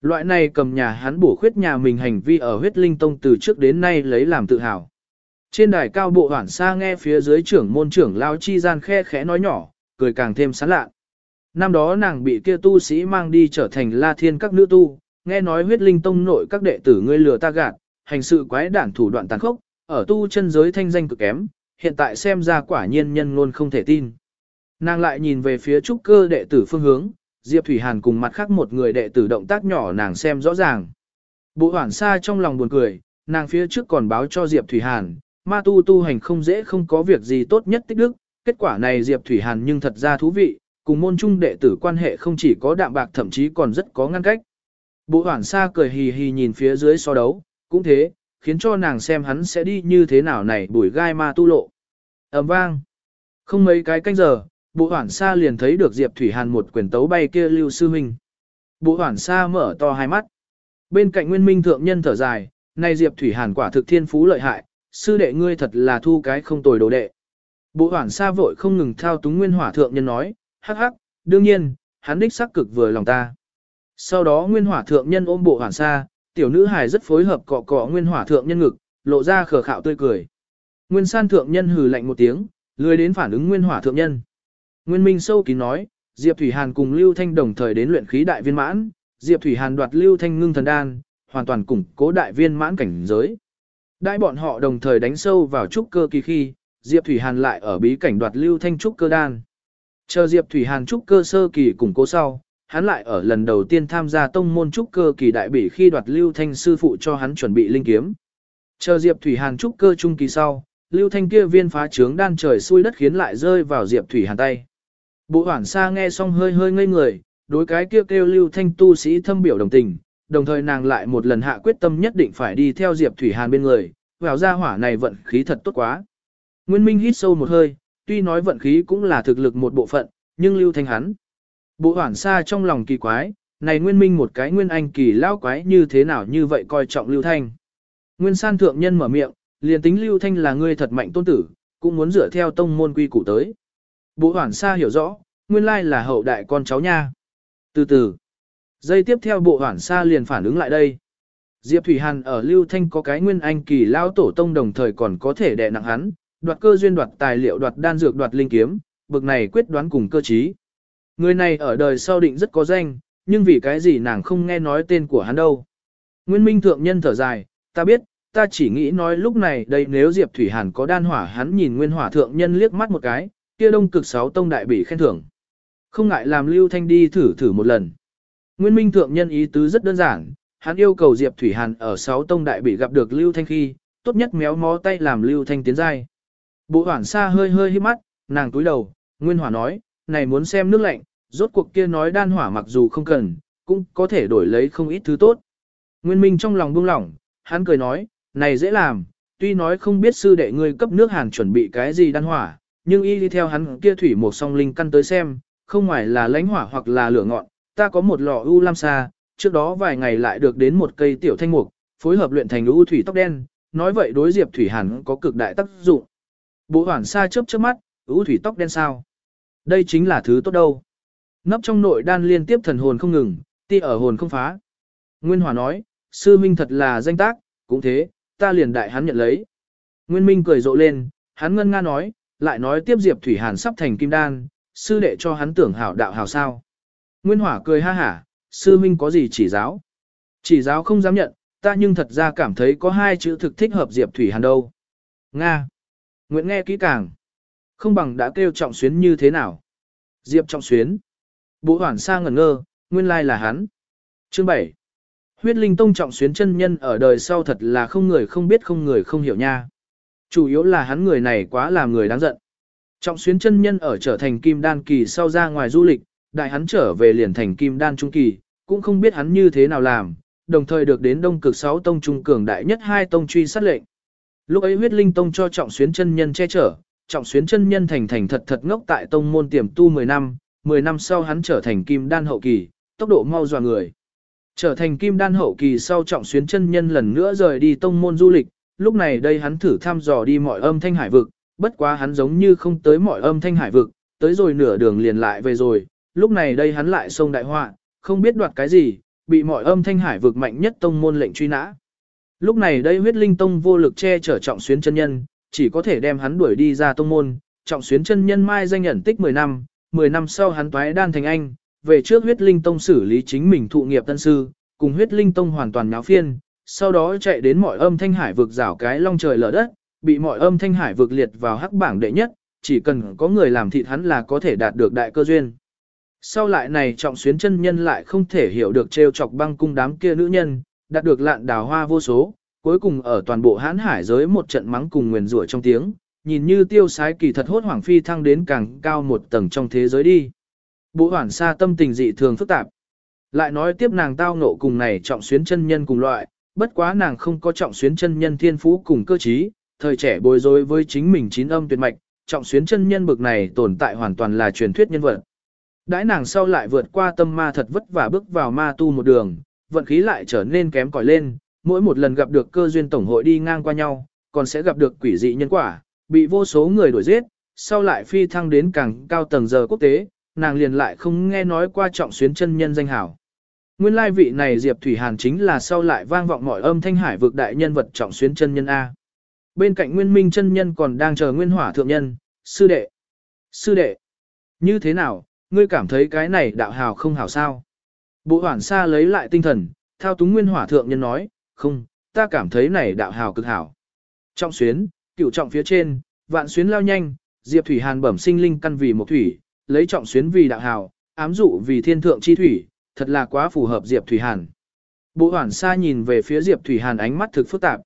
Loại này cầm nhà hắn bổ khuyết nhà mình hành vi ở huyết linh tông từ trước đến nay lấy làm tự hào. Trên đài cao bộ hoảng xa nghe phía dưới trưởng môn trưởng lao chi gian khe khẽ nói nhỏ, cười càng thêm sán lạ. Năm đó nàng bị kia tu sĩ mang đi trở thành la thiên các nữ tu, nghe nói huyết linh tông nội các đệ tử ngươi lừa ta gạt, hành sự quái đản thủ đoạn tàn khốc, ở tu chân giới thanh danh cực kém, hiện tại xem ra quả nhiên nhân luôn không thể tin. Nàng lại nhìn về phía trúc cơ đệ tử phương hướng, Diệp Thủy Hàn cùng mặt khác một người đệ tử động tác nhỏ nàng xem rõ ràng. Bộ hoảng xa trong lòng buồn cười, nàng phía trước còn báo cho Diệp Thủy Hàn, ma tu tu hành không dễ không có việc gì tốt nhất tích đức, kết quả này Diệp Thủy Hàn nhưng thật ra thú vị, cùng môn trung đệ tử quan hệ không chỉ có đạm bạc thậm chí còn rất có ngăn cách. Bộ hoảng xa cười hì hì nhìn phía dưới so đấu, cũng thế, khiến cho nàng xem hắn sẽ đi như thế nào này bùi gai ma tu lộ. ầm vang. Không mấy cái canh giờ, Bộ hoảng xa liền thấy được Diệp Thủy Hàn một quyền tấu bay kia lưu sư huynh. Bộ hoảng xa mở to hai mắt. Bên cạnh nguyên minh thượng nhân thở dài, này Diệp Thủy Hàn quả thực thiên phú lợi hại, sư đệ ngươi thật là thu cái không tồi đồ đệ. Bộ hoảng xa vội không ngừng thao túng nguyên hỏa thượng nhân nói, hắc hắc, đương nhiên, hắn đích xác cực vừa lòng ta. Sau đó nguyên hỏa thượng nhân ôm bộ hoảng xa, tiểu nữ hài rất phối hợp cọ cọ nguyên hỏa thượng nhân ngực, lộ ra khờ khạo tươi cười. Nguyên san thượng nhân hừ lạnh một tiếng, lười đến phản ứng nguyên hỏa thượng nhân. Nguyên Minh sâu kín nói, Diệp Thủy Hàn cùng Lưu Thanh đồng thời đến luyện khí đại viên mãn, Diệp Thủy Hàn đoạt Lưu Thanh ngưng thần đan, hoàn toàn củng cố đại viên mãn cảnh giới. Đại bọn họ đồng thời đánh sâu vào trúc cơ kỳ khi, Diệp Thủy Hàn lại ở bí cảnh đoạt Lưu Thanh trúc cơ đan. Chờ Diệp Thủy Hàn trúc cơ sơ kỳ củng cố sau, hắn lại ở lần đầu tiên tham gia tông môn trúc cơ kỳ đại bỉ khi đoạt Lưu Thanh sư phụ cho hắn chuẩn bị linh kiếm. Chờ Diệp Thủy Hàn trúc cơ trung kỳ sau, Lưu Thanh kia viên phá trướng đan trời xui đất khiến lại rơi vào Diệp Thủy Hàn tay. Bộ hoảng xa nghe xong hơi hơi ngây người, đối cái kia kêu, kêu lưu thanh tu sĩ thâm biểu đồng tình, đồng thời nàng lại một lần hạ quyết tâm nhất định phải đi theo Diệp Thủy Hàn bên người, vào ra hỏa này vận khí thật tốt quá. Nguyên Minh hít sâu một hơi, tuy nói vận khí cũng là thực lực một bộ phận, nhưng lưu thanh hắn. Bộ hoảng xa trong lòng kỳ quái, này nguyên minh một cái nguyên anh kỳ lao quái như thế nào như vậy coi trọng lưu thanh. Nguyên san thượng nhân mở miệng, liền tính lưu thanh là ngươi thật mạnh tôn tử, cũng muốn dựa theo tông môn quy củ tới. Bộ hoảng xa hiểu rõ, nguyên lai là hậu đại con cháu nha. Từ từ, giây tiếp theo bộ hoảng xa liền phản ứng lại đây. Diệp Thủy Hàn ở Lưu Thanh có cái nguyên anh kỳ lao tổ tông đồng thời còn có thể đè nặng hắn, đoạt cơ duyên đoạt tài liệu đoạt đan dược đoạt linh kiếm, bực này quyết đoán cùng cơ trí. Người này ở đời sau định rất có danh, nhưng vì cái gì nàng không nghe nói tên của hắn đâu. Nguyên Minh thượng nhân thở dài, ta biết, ta chỉ nghĩ nói lúc này đây nếu Diệp Thủy Hàn có đan hỏa hắn nhìn Nguyên Hỏa thượng nhân liếc mắt một cái, kia đông cực sáu tông đại bị khen thưởng. Không ngại làm Lưu Thanh đi thử thử một lần. Nguyên Minh thượng nhân ý tứ rất đơn giản, hắn yêu cầu Diệp Thủy Hàn ở sáu tông đại bị gặp được Lưu Thanh khi, tốt nhất méo mó tay làm Lưu Thanh tiến giai. Bộ hoảng xa hơi hơi hít mắt, nàng túi đầu, Nguyên Hỏa nói, này muốn xem nước lạnh, rốt cuộc kia nói đan hỏa mặc dù không cần, cũng có thể đổi lấy không ít thứ tốt. Nguyên Minh trong lòng buông lỏng, hắn cười nói, này dễ làm, tuy nói không biết sư đệ ngươi cấp nước hàn chuẩn bị cái gì đan hỏa, nhưng y đi theo hắn kia thủy một song linh căn tới xem, không ngoài là lãnh hỏa hoặc là lửa ngọn, ta có một lọ u lam sa, trước đó vài ngày lại được đến một cây tiểu thanh mục, phối hợp luyện thành u thủy tóc đen, nói vậy đối diệp thủy hẳn có cực đại tác dụng. Bộ hoảng sa chớp chớp mắt, u thủy tóc đen sao? Đây chính là thứ tốt đâu. Nấp trong nội đan liên tiếp thần hồn không ngừng, ti ở hồn không phá. Nguyên Hòa nói, sư minh thật là danh tác, cũng thế, ta liền đại hắn nhận lấy. Nguyên Minh cười rộ lên, hắn ngân nga nói, lại nói tiếp Diệp Thủy Hàn sắp thành kim đan, sư đệ cho hắn tưởng hảo đạo hảo sao. Nguyên Hỏa cười ha hả, sư huynh có gì chỉ giáo? Chỉ giáo không dám nhận, ta nhưng thật ra cảm thấy có hai chữ thực thích hợp Diệp Thủy Hàn đâu. Nga. nguyễn nghe kỹ càng. Không bằng đã kêu trọng xuyến như thế nào. Diệp trọng xuyến. Bộ hoảng sa ngẩn ngơ, nguyên lai là hắn. Chương 7. Huyết linh tông trọng xuyến chân nhân ở đời sau thật là không người không biết không người không hiểu nha. Chủ yếu là hắn người này quá làm người đáng giận. Trọng xuyến chân nhân ở trở thành kim đan kỳ sau ra ngoài du lịch, đại hắn trở về liền thành kim đan trung kỳ, cũng không biết hắn như thế nào làm, đồng thời được đến đông cực 6 tông trung cường đại nhất hai tông truy sát lệnh. Lúc ấy huyết linh tông cho trọng xuyến chân nhân che chở, trọng xuyến chân nhân thành thành thật thật ngốc tại tông môn tiềm tu 10 năm, 10 năm sau hắn trở thành kim đan hậu kỳ, tốc độ mau dọa người. Trở thành kim đan hậu kỳ sau trọng xuyến chân nhân lần nữa rời đi tông môn du lịch, lúc này đây hắn thử thăm dò đi mọi âm thanh hải vực, bất quá hắn giống như không tới mọi âm thanh hải vực, tới rồi nửa đường liền lại về rồi, lúc này đây hắn lại xông đại họa, không biết đoạt cái gì, bị mọi âm thanh hải vực mạnh nhất tông môn lệnh truy nã. Lúc này đây huyết linh tông vô lực che chở trọng xuyến chân nhân, chỉ có thể đem hắn đuổi đi ra tông môn, trọng xuyến chân nhân mai danh nhận tích 10 năm, 10 năm sau hắn toái đan thành anh, về trước huyết linh tông xử lý chính mình thụ nghiệp tân sư, cùng huyết linh tông hoàn toàn nháo phiên, sau đó chạy đến mọi âm thanh hải vực rảo cái long trời lở đất, bị mọi âm thanh hải vực liệt vào hắc bảng đệ nhất, chỉ cần có người làm thịt hắn là có thể đạt được đại cơ duyên. Sau lại này trọng xuyến chân nhân lại không thể hiểu được trêu chọc băng cung đám kia nữ nhân, đạt được lạn đào hoa vô số, cuối cùng ở toàn bộ hãn hải giới một trận mắng cùng nguyền rủa trong tiếng, nhìn như tiêu sái kỳ thật hốt hoảng phi thăng đến càng cao một tầng trong thế giới đi. Bộ hoảng xa tâm tình dị thường phức tạp. Lại nói tiếp nàng tao ngộ cùng này trọng xuyến chân nhân cùng loại, bất quá nàng không có trọng xuyến chân nhân thiên phú cùng cơ trí, thời trẻ bối rối với chính mình chín âm tuyệt mạch, trọng xuyến chân nhân bực này tồn tại hoàn toàn là truyền thuyết nhân vật. Đãi nàng sau lại vượt qua tâm ma thật vất vả bước vào ma tu một đường, vận khí lại trở nên kém cỏi lên, mỗi một lần gặp được cơ duyên tổng hội đi ngang qua nhau, còn sẽ gặp được quỷ dị nhân quả, bị vô số người đuổi giết, sau lại phi thăng đến càng cao tầng giờ quốc tế, nàng liền lại không nghe nói qua trọng xuyến chân nhân danh hảo. Nguyên lai vị này Diệp Thủy Hàn chính là sau lại vang vọng mọi âm thanh hải vực đại nhân vật trọng xuyến chân nhân A. Bên cạnh Nguyên Minh chân nhân còn đang chờ Nguyên Hỏa thượng nhân, sư đệ. Sư đệ, như thế nào, ngươi cảm thấy cái này đạo hào không hảo sao? Bộ hoảng xa lấy lại tinh thần, thao túng Nguyên Hỏa thượng nhân nói, không, ta cảm thấy này đạo hào cực hảo. Trọng xuyến, cửu trọng phía trên, vạn xuyến lao nhanh, Diệp Thủy Hàn bẩm sinh linh căn vì một thủy, lấy trọng xuyến vì đạo hào, ám dụ vì thiên thượng chi thủy, thật là quá phù hợp Diệp Thủy Hàn. Bộ hoảng xa nhìn về phía Diệp Thủy Hàn ánh mắt thực phức tạp.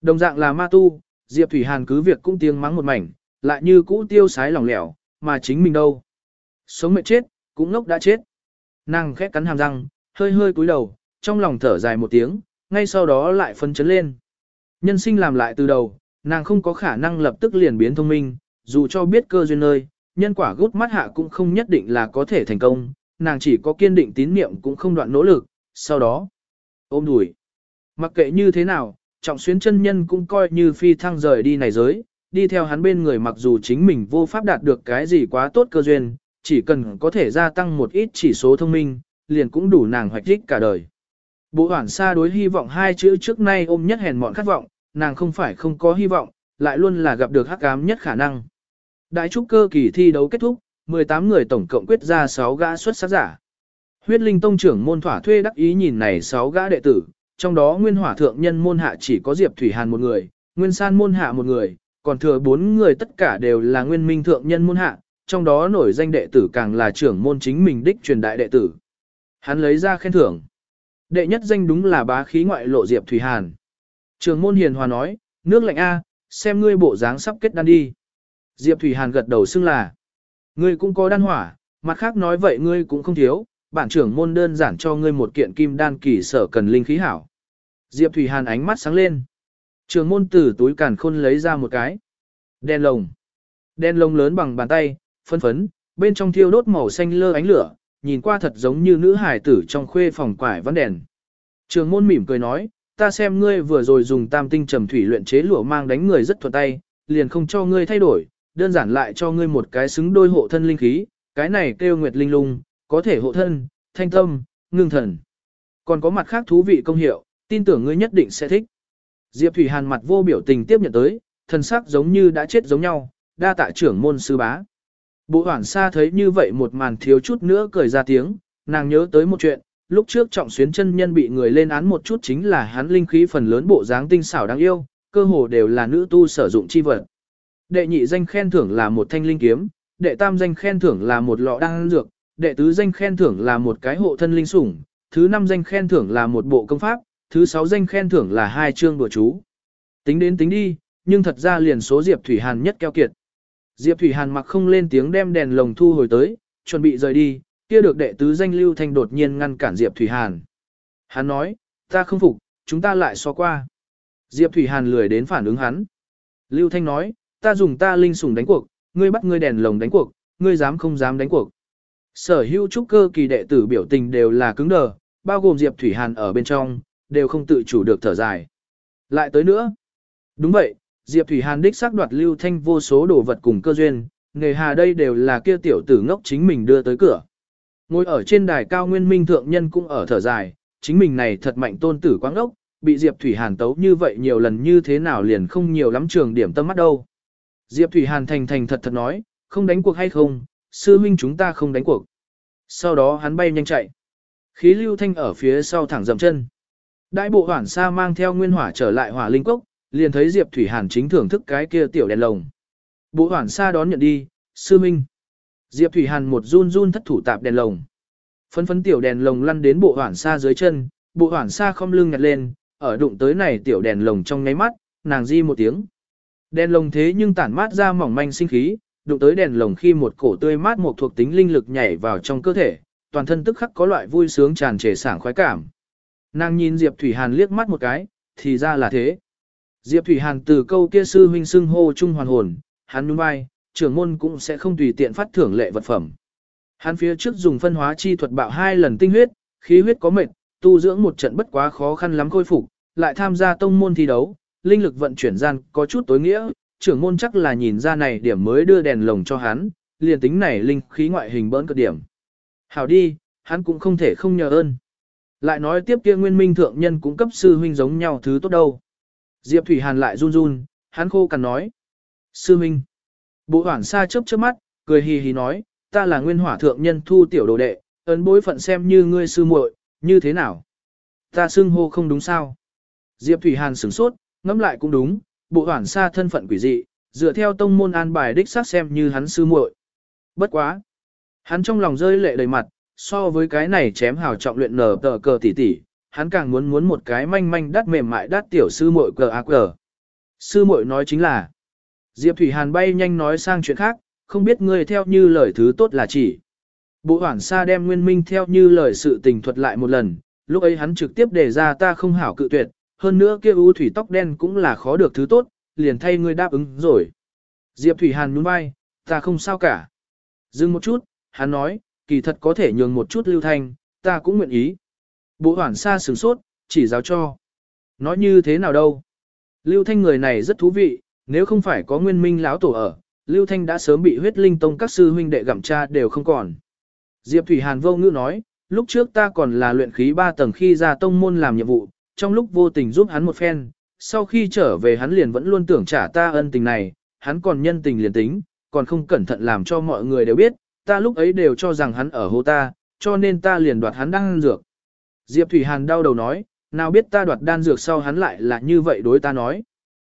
Đồng dạng là ma tu, Diệp Thủy Hàn cứ việc cũng tiếng mắng một mảnh, lại như cũ tiêu sái lỏng lẻo, mà chính mình đâu. Sống mệt chết, cũng ngốc đã chết. Nàng khét cắn hàm răng, hơi hơi cúi đầu, trong lòng thở dài một tiếng, ngay sau đó lại phân chấn lên. Nhân sinh làm lại từ đầu, nàng không có khả năng lập tức liền biến thông minh, dù cho biết cơ duyên nơi, nhân quả gút mắt hạ cũng không nhất định là có thể thành công, nàng chỉ có kiên định tín niệm cũng không đoạn nỗ lực, sau đó ôm đùi. Mặc kệ như thế nào, trọng xuyến chân nhân cũng coi như phi thăng rời đi này giới, đi theo hắn bên người mặc dù chính mình vô pháp đạt được cái gì quá tốt cơ duyên, chỉ cần có thể gia tăng một ít chỉ số thông minh, liền cũng đủ nàng hoạch thích cả đời. Bộ hoảng xa đối hy vọng hai chữ trước nay ôm nhất hèn mọn khát vọng, nàng không phải không có hy vọng, lại luôn là gặp được hắc ám nhất khả năng. Đại trúc cơ kỳ thi đấu kết thúc, 18 người tổng cộng quyết ra 6 gã xuất sắc giả. Huyết linh tông trưởng môn thỏa thuê đắc ý nhìn này 6 gã đệ tử, trong đó nguyên hỏa thượng nhân môn hạ chỉ có Diệp Thủy Hàn một người, nguyên san môn hạ một người, còn thừa 4 người tất cả đều là nguyên minh thượng nhân môn hạ, trong đó nổi danh đệ tử càng là trưởng môn chính mình đích truyền đại đệ tử. Hắn lấy ra khen thưởng. Đệ nhất danh đúng là bá khí ngoại lộ Diệp Thủy Hàn. Trường môn hiền hòa nói, nước lạnh A, xem ngươi bộ dáng sắp kết đan đi. Diệp Thủy Hàn gật đầu xưng là. Ngươi cũng có đan hỏa, mặt khác nói vậy ngươi cũng không thiếu, bản trưởng môn đơn giản cho ngươi một kiện kim đan kỳ sở cần linh khí hảo. Diệp Thủy Hàn ánh mắt sáng lên. Trường môn từ túi càn khôn lấy ra một cái. Đen lồng. Đen lồng lớn bằng bàn tay, phân phấn, bên trong thiêu đốt màu xanh lơ ánh lửa, nhìn qua thật giống như nữ hải tử trong khuê phòng quải văn đèn. Trường môn mỉm cười nói, ta xem ngươi vừa rồi dùng tam tinh trầm thủy luyện chế lửa mang đánh người rất thuận tay, liền không cho ngươi thay đổi, đơn giản lại cho ngươi một cái xứng đôi hộ thân linh khí, cái này kêu nguyệt linh lung, có thể hộ thân, thanh tâm, ngưng thần. Còn có mặt khác thú vị công hiệu, tin tưởng ngươi nhất định sẽ thích. Diệp Thủy Hàn mặt vô biểu tình tiếp nhận tới, thân sắc giống như đã chết giống nhau, đa tạ trưởng môn sư bá. Bộ hoảng xa thấy như vậy một màn thiếu chút nữa cười ra tiếng, nàng nhớ tới một chuyện, lúc trước trọng xuyến chân nhân bị người lên án một chút chính là hắn linh khí phần lớn bộ dáng tinh xảo đáng yêu, cơ hồ đều là nữ tu sử dụng chi vật. Đệ nhị danh khen thưởng là một thanh linh kiếm, đệ tam danh khen thưởng là một lọ đan dược, đệ tứ danh khen thưởng là một cái hộ thân linh sủng, thứ năm danh khen thưởng là một bộ công pháp, thứ sáu danh khen thưởng là hai chương bữa chú. Tính đến tính đi, nhưng thật ra liền số Diệp Thủy Hàn nhất keo kiệt. Diệp Thủy Hàn mặc không lên tiếng đem đèn lồng thu hồi tới, chuẩn bị rời đi, kia được đệ tứ danh Lưu Thanh đột nhiên ngăn cản Diệp Thủy Hàn. Hắn nói, ta không phục, chúng ta lại so qua. Diệp Thủy Hàn lười đến phản ứng hắn. Lưu Thanh nói, ta dùng ta linh sủng đánh cuộc, ngươi bắt ngươi đèn lồng đánh cuộc, ngươi dám không dám đánh cuộc. Sở hữu trúc cơ kỳ đệ tử biểu tình đều là cứng đờ, bao gồm Diệp Thủy Hàn ở bên trong, đều không tự chủ được thở dài. Lại tới nữa. Đúng vậy, Diệp Thủy Hàn đích xác đoạt Lưu Thanh vô số đồ vật cùng cơ duyên, nghề hà đây đều là kia tiểu tử ngốc chính mình đưa tới cửa. Ngồi ở trên đài cao nguyên minh thượng nhân cũng ở thở dài, chính mình này thật mạnh tôn tử quáng ốc, bị Diệp Thủy Hàn tấu như vậy nhiều lần như thế nào liền không nhiều lắm trường điểm tâm mắt đâu. Diệp Thủy Hàn thành thành thật thật nói, không đánh cuộc hay không, sư huynh chúng ta không đánh cuộc. Sau đó hắn bay nhanh chạy. Khí lưu thanh ở phía sau thẳng dậm chân. Đại bộ hoảng xa mang theo nguyên hỏa trở lại hỏa linh cốc, liền thấy Diệp Thủy Hàn chính thưởng thức cái kia tiểu đèn lồng. Bộ hoảng xa đón nhận đi, sư minh. Diệp Thủy Hàn một run run thất thủ tạp đèn lồng. Phấn phấn tiểu đèn lồng lăn đến bộ hoảng xa dưới chân, bộ hoảng xa không lưng nhặt lên, ở đụng tới này tiểu đèn lồng trong ngáy mắt, nàng di một tiếng. Đèn lồng thế nhưng tản mát ra mỏng manh sinh khí, đụng tới đèn lồng khi một cổ tươi mát một thuộc tính linh lực nhảy vào trong cơ thể, toàn thân tức khắc có loại vui sướng tràn trề sảng khoái cảm. Nàng nhìn Diệp Thủy Hàn liếc mắt một cái, thì ra là thế. Diệp Thủy Hàn từ câu kia sư huynh xưng hô chung hoàn hồn, hắn nhún vai, trưởng môn cũng sẽ không tùy tiện phát thưởng lệ vật phẩm. Hắn phía trước dùng phân hóa chi thuật bạo hai lần tinh huyết, khí huyết có mệt, tu dưỡng một trận bất quá khó khăn lắm khôi phục, lại tham gia tông môn thi đấu, linh lực vận chuyển gian có chút tối nghĩa, trưởng môn chắc là nhìn ra này điểm mới đưa đèn lồng cho hắn, liền tính này linh khí ngoại hình bỡn cực điểm. Hảo đi, hắn cũng không thể không nhờ ơn. Lại nói tiếp kia nguyên minh thượng nhân cũng cấp sư huynh giống nhau thứ tốt đâu. Diệp Thủy Hàn lại run run, hắn khô cằn nói. Sư huynh. Bộ hoảng xa chớp chớp mắt, cười hì hì nói, ta là nguyên hỏa thượng nhân thu tiểu đồ đệ, ấn bối phận xem như ngươi sư muội, như thế nào? Ta xưng hô không đúng sao? Diệp Thủy Hàn sửng sốt, ngẫm lại cũng đúng, bộ hoản xa thân phận quỷ dị, dựa theo tông môn an bài đích xác xem như hắn sư muội. Bất quá. Hắn trong lòng rơi lệ đầy mặt, so với cái này chém hào trọng luyện nở tờ cờ tỉ tỉ, hắn càng muốn muốn một cái manh manh đắt mềm mại đắt tiểu sư muội cờ ác cờ. Sư muội nói chính là, Diệp Thủy Hàn bay nhanh nói sang chuyện khác, không biết ngươi theo như lời thứ tốt là chỉ. Bộ hoảng xa đem nguyên minh theo như lời sự tình thuật lại một lần, lúc ấy hắn trực tiếp đề ra ta không hảo cự tuyệt, hơn nữa kia ưu thủy tóc đen cũng là khó được thứ tốt, liền thay ngươi đáp ứng rồi. Diệp Thủy Hàn nhún vai, ta không sao cả. Dừng một chút, hắn nói, kỳ thật có thể nhường một chút lưu thanh, ta cũng nguyện ý. Bộ hoảng xa sửng sốt, chỉ giáo cho. Nói như thế nào đâu. Lưu thanh người này rất thú vị, nếu không phải có nguyên minh lão tổ ở, Lưu Thanh đã sớm bị huyết linh tông các sư huynh đệ gặm cha đều không còn. Diệp Thủy Hàn vô ngữ nói, lúc trước ta còn là luyện khí 3 tầng khi ra tông môn làm nhiệm vụ, trong lúc vô tình giúp hắn một phen, sau khi trở về hắn liền vẫn luôn tưởng trả ta ân tình này, hắn còn nhân tình liền tính, còn không cẩn thận làm cho mọi người đều biết, ta lúc ấy đều cho rằng hắn ở hô ta, cho nên ta liền đoạt hắn đan dược. Diệp Thủy Hàn đau đầu nói, nào biết ta đoạt đan dược sau hắn lại là như vậy đối ta nói.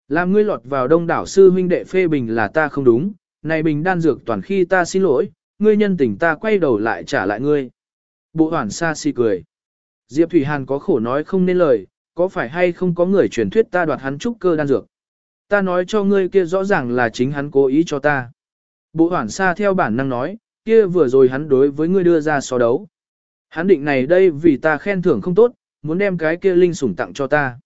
Làm ngươi lọt vào đông đảo sư huynh đệ phê bình là ta không đúng, này bình đan dược toàn khi ta xin lỗi, ngươi nhân tình ta quay đầu lại trả lại ngươi. Bộ hoảng xa si cười. Diệp Thủy Hàn có khổ nói không nên lời, có phải hay không có người truyền thuyết ta đoạt hắn trúc cơ đan dược. Ta nói cho ngươi kia rõ ràng là chính hắn cố ý cho ta. Bộ hoảng xa theo bản năng nói, kia vừa rồi hắn đối với ngươi đưa ra so đấu. Hắn định này đây vì ta khen thưởng không tốt, muốn đem cái kia linh sủng tặng cho ta.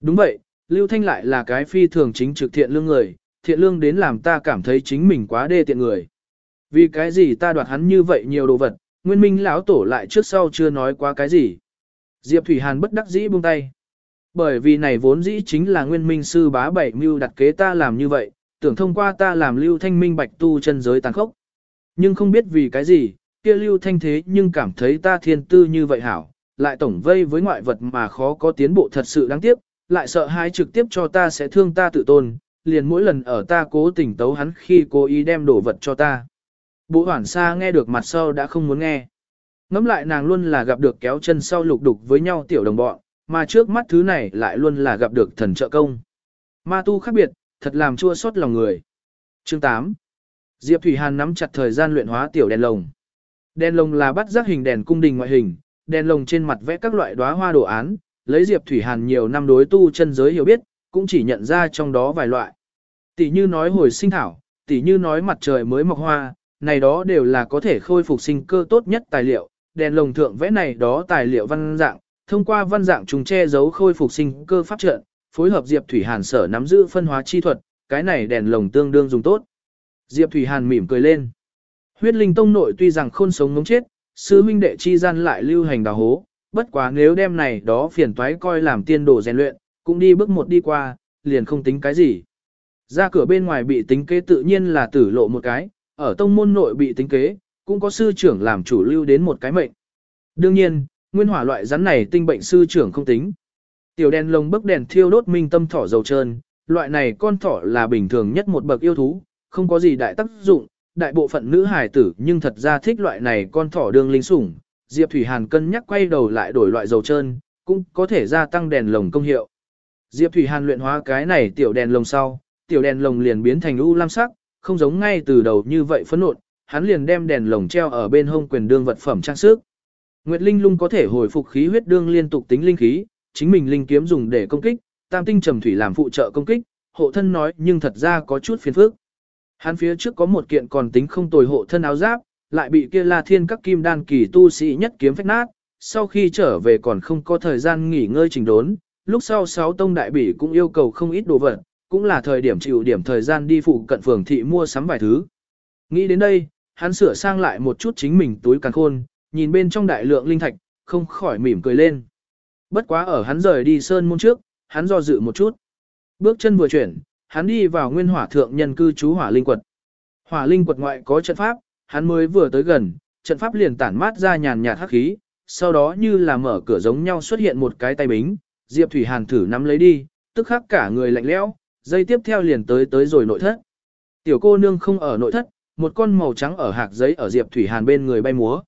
Đúng vậy, Lưu Thanh lại là cái phi thường chính trực thiện lương người, thiện lương đến làm ta cảm thấy chính mình quá đê tiện người. Vì cái gì ta đoạt hắn như vậy nhiều đồ vật, Nguyên Minh lão tổ lại trước sau chưa nói quá cái gì. Diệp Thủy Hàn bất đắc dĩ buông tay. Bởi vì này vốn dĩ chính là Nguyên Minh sư bá bảy mưu đặt kế ta làm như vậy, tưởng thông qua ta làm Lưu Thanh minh bạch tu chân giới tàn khốc. Nhưng không biết vì cái gì, kia Lưu Thanh thế nhưng cảm thấy ta thiên tư như vậy hảo, lại tổng vây với ngoại vật mà khó có tiến bộ thật sự đáng tiếc, lại sợ hai trực tiếp cho ta sẽ thương ta tự tôn, liền mỗi lần ở ta cố tình tấu hắn khi cố ý đem đồ vật cho ta. Bộ hoảng xa nghe được mặt sau đã không muốn nghe. Ngắm lại nàng luôn là gặp được kéo chân sau lục đục với nhau tiểu đồng bọn, mà trước mắt thứ này lại luôn là gặp được thần trợ công. Ma tu khác biệt, thật làm chua xót lòng người. Chương 8 Diệp Thủy Hàn nắm chặt thời gian luyện hóa tiểu đèn lồng. Đèn lồng là bắt giác hình đèn cung đình ngoại hình, đèn lồng trên mặt vẽ các loại đóa hoa đồ án, lấy Diệp Thủy Hàn nhiều năm đối tu chân giới hiểu biết, cũng chỉ nhận ra trong đó vài loại. Tỷ như nói hồi sinh thảo, tỷ như nói mặt trời mới mọc hoa, này đó đều là có thể khôi phục sinh cơ tốt nhất tài liệu, đèn lồng thượng vẽ này đó tài liệu văn dạng, thông qua văn dạng trùng che giấu khôi phục sinh cơ pháp trận, phối hợp Diệp Thủy Hàn sở nắm giữ phân hóa chi thuật, cái này đèn lồng tương đương dùng tốt. Diệp Thủy Hàn mỉm cười lên. Huyết linh tông nội tuy rằng khôn sống ngống chết, sư huynh đệ chi gian lại lưu hành đào hố, bất quá nếu đem này đó phiền toái coi làm tiên đồ rèn luyện, cũng đi bước một đi qua, liền không tính cái gì. Ra cửa bên ngoài bị tính kế tự nhiên là tử lộ một cái, ở tông môn nội bị tính kế, cũng có sư trưởng làm chủ lưu đến một cái mệnh. Đương nhiên, nguyên hỏa loại rắn này tinh bệnh sư trưởng không tính. Tiểu đèn lồng bức đèn thiêu đốt minh tâm thỏ dầu trơn, loại này con thỏ là bình thường nhất một bậc yêu thú, không có gì đại tác dụng, đại bộ phận nữ hài tử nhưng thật ra thích loại này con thỏ đương linh sủng, Diệp Thủy Hàn cân nhắc quay đầu lại đổi loại dầu trơn, cũng có thể gia tăng đèn lồng công hiệu. Diệp Thủy Hàn luyện hóa cái này tiểu đèn lồng sau, tiểu đèn lồng liền biến thành u lam sắc, không giống ngay từ đầu như vậy phấn nộn, hắn liền đem đèn lồng treo ở bên hông quyền đương vật phẩm trang sức. Nguyệt Linh Lung có thể hồi phục khí huyết đương liên tục tính linh khí, chính mình linh kiếm dùng để công kích, tam tinh trầm thủy làm phụ trợ công kích, hộ thân nói nhưng thật ra có chút phiền phức. Hắn phía trước có một kiện còn tính không tồi hộ thân áo giáp, lại bị kia La Thiên các kim đan kỳ tu sĩ nhất kiếm phách nát, sau khi trở về còn không có thời gian nghỉ ngơi trình đốn, lúc sau sáu tông đại bỉ cũng yêu cầu không ít đồ vật, cũng là thời điểm chịu điểm thời gian đi phụ cận phường thị mua sắm vài thứ. Nghĩ đến đây, hắn sửa sang lại một chút chính mình túi càng khôn, nhìn bên trong đại lượng linh thạch, không khỏi mỉm cười lên. Bất quá ở hắn rời đi sơn môn trước, hắn do dự một chút. Bước chân vừa chuyển, hắn đi vào nguyên hỏa thượng nhân cư trú hỏa linh quật. Hỏa linh quật ngoại có trận pháp, hắn mới vừa tới gần, trận pháp liền tản mát ra nhàn nhạt hắc khí, sau đó như là mở cửa giống nhau xuất hiện một cái tay bính, Diệp Thủy Hàn thử nắm lấy đi, tức khắc cả người lạnh lẽo, dây tiếp theo liền tới tới rồi nội thất. Tiểu cô nương không ở nội thất, một con màu trắng ở hạc giấy ở Diệp Thủy Hàn bên người bay múa.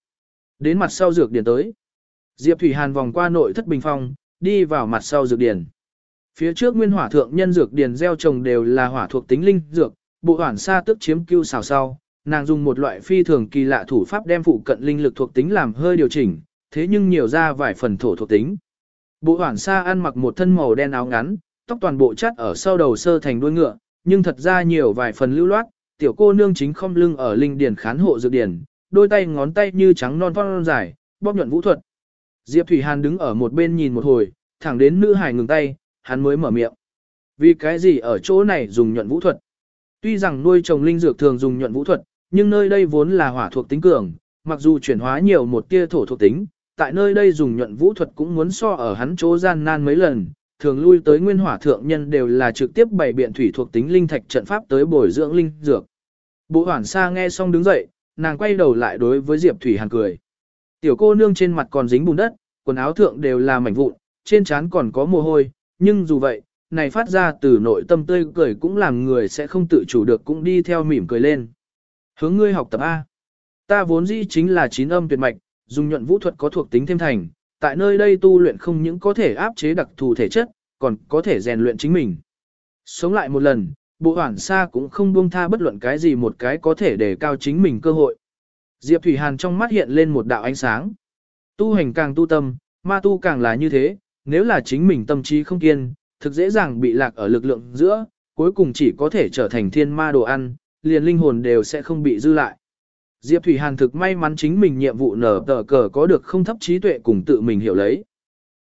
Đến mặt sau dược điển tới. Diệp Thủy Hàn vòng qua nội thất bình phong, đi vào mặt sau dược điển. Phía trước nguyên hỏa thượng nhân dược điển gieo trồng đều là hỏa thuộc tính linh dược, bộ hoàn sa tức chiếm cưu xào sau, nàng dùng một loại phi thường kỳ lạ thủ pháp đem phụ cận linh lực thuộc tính làm hơi điều chỉnh, thế nhưng nhiều ra vài phần thổ thuộc tính. Bộ hoàn sa ăn mặc một thân màu đen áo ngắn, tóc toàn bộ chắt ở sau đầu sơ thành đuôi ngựa, nhưng thật ra nhiều vài phần lưu loát, tiểu cô nương chính không lưng ở linh điển khán hộ dược điển, đôi tay ngón tay như trắng non phong dài, bóp nhuận vũ thuật. Diệp Thủy Hàn đứng ở một bên nhìn một hồi, thẳng đến nữ hải ngừng tay, hắn mới mở miệng. Vì cái gì ở chỗ này dùng nhuận vũ thuật? Tuy rằng nuôi trồng linh dược thường dùng nhuận vũ thuật, nhưng nơi đây vốn là hỏa thuộc tính cường, mặc dù chuyển hóa nhiều một tia thổ thuộc tính, tại nơi đây dùng nhuận vũ thuật cũng muốn so ở hắn chỗ gian nan mấy lần, thường lui tới nguyên hỏa thượng nhân đều là trực tiếp bày biện thủy thuộc tính linh thạch trận pháp tới bồi dưỡng linh dược. Bộ hoảng xa nghe xong đứng dậy, nàng quay đầu lại đối với Diệp Thủy Hàn cười. Tiểu cô nương trên mặt còn dính bùn đất, quần áo thượng đều là mảnh vụn, trên trán còn có mồ hôi, nhưng dù vậy, này phát ra từ nội tâm tươi cười cũng làm người sẽ không tự chủ được cũng đi theo mỉm cười lên. Hướng ngươi học tập A. Ta vốn dĩ chính là chín âm tuyệt mạch, dùng nhuận vũ thuật có thuộc tính thêm thành, tại nơi đây tu luyện không những có thể áp chế đặc thù thể chất, còn có thể rèn luyện chính mình. Sống lại một lần, bộ hoảng xa cũng không buông tha bất luận cái gì một cái có thể để cao chính mình cơ hội. Diệp Thủy Hàn trong mắt hiện lên một đạo ánh sáng. Tu hành càng tu tâm, ma tu càng là như thế, nếu là chính mình tâm trí không kiên, thực dễ dàng bị lạc ở lực lượng giữa, cuối cùng chỉ có thể trở thành thiên ma đồ ăn, liền linh hồn đều sẽ không bị dư lại. Diệp Thủy Hàn thực may mắn chính mình nhiệm vụ nở tờ cờ có được không thấp trí tuệ cùng tự mình hiểu lấy.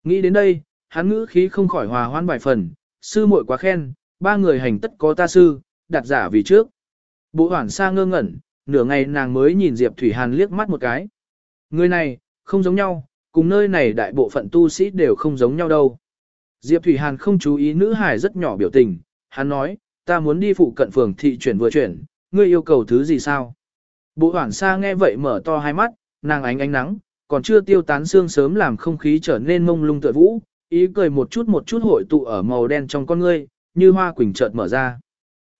Nghĩ đến đây, hắn ngữ khí không khỏi hòa hoan vài phần, sư muội quá khen, ba người hành tất có ta sư, đặt giả vì trước. Bộ hoảng xa ngơ ngẩn, nửa ngày nàng mới nhìn Diệp Thủy Hàn liếc mắt một cái. Người này, không giống nhau, cùng nơi này đại bộ phận tu sĩ đều không giống nhau đâu. Diệp Thủy Hàn không chú ý nữ hải rất nhỏ biểu tình, hắn nói, ta muốn đi phụ cận phường thị chuyển vừa chuyển, ngươi yêu cầu thứ gì sao? Bộ hoảng xa nghe vậy mở to hai mắt, nàng ánh ánh nắng, còn chưa tiêu tán xương sớm làm không khí trở nên mông lung tựa vũ, ý cười một chút một chút hội tụ ở màu đen trong con ngươi, như hoa quỳnh chợt mở ra.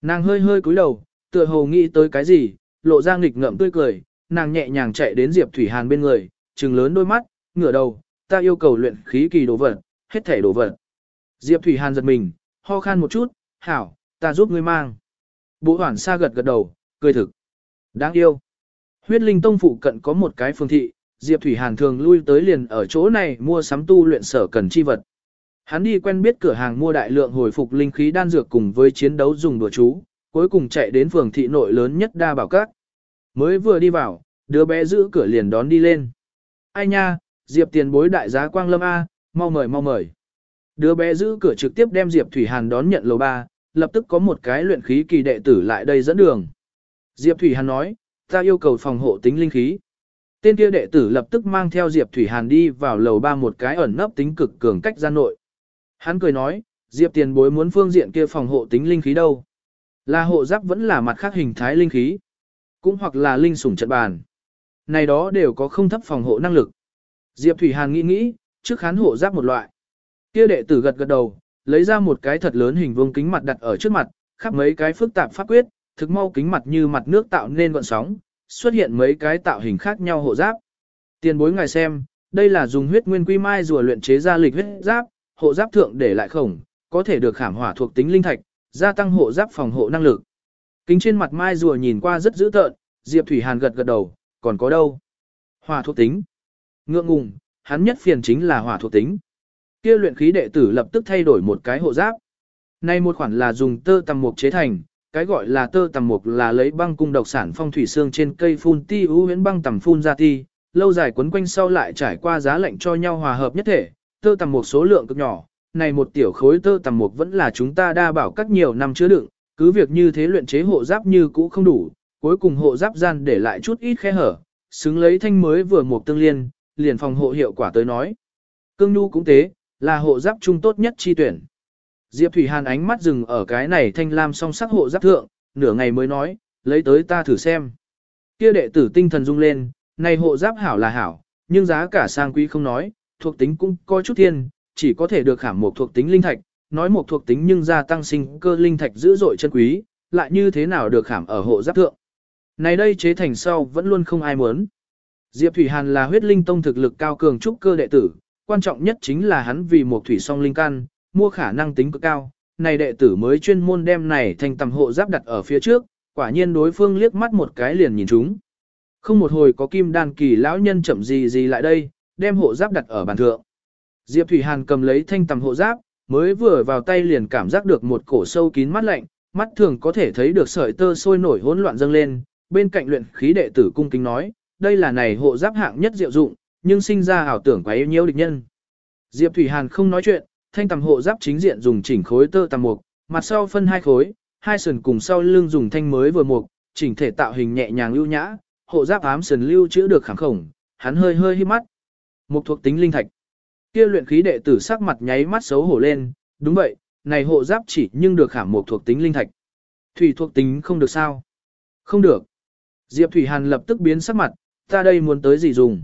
Nàng hơi hơi cúi đầu, tựa hồ nghĩ tới cái gì, lộ ra nghịch ngợm tươi cười, nàng nhẹ nhàng chạy đến Diệp Thủy Hàn bên người, trừng lớn đôi mắt, ngửa đầu, ta yêu cầu luyện khí kỳ đồ vật, hết thể đồ vật. Diệp Thủy Hàn giật mình, ho khan một chút, hảo, ta giúp ngươi mang. Bộ hoảng xa gật gật đầu, cười thực. Đáng yêu. Huyết linh tông phụ cận có một cái phương thị, Diệp Thủy Hàn thường lui tới liền ở chỗ này mua sắm tu luyện sở cần chi vật. Hắn đi quen biết cửa hàng mua đại lượng hồi phục linh khí đan dược cùng với chiến đấu dùng đồ chú, cuối cùng chạy đến phường thị nội lớn nhất đa bảo các. Mới vừa đi vào, đứa bé giữ cửa liền đón đi lên. Ai nha, Diệp tiền bối đại giá quang lâm A, mau mời mau mời. Đứa bé giữ cửa trực tiếp đem Diệp Thủy Hàn đón nhận lầu ba, lập tức có một cái luyện khí kỳ đệ tử lại đây dẫn đường. Diệp Thủy Hàn nói, ta yêu cầu phòng hộ tính linh khí. Tên kia đệ tử lập tức mang theo Diệp Thủy Hàn đi vào lầu ba một cái ẩn nấp tính cực cường cách gian nội. Hắn cười nói, Diệp tiền bối muốn phương diện kia phòng hộ tính linh khí đâu. Là hộ giáp vẫn là mặt khác hình thái linh khí, cũng hoặc là linh sủng trận bàn. Này đó đều có không thấp phòng hộ năng lực. Diệp Thủy Hàn nghĩ nghĩ, trước khán hộ giáp một loại. Kia đệ tử gật gật đầu, lấy ra một cái thật lớn hình vuông kính mặt đặt ở trước mặt, khắp mấy cái phức tạp pháp quyết, thực mau kính mặt như mặt nước tạo nên gọn sóng, xuất hiện mấy cái tạo hình khác nhau hộ giáp. Tiền bối ngài xem, đây là dùng huyết nguyên quy mai rùa luyện chế ra lịch huyết giáp, hộ giáp thượng để lại khổng, có thể được khảm hỏa thuộc tính linh thạch, gia tăng hộ giáp phòng hộ năng lực. Kính trên mặt mai rùa nhìn qua rất dữ tợn, Diệp Thủy Hàn gật gật đầu, còn có đâu? Hỏa thuộc tính. Ngượng ngùng, hắn nhất phiền chính là hỏa thuộc tính. Kia luyện khí đệ tử lập tức thay đổi một cái hộ giáp. Nay một khoản là dùng tơ tầm mục chế thành, cái gọi là tơ tầm mục là lấy băng cung độc sản phong thủy xương trên cây phun ti ưu huyễn băng tầm phun ra ti, lâu dài quấn quanh sau lại trải qua giá lạnh cho nhau hòa hợp nhất thể, tơ tầm mục số lượng cực nhỏ, này một tiểu khối tơ tầm mục vẫn là chúng ta đa bảo các nhiều năm chứa đựng, cứ việc như thế luyện chế hộ giáp như cũ không đủ, cuối cùng hộ giáp gian để lại chút ít khe hở, xứng lấy thanh mới vừa mục tương liên, liền phòng hộ hiệu quả tới nói. Cương nhu cũng thế, là hộ giáp trung tốt nhất chi tuyển. Diệp Thủy Hàn ánh mắt dừng ở cái này thanh lam song sắc hộ giáp thượng, nửa ngày mới nói, lấy tới ta thử xem. Kia đệ tử tinh thần rung lên, này hộ giáp hảo là hảo, nhưng giá cả sang quý không nói, thuộc tính cũng coi chút thiên, chỉ có thể được khảm một thuộc tính linh thạch, nói một thuộc tính nhưng gia tăng sinh cơ linh thạch dữ dội chân quý, lại như thế nào được khảm ở hộ giáp thượng. Này đây chế thành sau vẫn luôn không ai muốn. Diệp Thủy Hàn là huyết linh tông thực lực cao cường trúc cơ đệ tử, quan trọng nhất chính là hắn vì một thủy song linh căn, mua khả năng tính cực cao. Này đệ tử mới chuyên môn đem này thành tầm hộ giáp đặt ở phía trước, quả nhiên đối phương liếc mắt một cái liền nhìn chúng. Không một hồi có kim đan kỳ lão nhân chậm gì gì lại đây, đem hộ giáp đặt ở bàn thượng. Diệp Thủy Hàn cầm lấy thanh tầm hộ giáp, mới vừa vào tay liền cảm giác được một cổ sâu kín mắt lạnh, mắt thường có thể thấy được sợi tơ sôi nổi hỗn loạn dâng lên, bên cạnh luyện khí đệ tử cung kính nói, đây là này hộ giáp hạng nhất diệu dụng, nhưng sinh ra ảo tưởng quá yêu nhiêu địch nhân. Diệp Thủy Hàn không nói chuyện, thanh tầm hộ giáp chính diện dùng chỉnh khối tơ tầm mục, mặt sau phân hai khối, hai sườn cùng sau lưng dùng thanh mới vừa mục, chỉnh thể tạo hình nhẹ nhàng lưu nhã, hộ giáp ám sườn lưu chữ được khẳng khổng, hắn hơi hơi hít mắt. Mục thuộc tính linh thạch. Kia luyện khí đệ tử sắc mặt nháy mắt xấu hổ lên, đúng vậy, này hộ giáp chỉ nhưng được khảm mục thuộc tính linh thạch. Thủy thuộc tính không được sao? Không được. Diệp Thủy Hàn lập tức biến sắc mặt, ta đây muốn tới gì dùng?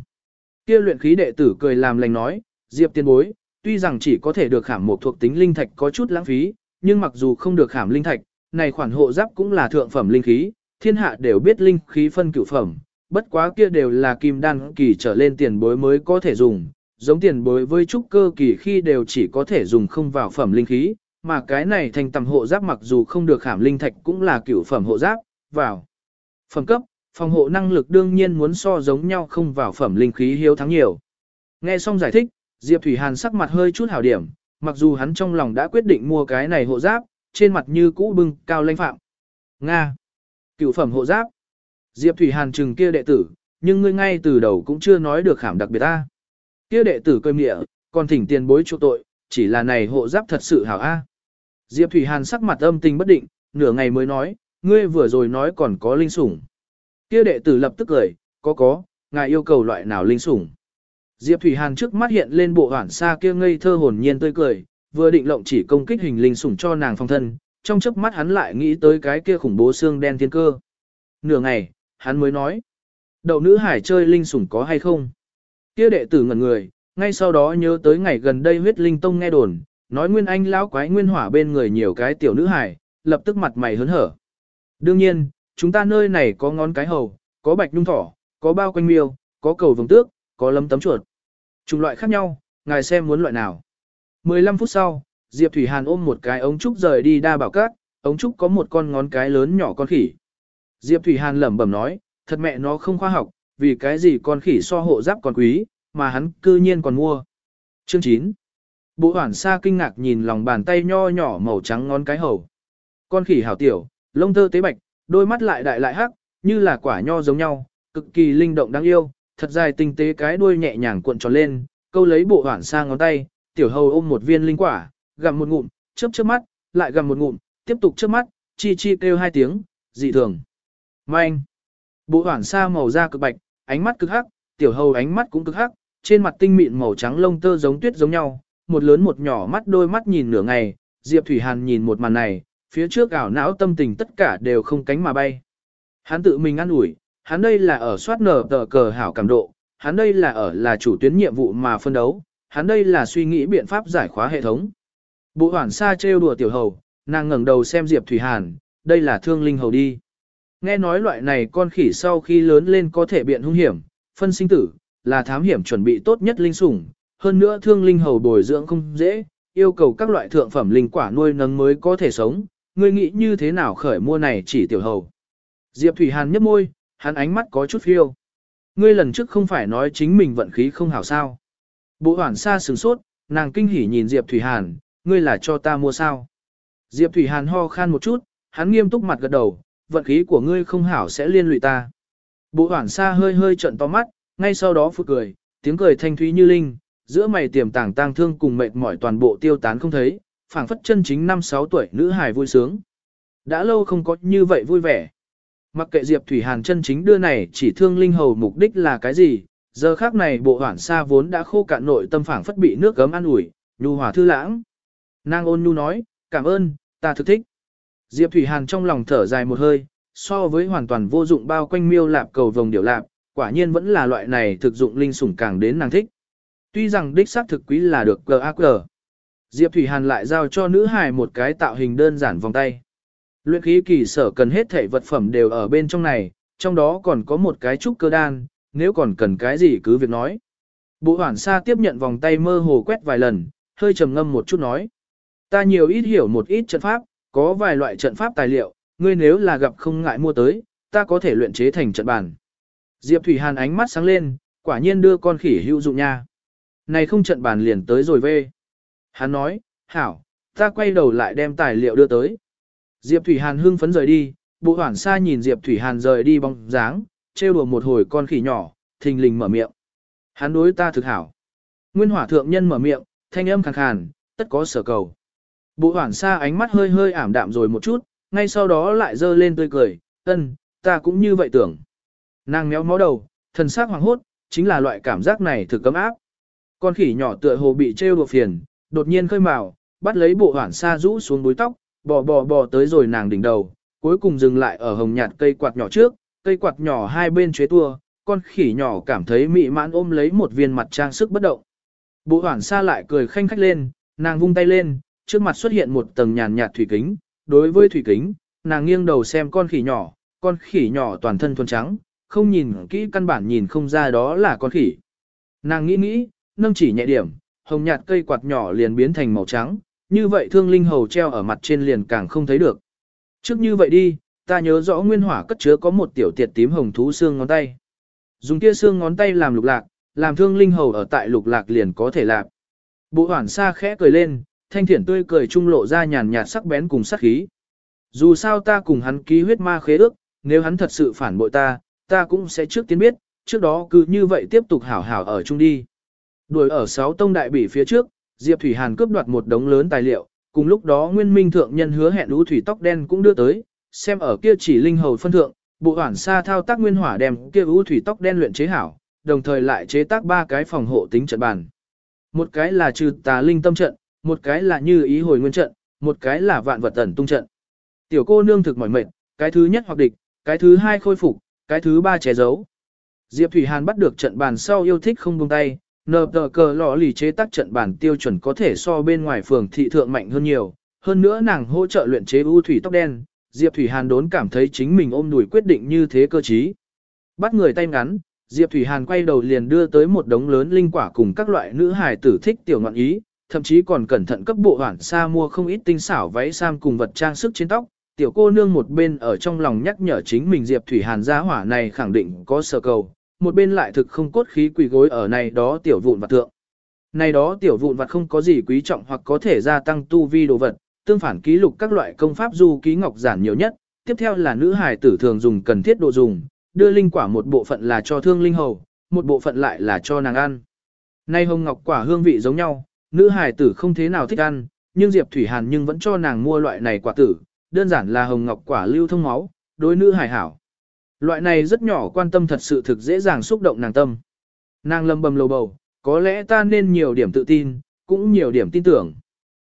Kia luyện khí đệ tử cười làm lành nói, Diệp tiên bối, tuy rằng chỉ có thể được khảm một thuộc tính linh thạch có chút lãng phí, nhưng mặc dù không được khảm linh thạch, này khoản hộ giáp cũng là thượng phẩm linh khí, thiên hạ đều biết linh khí phân cửu phẩm, bất quá kia đều là kim đan kỳ trở lên tiền bối mới có thể dùng, giống tiền bối với trúc cơ kỳ khi đều chỉ có thể dùng không vào phẩm linh khí, mà cái này thành tầm hộ giáp mặc dù không được khảm linh thạch cũng là cửu phẩm hộ giáp, vào phẩm cấp, phòng hộ năng lực đương nhiên muốn so giống nhau không vào phẩm linh khí hiếu thắng nhiều. Nghe xong giải thích, Diệp Thủy Hàn sắc mặt hơi chút hảo điểm, mặc dù hắn trong lòng đã quyết định mua cái này hộ giáp, trên mặt như cũ bưng cao lãnh phạm. Nga. Cựu phẩm hộ giáp. Diệp Thủy Hàn trừng kia đệ tử, nhưng ngươi ngay từ đầu cũng chưa nói được khảm đặc biệt ta. Kia đệ tử cơm địa, còn thỉnh tiền bối chỗ tội, chỉ là này hộ giáp thật sự hảo a. Diệp Thủy Hàn sắc mặt âm tình bất định, nửa ngày mới nói, ngươi vừa rồi nói còn có linh sủng. Kia đệ tử lập tức cười, có có, ngài yêu cầu loại nào linh sủng. Diệp Thủy Hàn trước mắt hiện lên bộ hoảng xa kia ngây thơ hồn nhiên tươi cười, vừa định lộng chỉ công kích hình linh sủng cho nàng phong thân, trong chớp mắt hắn lại nghĩ tới cái kia khủng bố xương đen thiên cơ. Nửa ngày, hắn mới nói, đậu nữ hải chơi linh sủng có hay không? Kia đệ tử ngẩn người, ngay sau đó nhớ tới ngày gần đây huyết linh tông nghe đồn, nói nguyên anh lão quái nguyên hỏa bên người nhiều cái tiểu nữ hải, lập tức mặt mày hớn hở. Đương nhiên, chúng ta nơi này có ngón cái hầu, có bạch nhung thỏ, có bao quanh miêu, có cầu vồng tước, có lấm tấm chuột. Chủng loại khác nhau, ngài xem muốn loại nào. 15 phút sau, Diệp Thủy Hàn ôm một cái ống trúc rời đi đa bảo cát, ống trúc có một con ngón cái lớn nhỏ con khỉ. Diệp Thủy Hàn lẩm bẩm nói, thật mẹ nó không khoa học, vì cái gì con khỉ so hộ giáp còn quý, mà hắn cư nhiên còn mua. Chương 9 Bộ hoảng xa kinh ngạc nhìn lòng bàn tay nho nhỏ màu trắng ngón cái hầu. Con khỉ hảo tiểu, lông tơ tế bạch, đôi mắt lại đại lại hắc, như là quả nho giống nhau, cực kỳ linh động đáng yêu, thật dài tinh tế cái đuôi nhẹ nhàng cuộn tròn lên, câu lấy bộ hoảng sang ngón tay, tiểu hầu ôm một viên linh quả, gặm một ngụm, chớp chớp mắt, lại gặm một ngụm, tiếp tục chớp mắt, chi chi kêu hai tiếng, dị thường. Manh. Bộ hoảng sa màu da cực bạch, ánh mắt cực hắc, tiểu hầu ánh mắt cũng cực hắc, trên mặt tinh mịn màu trắng lông tơ giống tuyết giống nhau, một lớn một nhỏ mắt đôi mắt nhìn nửa ngày, Diệp Thủy Hàn nhìn một màn này, phía trước ảo não tâm tình tất cả đều không cánh mà bay. Hắn tự mình ăn ủi, hắn đây là ở soát nở tờ cờ hảo cảm độ, hắn đây là ở là chủ tuyến nhiệm vụ mà phân đấu, hắn đây là suy nghĩ biện pháp giải khóa hệ thống. Bộ hoảng xa trêu đùa tiểu hầu, nàng ngẩng đầu xem Diệp Thủy Hàn, đây là thương linh hầu đi. Nghe nói loại này con khỉ sau khi lớn lên có thể biện hung hiểm, phân sinh tử, là thám hiểm chuẩn bị tốt nhất linh sủng, hơn nữa thương linh hầu bồi dưỡng không dễ, yêu cầu các loại thượng phẩm linh quả nuôi nấng mới có thể sống, ngươi nghĩ như thế nào khởi mua này chỉ tiểu hầu. Diệp Thủy Hàn nhấp môi, hắn ánh mắt có chút phiêu. Ngươi lần trước không phải nói chính mình vận khí không hảo sao. Bộ hoảng xa sừng sốt, nàng kinh hỉ nhìn Diệp Thủy Hàn, ngươi là cho ta mua sao. Diệp Thủy Hàn ho khan một chút, hắn nghiêm túc mặt gật đầu, vận khí của ngươi không hảo sẽ liên lụy ta. Bộ hoảng xa hơi hơi trận to mắt, ngay sau đó phụt cười, tiếng cười thanh thúy như linh, giữa mày tiềm tàng tang thương cùng mệt mỏi toàn bộ tiêu tán không thấy, phảng phất chân chính năm sáu tuổi nữ hài vui sướng. Đã lâu không có như vậy vui vẻ. Mặc kệ Diệp Thủy Hàn chân chính đưa này chỉ thương linh hầu mục đích là cái gì, giờ khác này bộ hoảng xa vốn đã khô cạn nội tâm phảng phất bị nước gấm ăn ủi, nhu hòa thư lãng. Nàng ôn nhu nói, cảm ơn, ta thực thích. Diệp Thủy Hàn trong lòng thở dài một hơi, so với hoàn toàn vô dụng bao quanh miêu lạp cầu vồng điểu lạp, quả nhiên vẫn là loại này thực dụng linh sủng càng đến nàng thích. Tuy rằng đích xác thực quý là được QAQ. Diệp Thủy Hàn lại giao cho nữ hài một cái tạo hình đơn giản vòng tay. Luyện khí kỳ sở cần hết thể vật phẩm đều ở bên trong này, trong đó còn có một cái trúc cơ đan, nếu còn cần cái gì cứ việc nói. Bộ hoảng xa tiếp nhận vòng tay mơ hồ quét vài lần, hơi trầm ngâm một chút nói. Ta nhiều ít hiểu một ít trận pháp, có vài loại trận pháp tài liệu, ngươi nếu là gặp không ngại mua tới, ta có thể luyện chế thành trận bàn. Diệp Thủy Hàn ánh mắt sáng lên, quả nhiên đưa con khỉ hữu dụng nha. Này không trận bàn liền tới rồi về. Hắn nói, hảo, ta quay đầu lại đem tài liệu đưa tới. Diệp Thủy Hàn hưng phấn rời đi, bộ hoảng xa nhìn Diệp Thủy Hàn rời đi bóng dáng, trêu đùa một hồi con khỉ nhỏ, thình lình mở miệng. Hắn đối ta thực hảo. Nguyên hỏa thượng nhân mở miệng, thanh âm khàn khàn, tất có sở cầu. Bộ hoảng xa ánh mắt hơi hơi ảm đạm rồi một chút, ngay sau đó lại dơ lên tươi cười, ân, ta cũng như vậy tưởng. Nàng méo mó đầu, thần sắc hoàng hốt, chính là loại cảm giác này thực cấm áp. Con khỉ nhỏ tựa hồ bị trêu đùa phiền, đột nhiên khơi mào, bắt lấy bộ hoảng sa rũ xuống búi tóc, bò bò bò tới rồi nàng đỉnh đầu, cuối cùng dừng lại ở hồng nhạt cây quạt nhỏ trước, cây quạt nhỏ hai bên chế tua, con khỉ nhỏ cảm thấy mị mãn ôm lấy một viên mặt trang sức bất động. Bộ hoảng xa lại cười khanh khách lên, nàng vung tay lên, trước mặt xuất hiện một tầng nhàn nhạt thủy kính, đối với thủy kính, nàng nghiêng đầu xem con khỉ nhỏ, con khỉ nhỏ toàn thân thuần trắng, không nhìn kỹ căn bản nhìn không ra đó là con khỉ. Nàng nghĩ nghĩ, nâng chỉ nhẹ điểm, hồng nhạt cây quạt nhỏ liền biến thành màu trắng, như vậy thương linh hầu treo ở mặt trên liền càng không thấy được. Trước như vậy đi, ta nhớ rõ nguyên hỏa cất chứa có một tiểu tiệt tím hồng thú xương ngón tay. Dùng kia xương ngón tay làm lục lạc, làm thương linh hầu ở tại lục lạc liền có thể lạc. Bộ hoảng xa khẽ cười lên, thanh thiển tươi cười trung lộ ra nhàn nhạt sắc bén cùng sắc khí. Dù sao ta cùng hắn ký huyết ma khế ước, nếu hắn thật sự phản bội ta, ta cũng sẽ trước tiên biết, trước đó cứ như vậy tiếp tục hảo hảo ở chung đi. Đuổi ở sáu tông đại bỉ phía trước, Diệp Thủy Hàn cướp đoạt một đống lớn tài liệu, cùng lúc đó Nguyên Minh thượng nhân hứa hẹn lũ thủy tóc đen cũng đưa tới, xem ở kia chỉ linh hầu phân thượng, bộ hoản xa thao tác nguyên hỏa đem kia lũ thủy tóc đen luyện chế hảo, đồng thời lại chế tác ba cái phòng hộ tính trận bàn. Một cái là trừ tà linh tâm trận, một cái là như ý hồi nguyên trận, một cái là vạn vật tẩn tung trận. Tiểu cô nương thực mỏi mệt, cái thứ nhất hoặc địch, cái thứ hai khôi phục, cái thứ ba che giấu. Diệp Thủy Hàn bắt được trận bàn sau yêu thích không buông tay, nờ tờ cờ lọ lì chế tác trận bản tiêu chuẩn có thể so bên ngoài phường thị thượng mạnh hơn nhiều. Hơn nữa nàng hỗ trợ luyện chế ưu thủy tóc đen, Diệp Thủy Hàn đốn cảm thấy chính mình ôm đùi quyết định như thế cơ trí. Bắt người tay ngắn, Diệp Thủy Hàn quay đầu liền đưa tới một đống lớn linh quả cùng các loại nữ hài tử thích tiểu ngọn ý, thậm chí còn cẩn thận cấp bộ hoảng xa mua không ít tinh xảo váy sam cùng vật trang sức trên tóc. Tiểu cô nương một bên ở trong lòng nhắc nhở chính mình Diệp Thủy Hàn gia hỏa này khẳng định có sở cầu, một bên lại thực không cốt khí quỳ gối ở này đó tiểu vụn vặt tượng. Này đó tiểu vụn vặt không có gì quý trọng hoặc có thể gia tăng tu vi đồ vật, tương phản ký lục các loại công pháp du ký ngọc giản nhiều nhất, tiếp theo là nữ hài tử thường dùng cần thiết đồ dùng, đưa linh quả một bộ phận là cho thương linh hầu, một bộ phận lại là cho nàng ăn. Nay hồng ngọc quả hương vị giống nhau, nữ hài tử không thế nào thích ăn, nhưng Diệp Thủy Hàn nhưng vẫn cho nàng mua loại này quả tử, đơn giản là hồng ngọc quả lưu thông máu, đối nữ hài hảo. Loại này rất nhỏ quan tâm thật sự thực dễ dàng xúc động nàng tâm. Nàng lâm bầm lầu bầu, có lẽ ta nên nhiều điểm tự tin, cũng nhiều điểm tin tưởng.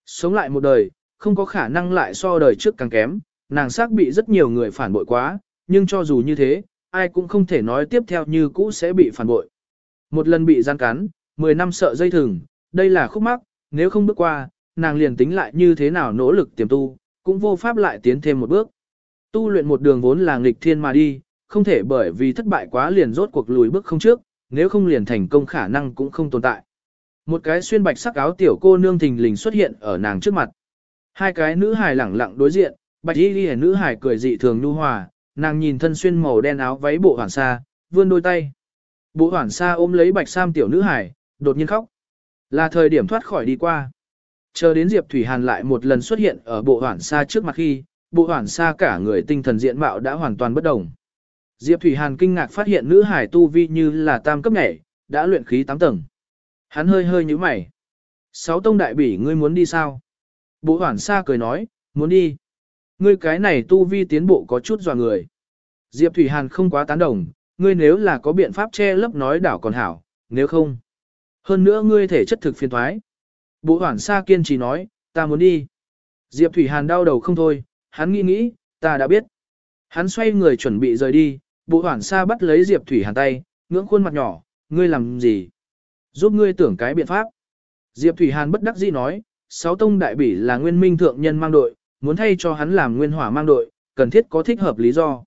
Sống lại một đời, không có khả năng lại so đời trước càng kém, nàng xác bị rất nhiều người phản bội quá, nhưng cho dù như thế, ai cũng không thể nói tiếp theo như cũ sẽ bị phản bội. Một lần bị gian cắn, 10 năm sợ dây thừng, đây là khúc mắc, nếu không bước qua, nàng liền tính lại như thế nào nỗ lực tiềm tu, cũng vô pháp lại tiến thêm một bước. Tu luyện một đường vốn là nghịch thiên mà đi, không thể bởi vì thất bại quá liền rốt cuộc lùi bước không trước, nếu không liền thành công khả năng cũng không tồn tại. Một cái xuyên bạch sắc áo tiểu cô nương thình lình xuất hiện ở nàng trước mặt. Hai cái nữ hài lẳng lặng đối diện, bạch y ghi nữ hài cười dị thường nhu hòa, nàng nhìn thân xuyên màu đen áo váy bộ hoảng sa, vươn đôi tay. Bộ hoảng sa ôm lấy bạch sam tiểu nữ hài, đột nhiên khóc. Là thời điểm thoát khỏi đi qua. Chờ đến Diệp Thủy Hàn lại một lần xuất hiện ở bộ hoảng sa trước mặt khi, bộ hoảng sa cả người tinh thần diện mạo đã hoàn toàn bất đồng. Diệp Thủy Hàn kinh ngạc phát hiện nữ hải tu vi như là tam cấp nhảy, đã luyện khí 8 tầng. Hắn hơi hơi nhíu mày. Sáu tông đại bỉ ngươi muốn đi sao? Bộ hoảng xa cười nói, muốn đi. Ngươi cái này tu vi tiến bộ có chút dò người. Diệp Thủy Hàn không quá tán đồng, ngươi nếu là có biện pháp che lấp nói đảo còn hảo, nếu không. Hơn nữa ngươi thể chất thực phiền thoái. Bộ hoảng xa kiên trì nói, ta muốn đi. Diệp Thủy Hàn đau đầu không thôi, hắn nghĩ nghĩ, ta đã biết. Hắn xoay người chuẩn bị rời đi, bộ hoảng xa bắt lấy Diệp Thủy Hàn tay, ngưỡng khuôn mặt nhỏ, ngươi làm gì? Giúp ngươi tưởng cái biện pháp. Diệp Thủy Hàn bất đắc dĩ nói, sáu tông đại bỉ là nguyên minh thượng nhân mang đội, muốn thay cho hắn làm nguyên hỏa mang đội, cần thiết có thích hợp lý do.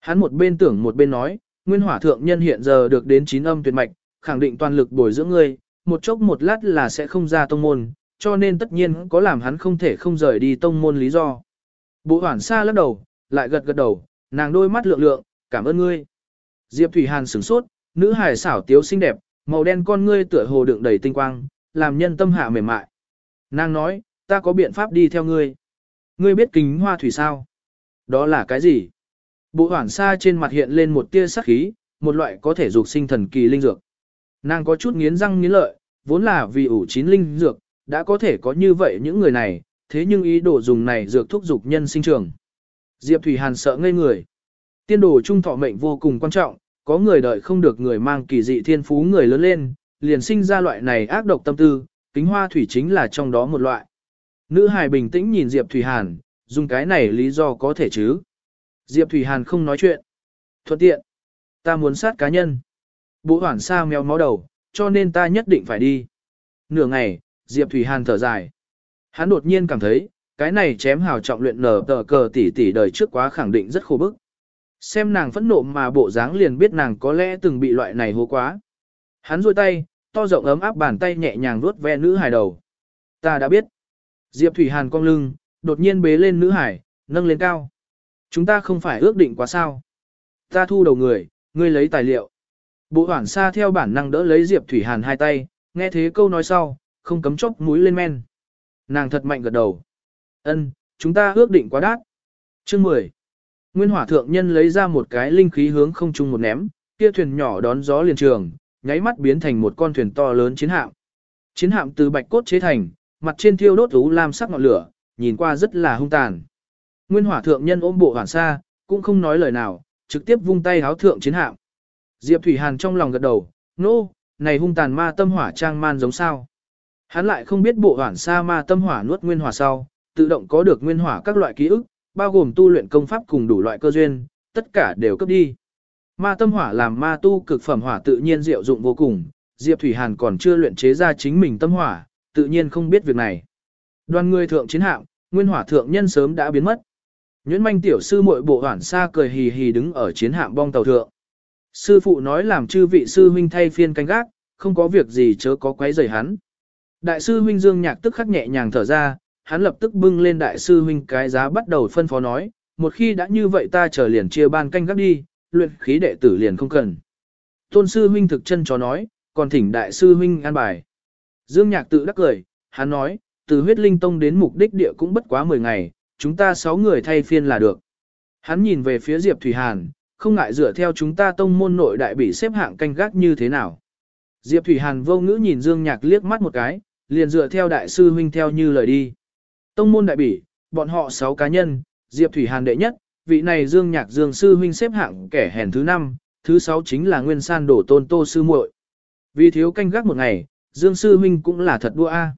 Hắn một bên tưởng một bên nói, nguyên hỏa thượng nhân hiện giờ được đến chín âm tuyệt mạch, khẳng định toàn lực bồi dưỡng ngươi, một chốc một lát là sẽ không ra tông môn, cho nên tất nhiên có làm hắn không thể không rời đi tông môn lý do. Bộ hoảng xa lắc đầu, lại gật gật đầu, nàng đôi mắt lượng lượng, cảm ơn ngươi. Diệp Thủy Hàn sửng sốt, nữ hài xảo tiếu xinh đẹp, màu đen con ngươi tựa hồ đựng đầy tinh quang, làm nhân tâm hạ mềm mại. Nàng nói, ta có biện pháp đi theo ngươi. Ngươi biết kính hoa thủy sao? Đó là cái gì? Bộ hoảng xa trên mặt hiện lên một tia sắc khí, một loại có thể dục sinh thần kỳ linh dược. Nàng có chút nghiến răng nghiến lợi, vốn là vì ủ chín linh dược, đã có thể có như vậy những người này, thế nhưng ý đồ dùng này dược thúc dục nhân sinh trường. Diệp Thủy Hàn sợ ngây người. Tiên đồ trung thọ mệnh vô cùng quan trọng, có người đợi không được người mang kỳ dị thiên phú người lớn lên, liền sinh ra loại này ác độc tâm tư, kính hoa thủy chính là trong đó một loại. Nữ hài bình tĩnh nhìn Diệp Thủy Hàn, dùng cái này lý do có thể chứ. Diệp Thủy Hàn không nói chuyện. Thuận tiện. Ta muốn sát cá nhân. Bộ hoảng sa mèo máu đầu, cho nên ta nhất định phải đi. Nửa ngày, Diệp Thủy Hàn thở dài. Hắn đột nhiên cảm thấy, cái này chém hào trọng luyện nở tờ cờ tỷ tỷ đời trước quá khẳng định rất khổ bức. Xem nàng phẫn nộ mà bộ dáng liền biết nàng có lẽ từng bị loại này hố quá. Hắn rôi tay, to rộng ấm áp bàn tay nhẹ nhàng vuốt ve nữ hài đầu. Ta đã biết. Diệp Thủy Hàn cong lưng, đột nhiên bế lên nữ hải, nâng lên cao. Chúng ta không phải ước định quá sao. Ta thu đầu người, ngươi lấy tài liệu. Bộ hoảng xa theo bản năng đỡ lấy Diệp Thủy Hàn hai tay, nghe thế câu nói sau, không cấm chốc mũi lên men. Nàng thật mạnh gật đầu. Ân, chúng ta ước định quá đắt. Chương 10. Nguyên hỏa thượng nhân lấy ra một cái linh khí hướng không trung một ném, kia thuyền nhỏ đón gió liền trường, nháy mắt biến thành một con thuyền to lớn chiến hạm. Chiến hạm từ bạch cốt chế thành, mặt trên thiêu đốt ú lam sắc ngọn lửa, nhìn qua rất là hung tàn. Nguyên hỏa thượng nhân ôm bộ hoàn sa, cũng không nói lời nào, trực tiếp vung tay háo thượng chiến hạm. Diệp Thủy Hàn trong lòng gật đầu, nô, no, này hung tàn ma tâm hỏa trang man giống sao. Hắn lại không biết bộ hoàn sa ma tâm hỏa nuốt nguyên hỏa sau, tự động có được nguyên hỏa các loại ký ức, bao gồm tu luyện công pháp cùng đủ loại cơ duyên, tất cả đều cấp đi. Ma tâm hỏa làm ma tu cực phẩm hỏa tự nhiên diệu dụng vô cùng, Diệp Thủy Hàn còn chưa luyện chế ra chính mình tâm hỏa, tự nhiên không biết việc này. Đoàn người thượng chiến hạm, nguyên hỏa thượng nhân sớm đã biến mất. Nhuyễn manh tiểu sư muội bộ hoản xa cười hì hì đứng ở chiến hạm bong tàu thượng. Sư phụ nói làm chư vị sư huynh thay phiên canh gác, không có việc gì chớ có quấy rầy hắn. Đại sư huynh Dương Nhạc tức khắc nhẹ nhàng thở ra, hắn lập tức bưng lên đại sư huynh cái giá bắt đầu phân phó nói, một khi đã như vậy ta chờ liền chia ban canh gác đi, luyện khí đệ tử liền không cần. Tôn sư huynh thực chân chó nói, còn thỉnh đại sư huynh an bài. Dương Nhạc tự đắc cười, hắn nói, từ huyết linh tông đến mục đích địa cũng bất quá 10 ngày, chúng ta 6 người thay phiên là được. Hắn nhìn về phía Diệp Thủy Hàn, không ngại dựa theo chúng ta tông môn nội đại bị xếp hạng canh gác như thế nào. Diệp Thủy Hàn vô ngữ nhìn Dương Nhạc liếc mắt một cái, liền dựa theo đại sư huynh theo như lời đi. Tông môn đại bỉ, bọn họ 6 cá nhân, Diệp Thủy Hàn đệ nhất, vị này Dương Nhạc Dương sư huynh xếp hạng kẻ hèn thứ 5, thứ 6 chính là Nguyên San đổ tôn tô sư muội. Vì thiếu canh gác một ngày, Dương sư huynh cũng là thật đua a.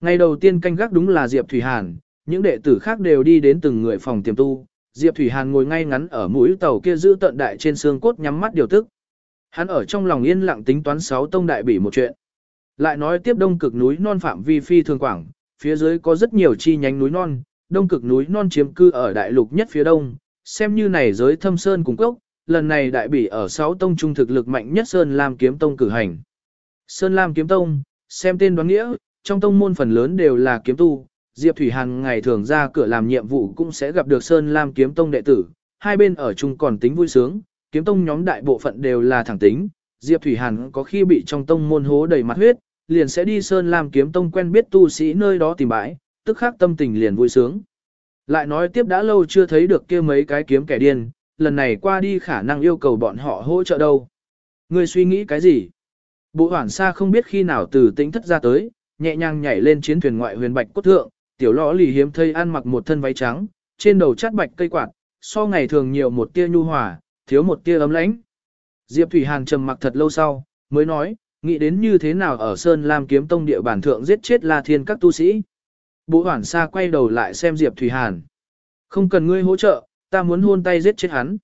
Ngày đầu tiên canh gác đúng là Diệp Thủy Hàn, những đệ tử khác đều đi đến từng người phòng tiềm tu. Diệp Thủy Hàn ngồi ngay ngắn ở mũi tàu kia giữ tận đại trên xương cốt nhắm mắt điều tức. Hắn ở trong lòng yên lặng tính toán sáu tông đại bỉ một chuyện. Lại nói tiếp đông cực núi non phạm vi phi thường quảng, phía dưới có rất nhiều chi nhánh núi non, đông cực núi non chiếm cư ở đại lục nhất phía đông, xem như này giới thâm sơn cùng cốc, lần này đại bỉ ở sáu tông trung thực lực mạnh nhất Sơn Lam Kiếm Tông cử hành. Sơn Lam Kiếm Tông, xem tên đoán nghĩa, trong tông môn phần lớn đều là kiếm tu, Diệp Thủy Hàn ngày thường ra cửa làm nhiệm vụ cũng sẽ gặp được Sơn Lam kiếm tông đệ tử, hai bên ở chung còn tính vui sướng, kiếm tông nhóm đại bộ phận đều là thẳng tính, Diệp Thủy Hàn có khi bị trong tông môn hố đầy mặt huyết, liền sẽ đi Sơn Lam kiếm tông quen biết tu sĩ nơi đó tìm bãi, tức khắc tâm tình liền vui sướng. Lại nói tiếp đã lâu chưa thấy được kia mấy cái kiếm kẻ điên, lần này qua đi khả năng yêu cầu bọn họ hỗ trợ đâu. Ngươi suy nghĩ cái gì? Bộ hoảng xa không biết khi nào từ tĩnh thất ra tới, nhẹ nhàng nhảy lên chiến thuyền ngoại huyền bạch cốt thượng, tiểu lõ lì hiếm thấy ăn mặc một thân váy trắng, trên đầu chát bạch cây quạt, so ngày thường nhiều một tia nhu hòa, thiếu một tia ấm lãnh. Diệp Thủy Hàn trầm mặc thật lâu sau, mới nói, nghĩ đến như thế nào ở Sơn Lam kiếm tông địa bản thượng giết chết La Thiên các tu sĩ. Bộ hoảng xa quay đầu lại xem Diệp Thủy Hàn. Không cần ngươi hỗ trợ, ta muốn hôn tay giết chết hắn.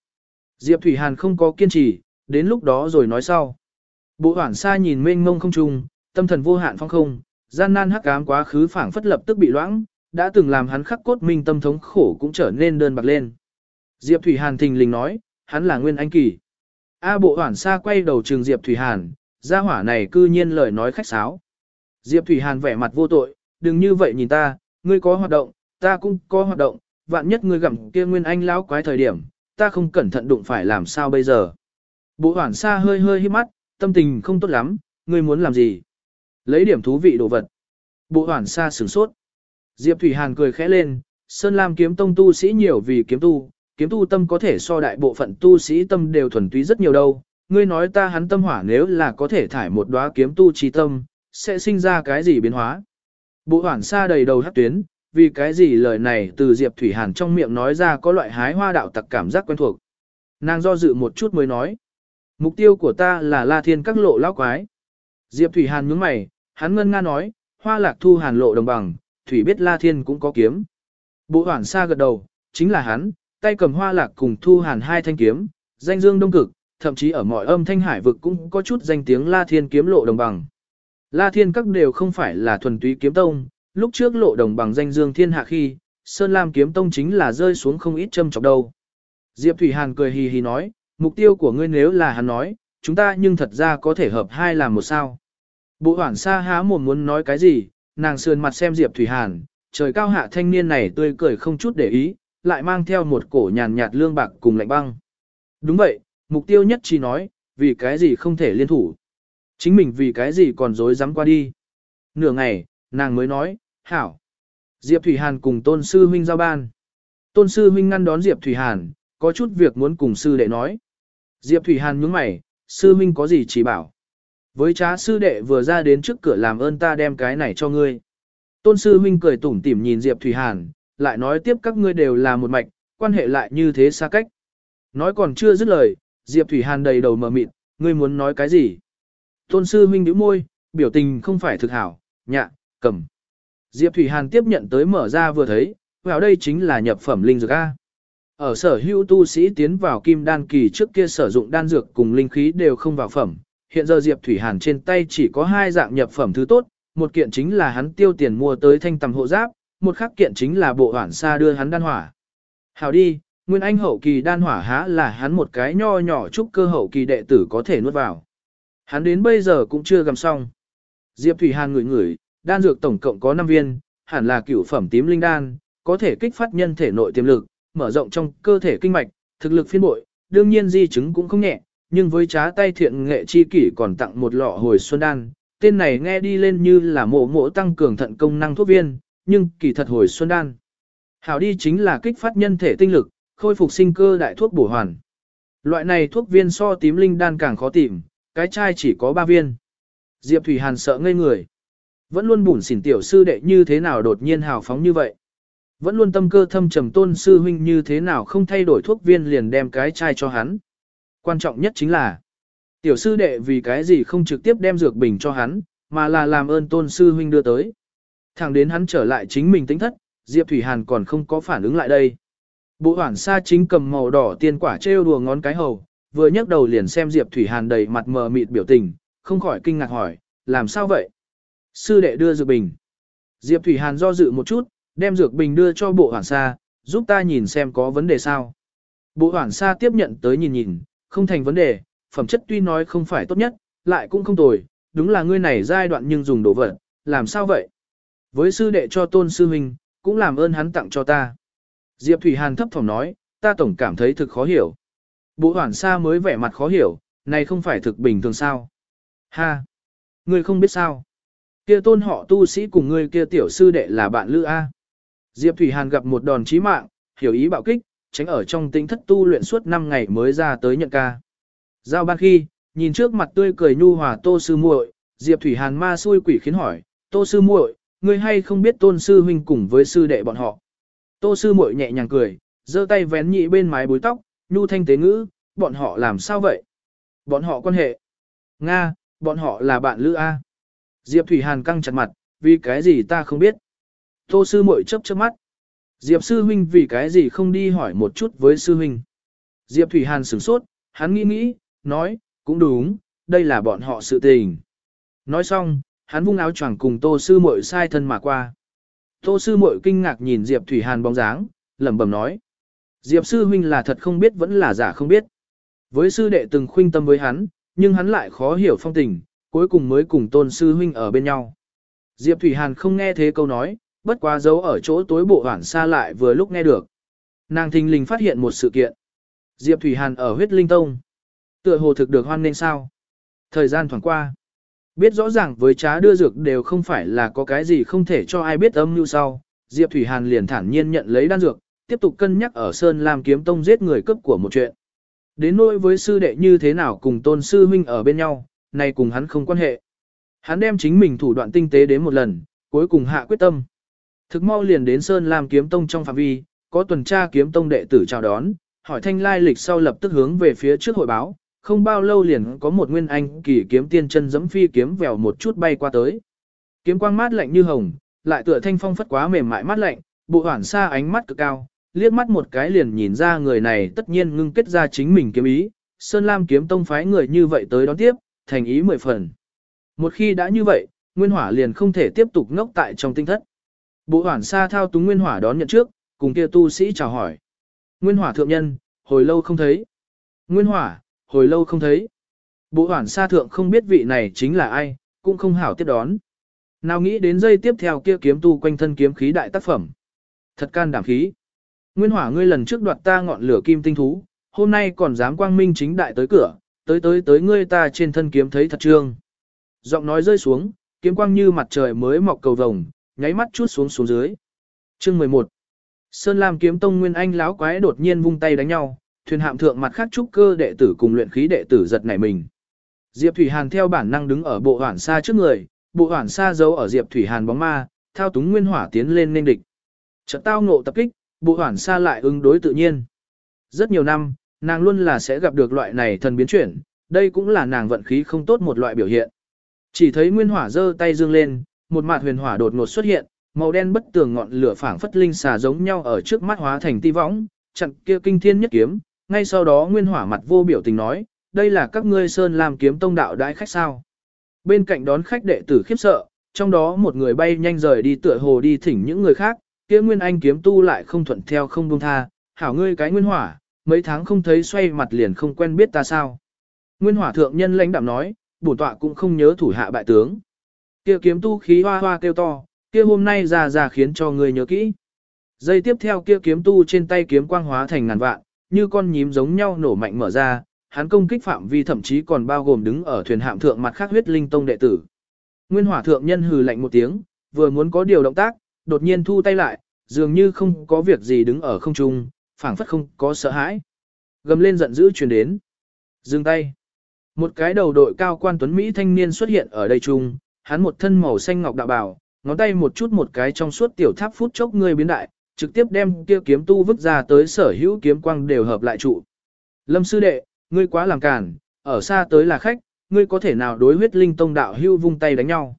Diệp Thủy Hàn không có kiên trì, đến lúc đó rồi nói sau. Bộ hoảng xa nhìn mênh mông không trùng tâm thần vô hạn phong không, gian nan hắc ám quá khứ phảng phất lập tức bị loãng, đã từng làm hắn khắc cốt minh tâm thống khổ cũng trở nên đơn bạc lên. Diệp Thủy Hàn thình lình nói, hắn là Nguyên Anh Kỳ. A bộ hoảng xa quay đầu trường Diệp Thủy Hàn, gia hỏa này cư nhiên lời nói khách sáo. Diệp Thủy Hàn vẻ mặt vô tội, đừng như vậy nhìn ta, ngươi có hoạt động, ta cũng có hoạt động, vạn nhất ngươi gặm kia Nguyên Anh lão quái thời điểm, ta không cẩn thận đụng phải làm sao bây giờ. Bộ hoảng xa hơi hơi hít mắt, tâm tình không tốt lắm, ngươi muốn làm gì? Lấy điểm thú vị đồ vật. Bộ hoảng xa sửng sốt. Diệp Thủy Hàn cười khẽ lên, Sơn Lam kiếm tông tu sĩ nhiều vì kiếm tu, kiếm tu tâm có thể so đại bộ phận tu sĩ tâm đều thuần túy rất nhiều đâu. Ngươi nói ta hắn tâm hỏa nếu là có thể thải một đóa kiếm tu trí tâm, sẽ sinh ra cái gì biến hóa. Bộ hoảng xa đầy đầu hát tuyến, vì cái gì lời này từ Diệp Thủy Hàn trong miệng nói ra có loại hái hoa đạo tặc cảm giác quen thuộc. Nàng do dự một chút mới nói. Mục tiêu của ta là La Thiên các lộ lão quái. Diệp Thủy Hàn nhướng mày, hắn ngân nga nói, hoa lạc thu hàn lộ đồng bằng, Thủy biết La Thiên cũng có kiếm. Bộ hoảng xa gật đầu, chính là hắn, tay cầm hoa lạc cùng thu hàn hai thanh kiếm, danh dương đông cực, thậm chí ở mọi âm thanh hải vực cũng có chút danh tiếng La Thiên kiếm lộ đồng bằng. La Thiên các đều không phải là thuần túy kiếm tông, lúc trước lộ đồng bằng danh dương thiên hạ khi, Sơn Lam kiếm tông chính là rơi xuống không ít châm chọc đâu. Diệp Thủy Hàn cười hì hì nói, mục tiêu của ngươi nếu là hắn nói, chúng ta nhưng thật ra có thể hợp hai làm một sao. Bộ hoảng xa há mồm muốn nói cái gì, nàng sườn mặt xem Diệp Thủy Hàn, trời cao hạ thanh niên này tươi cười không chút để ý, lại mang theo một cổ nhàn nhạt lương bạc cùng lạnh băng. Đúng vậy, mục tiêu nhất chỉ nói, vì cái gì không thể liên thủ. Chính mình vì cái gì còn dối dám qua đi. Nửa ngày, nàng mới nói, hảo. Diệp Thủy Hàn cùng tôn sư huynh giao ban. Tôn sư huynh ngăn đón Diệp Thủy Hàn, có chút việc muốn cùng sư đệ nói. Diệp Thủy Hàn nhướng mày, sư huynh có gì chỉ bảo. Với trá sư đệ vừa ra đến trước cửa làm ơn ta đem cái này cho ngươi. Tôn sư huynh cười tủm tỉm nhìn Diệp Thủy Hàn, lại nói tiếp các ngươi đều là một mạch, quan hệ lại như thế xa cách. Nói còn chưa dứt lời, Diệp Thủy Hàn đầy đầu mờ mịt, ngươi muốn nói cái gì? Tôn sư huynh nhíu môi, biểu tình không phải thực hảo, nhạ, cầm. Diệp Thủy Hàn tiếp nhận tới mở ra vừa thấy, vào đây chính là nhập phẩm linh dược A. Ở sở hữu tu sĩ tiến vào kim đan kỳ trước kia sử dụng đan dược cùng linh khí đều không vào phẩm. Hiện giờ Diệp Thủy Hàn trên tay chỉ có hai dạng nhập phẩm thứ tốt, một kiện chính là hắn tiêu tiền mua tới thanh tầm hộ giáp, một khác kiện chính là bộ hoản xa đưa hắn đan hỏa. Hảo đi, Nguyên Anh hậu kỳ đan hỏa há là hắn một cái nho nhỏ chúc cơ hậu kỳ đệ tử có thể nuốt vào. Hắn đến bây giờ cũng chưa gầm xong. Diệp Thủy Hàn ngửi ngửi, đan dược tổng cộng có 5 viên, hẳn là cửu phẩm tím linh đan, có thể kích phát nhân thể nội tiềm lực, mở rộng trong cơ thể kinh mạch, thực lực phiên bội, đương nhiên di chứng cũng không nhẹ, nhưng với trá tay thiện nghệ chi kỷ còn tặng một lọ hồi xuân đan, tên này nghe đi lên như là mộ mộ tăng cường thận công năng thuốc viên, nhưng kỳ thật hồi xuân đan. Hảo đi chính là kích phát nhân thể tinh lực, khôi phục sinh cơ đại thuốc bổ hoàn. Loại này thuốc viên so tím linh đan càng khó tìm, cái chai chỉ có 3 viên. Diệp Thủy Hàn sợ ngây người. Vẫn luôn bủn xỉn tiểu sư đệ như thế nào đột nhiên hào phóng như vậy. Vẫn luôn tâm cơ thâm trầm tôn sư huynh như thế nào không thay đổi thuốc viên liền đem cái chai cho hắn. Quan trọng nhất chính là, tiểu sư đệ vì cái gì không trực tiếp đem dược bình cho hắn, mà là làm ơn tôn sư huynh đưa tới. Thẳng đến hắn trở lại chính mình tính thất, Diệp Thủy Hàn còn không có phản ứng lại đây. Bộ hoảng sa chính cầm màu đỏ tiên quả trêu đùa ngón cái hầu, vừa nhấc đầu liền xem Diệp Thủy Hàn đầy mặt mờ mịt biểu tình, không khỏi kinh ngạc hỏi, làm sao vậy? Sư đệ đưa dược bình. Diệp Thủy Hàn do dự một chút, đem dược bình đưa cho bộ hoảng sa, giúp ta nhìn xem có vấn đề sao. Bộ hoảng sa tiếp nhận tới nhìn nhìn, không thành vấn đề, phẩm chất tuy nói không phải tốt nhất, lại cũng không tồi, đúng là ngươi này giai đoạn nhưng dùng đồ vật, làm sao vậy? Với sư đệ cho tôn sư huynh, cũng làm ơn hắn tặng cho ta. Diệp Thủy Hàn thấp thỏm nói, ta tổng cảm thấy thực khó hiểu. Bộ hoảng sa mới vẻ mặt khó hiểu, này không phải thực bình thường sao? Ha! Ngươi không biết sao? Kia tôn họ tu sĩ cùng ngươi kia tiểu sư đệ là bạn lữ A. Diệp Thủy Hàn gặp một đòn chí mạng, hiểu ý bạo kích, tránh ở trong tính thất tu luyện suốt 5 ngày mới ra tới nhận ca. Giao ban khi, nhìn trước mặt tươi cười nhu hòa tô sư muội, Diệp Thủy Hàn ma xui quỷ khiến hỏi, tô sư muội, ngươi hay không biết tôn sư huynh cùng với sư đệ bọn họ. Tô sư muội nhẹ nhàng cười, giơ tay vén nhị bên mái búi tóc, nhu thanh tế ngữ, bọn họ làm sao vậy? Bọn họ quan hệ. Nga, bọn họ là bạn lữ A. Diệp Thủy Hàn căng chặt mặt, vì cái gì ta không biết. Tô sư muội chớp chớp mắt. Diệp sư huynh vì cái gì không đi hỏi một chút với sư huynh. Diệp Thủy Hàn sửng sốt, hắn nghĩ nghĩ, nói, cũng đúng, đây là bọn họ sự tình. Nói xong, hắn vung áo choàng cùng tô sư muội sai thân mà qua. Tô sư muội kinh ngạc nhìn Diệp Thủy Hàn bóng dáng, lẩm bẩm nói. Diệp sư huynh là thật không biết vẫn là giả không biết. Với sư đệ từng khuynh tâm với hắn, nhưng hắn lại khó hiểu phong tình, cuối cùng mới cùng tôn sư huynh ở bên nhau. Diệp Thủy Hàn không nghe thế câu nói, bất quá giấu ở chỗ tối bộ hoảng xa lại vừa lúc nghe được. Nàng thình lình phát hiện một sự kiện. Diệp Thủy Hàn ở huyết linh tông. Tựa hồ thực được hoan nên sao. Thời gian thoảng qua. Biết rõ ràng với trá đưa dược đều không phải là có cái gì không thể cho ai biết âm như sau. Diệp Thủy Hàn liền thản nhiên nhận lấy đan dược, tiếp tục cân nhắc ở Sơn Lam kiếm tông giết người cấp của một chuyện. Đến nỗi với sư đệ như thế nào cùng tôn sư huynh ở bên nhau, này cùng hắn không quan hệ. Hắn đem chính mình thủ đoạn tinh tế đến một lần, cuối cùng hạ quyết tâm. Thực mau liền đến Sơn Lam kiếm tông trong phạm vi, có tuần tra kiếm tông đệ tử chào đón, hỏi thanh lai lịch sau lập tức hướng về phía trước hội báo, không bao lâu liền có một nguyên anh kỳ kiếm tiên chân giẫm phi kiếm vèo một chút bay qua tới. Kiếm quang mát lạnh như hồng, lại tựa thanh phong phất quá mềm mại mát lạnh, bộ hoản xa ánh mắt cực cao, liếc mắt một cái liền nhìn ra người này tất nhiên ngưng kết ra chính mình kiếm ý, Sơn Lam kiếm tông phái người như vậy tới đón tiếp, thành ý mười phần. Một khi đã như vậy, Nguyên Hỏa liền không thể tiếp tục ngốc tại trong tinh thất. Bộ hoản xa thao túng Nguyên Hỏa đón nhận trước, cùng kia tu sĩ chào hỏi. Nguyên Hỏa thượng nhân, hồi lâu không thấy. Nguyên Hỏa, hồi lâu không thấy. Bộ hoảng xa thượng không biết vị này chính là ai, cũng không hảo tiếp đón. Nào nghĩ đến giây tiếp theo kia kiếm tu quanh thân kiếm khí đại tác phẩm. Thật can đảm khí. Nguyên hỏa ngươi lần trước đoạt ta ngọn lửa kim tinh thú, hôm nay còn dám quang minh chính đại tới cửa, tới tới tới ngươi ta trên thân kiếm thấy thật trương. Giọng nói rơi xuống, kiếm quang như mặt trời mới mọc cầu vồng, nháy mắt chút xuống xuống dưới. Chương 11 Sơn Lam kiếm tông nguyên anh láo quái đột nhiên vung tay đánh nhau, thuyền hạm thượng mặt khác trúc cơ đệ tử cùng luyện khí đệ tử giật nảy mình. Diệp Thủy Hàn theo bản năng đứng ở bộ hoàn xa trước người, bộ hoàn xa giấu ở Diệp Thủy Hàn bóng ma, thao túng nguyên hỏa tiến lên nên địch. Chợt tao ngộ tập kích, bộ hoàn xa lại ứng đối tự nhiên. Rất nhiều năm, nàng luôn là sẽ gặp được loại này thần biến chuyển, đây cũng là nàng vận khí không tốt một loại biểu hiện. Chỉ thấy nguyên hỏa giơ tay dương lên, một mạt huyền hỏa đột ngột xuất hiện, màu đen bất tường ngọn lửa phảng phất linh xà giống nhau ở trước mắt hóa thành ti võng, chặn kia kinh thiên nhất kiếm, ngay sau đó nguyên hỏa mặt vô biểu tình nói, đây là các ngươi sơn làm kiếm tông đạo đãi khách sao. Bên cạnh đón khách đệ tử khiếp sợ, trong đó một người bay nhanh rời đi tựa hồ đi thỉnh những người khác, kia nguyên anh kiếm tu lại không thuận theo không buông tha, hảo ngươi cái nguyên hỏa, mấy tháng không thấy xoay mặt liền không quen biết ta sao. Nguyên hỏa thượng nhân lãnh đạm nói, bổn tọa cũng không nhớ thủ hạ bại tướng. Kia kiếm tu khí hoa hoa kêu to, kia hôm nay già già khiến cho ngươi nhớ kỹ. Giây tiếp theo kia kiếm tu trên tay kiếm quang hóa thành ngàn vạn, như con nhím giống nhau nổ mạnh mở ra, hắn công kích phạm vi thậm chí còn bao gồm đứng ở thuyền hạm thượng mặt khác huyết linh tông đệ tử. Nguyên hỏa thượng nhân hừ lạnh một tiếng, vừa muốn có điều động tác, đột nhiên thu tay lại, dường như không có việc gì đứng ở không trung, phảng phất không có sợ hãi. Gầm lên giận dữ truyền đến. Dừng tay. Một cái đầu đội cao quan tuấn Mỹ thanh niên xuất hiện ở đây trung, hắn một thân màu xanh ngọc đạo bào, ngón tay một chút một cái trong suốt tiểu tháp phút chốc người biến đại, trực tiếp đem kia kiếm tu vứt ra tới sở hữu kiếm quang đều hợp lại trụ. Lâm sư đệ, ngươi quá làm cản, ở xa tới là khách, ngươi có thể nào đối huyết linh tông đạo hưu vung tay đánh nhau.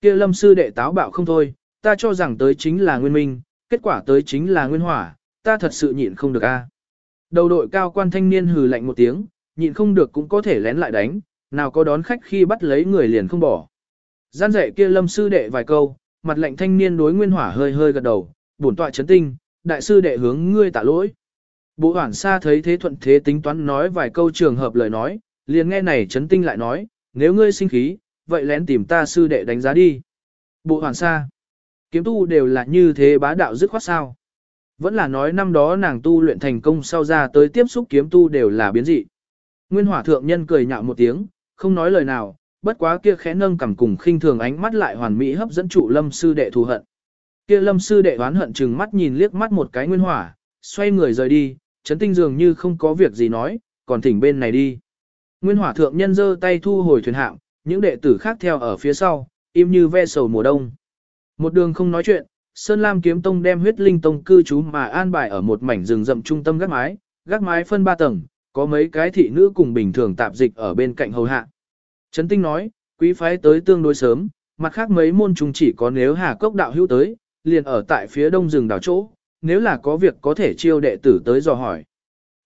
Kia lâm sư đệ táo bạo không thôi, ta cho rằng tới chính là nguyên minh, kết quả tới chính là nguyên hỏa, ta thật sự nhịn không được a. Đầu đội cao quan thanh niên hừ lạnh một tiếng, nhịn không được cũng có thể lén lại đánh, nào có đón khách khi bắt lấy người liền không bỏ. Gian dạy kia lâm sư đệ vài câu, mặt lạnh thanh niên đối nguyên hỏa hơi hơi gật đầu, bổn tọa chấn tinh, đại sư đệ hướng ngươi tạ lỗi. Bộ hoảng xa thấy thế thuận thế tính toán nói vài câu trường hợp lời nói, liền nghe này chấn tinh lại nói, nếu ngươi sinh khí, vậy lén tìm ta sư đệ đánh giá đi. Bộ hoảng xa, kiếm tu đều là như thế bá đạo dứt khoát sao. Vẫn là nói năm đó nàng tu luyện thành công sau ra tới tiếp xúc kiếm tu đều là biến dị. Nguyên hỏa thượng nhân cười nhạo một tiếng, không nói lời nào, bất quá kia khẽ nâng cằm cùng khinh thường ánh mắt lại hoàn mỹ hấp dẫn trụ lâm sư đệ thù hận. Kia lâm sư đệ oán hận chừng mắt nhìn liếc mắt một cái nguyên hỏa, xoay người rời đi, chấn tinh dường như không có việc gì nói, còn thỉnh bên này đi. Nguyên hỏa thượng nhân giơ tay thu hồi thuyền hạng những đệ tử khác theo ở phía sau, im như ve sầu mùa đông. Một đường không nói chuyện, Sơn Lam kiếm tông đem huyết linh tông cư trú mà an bài ở một mảnh rừng rậm trung tâm gác mái, gác mái phân ba tầng, có mấy cái thị nữ cùng bình thường tạp dịch ở bên cạnh hầu hạ. Trấn Tinh nói, quý phái tới tương đối sớm, mặt khác mấy môn chúng chỉ có nếu Hà Cốc đạo hữu tới, liền ở tại phía đông rừng đảo chỗ, nếu là có việc có thể chiêu đệ tử tới dò hỏi.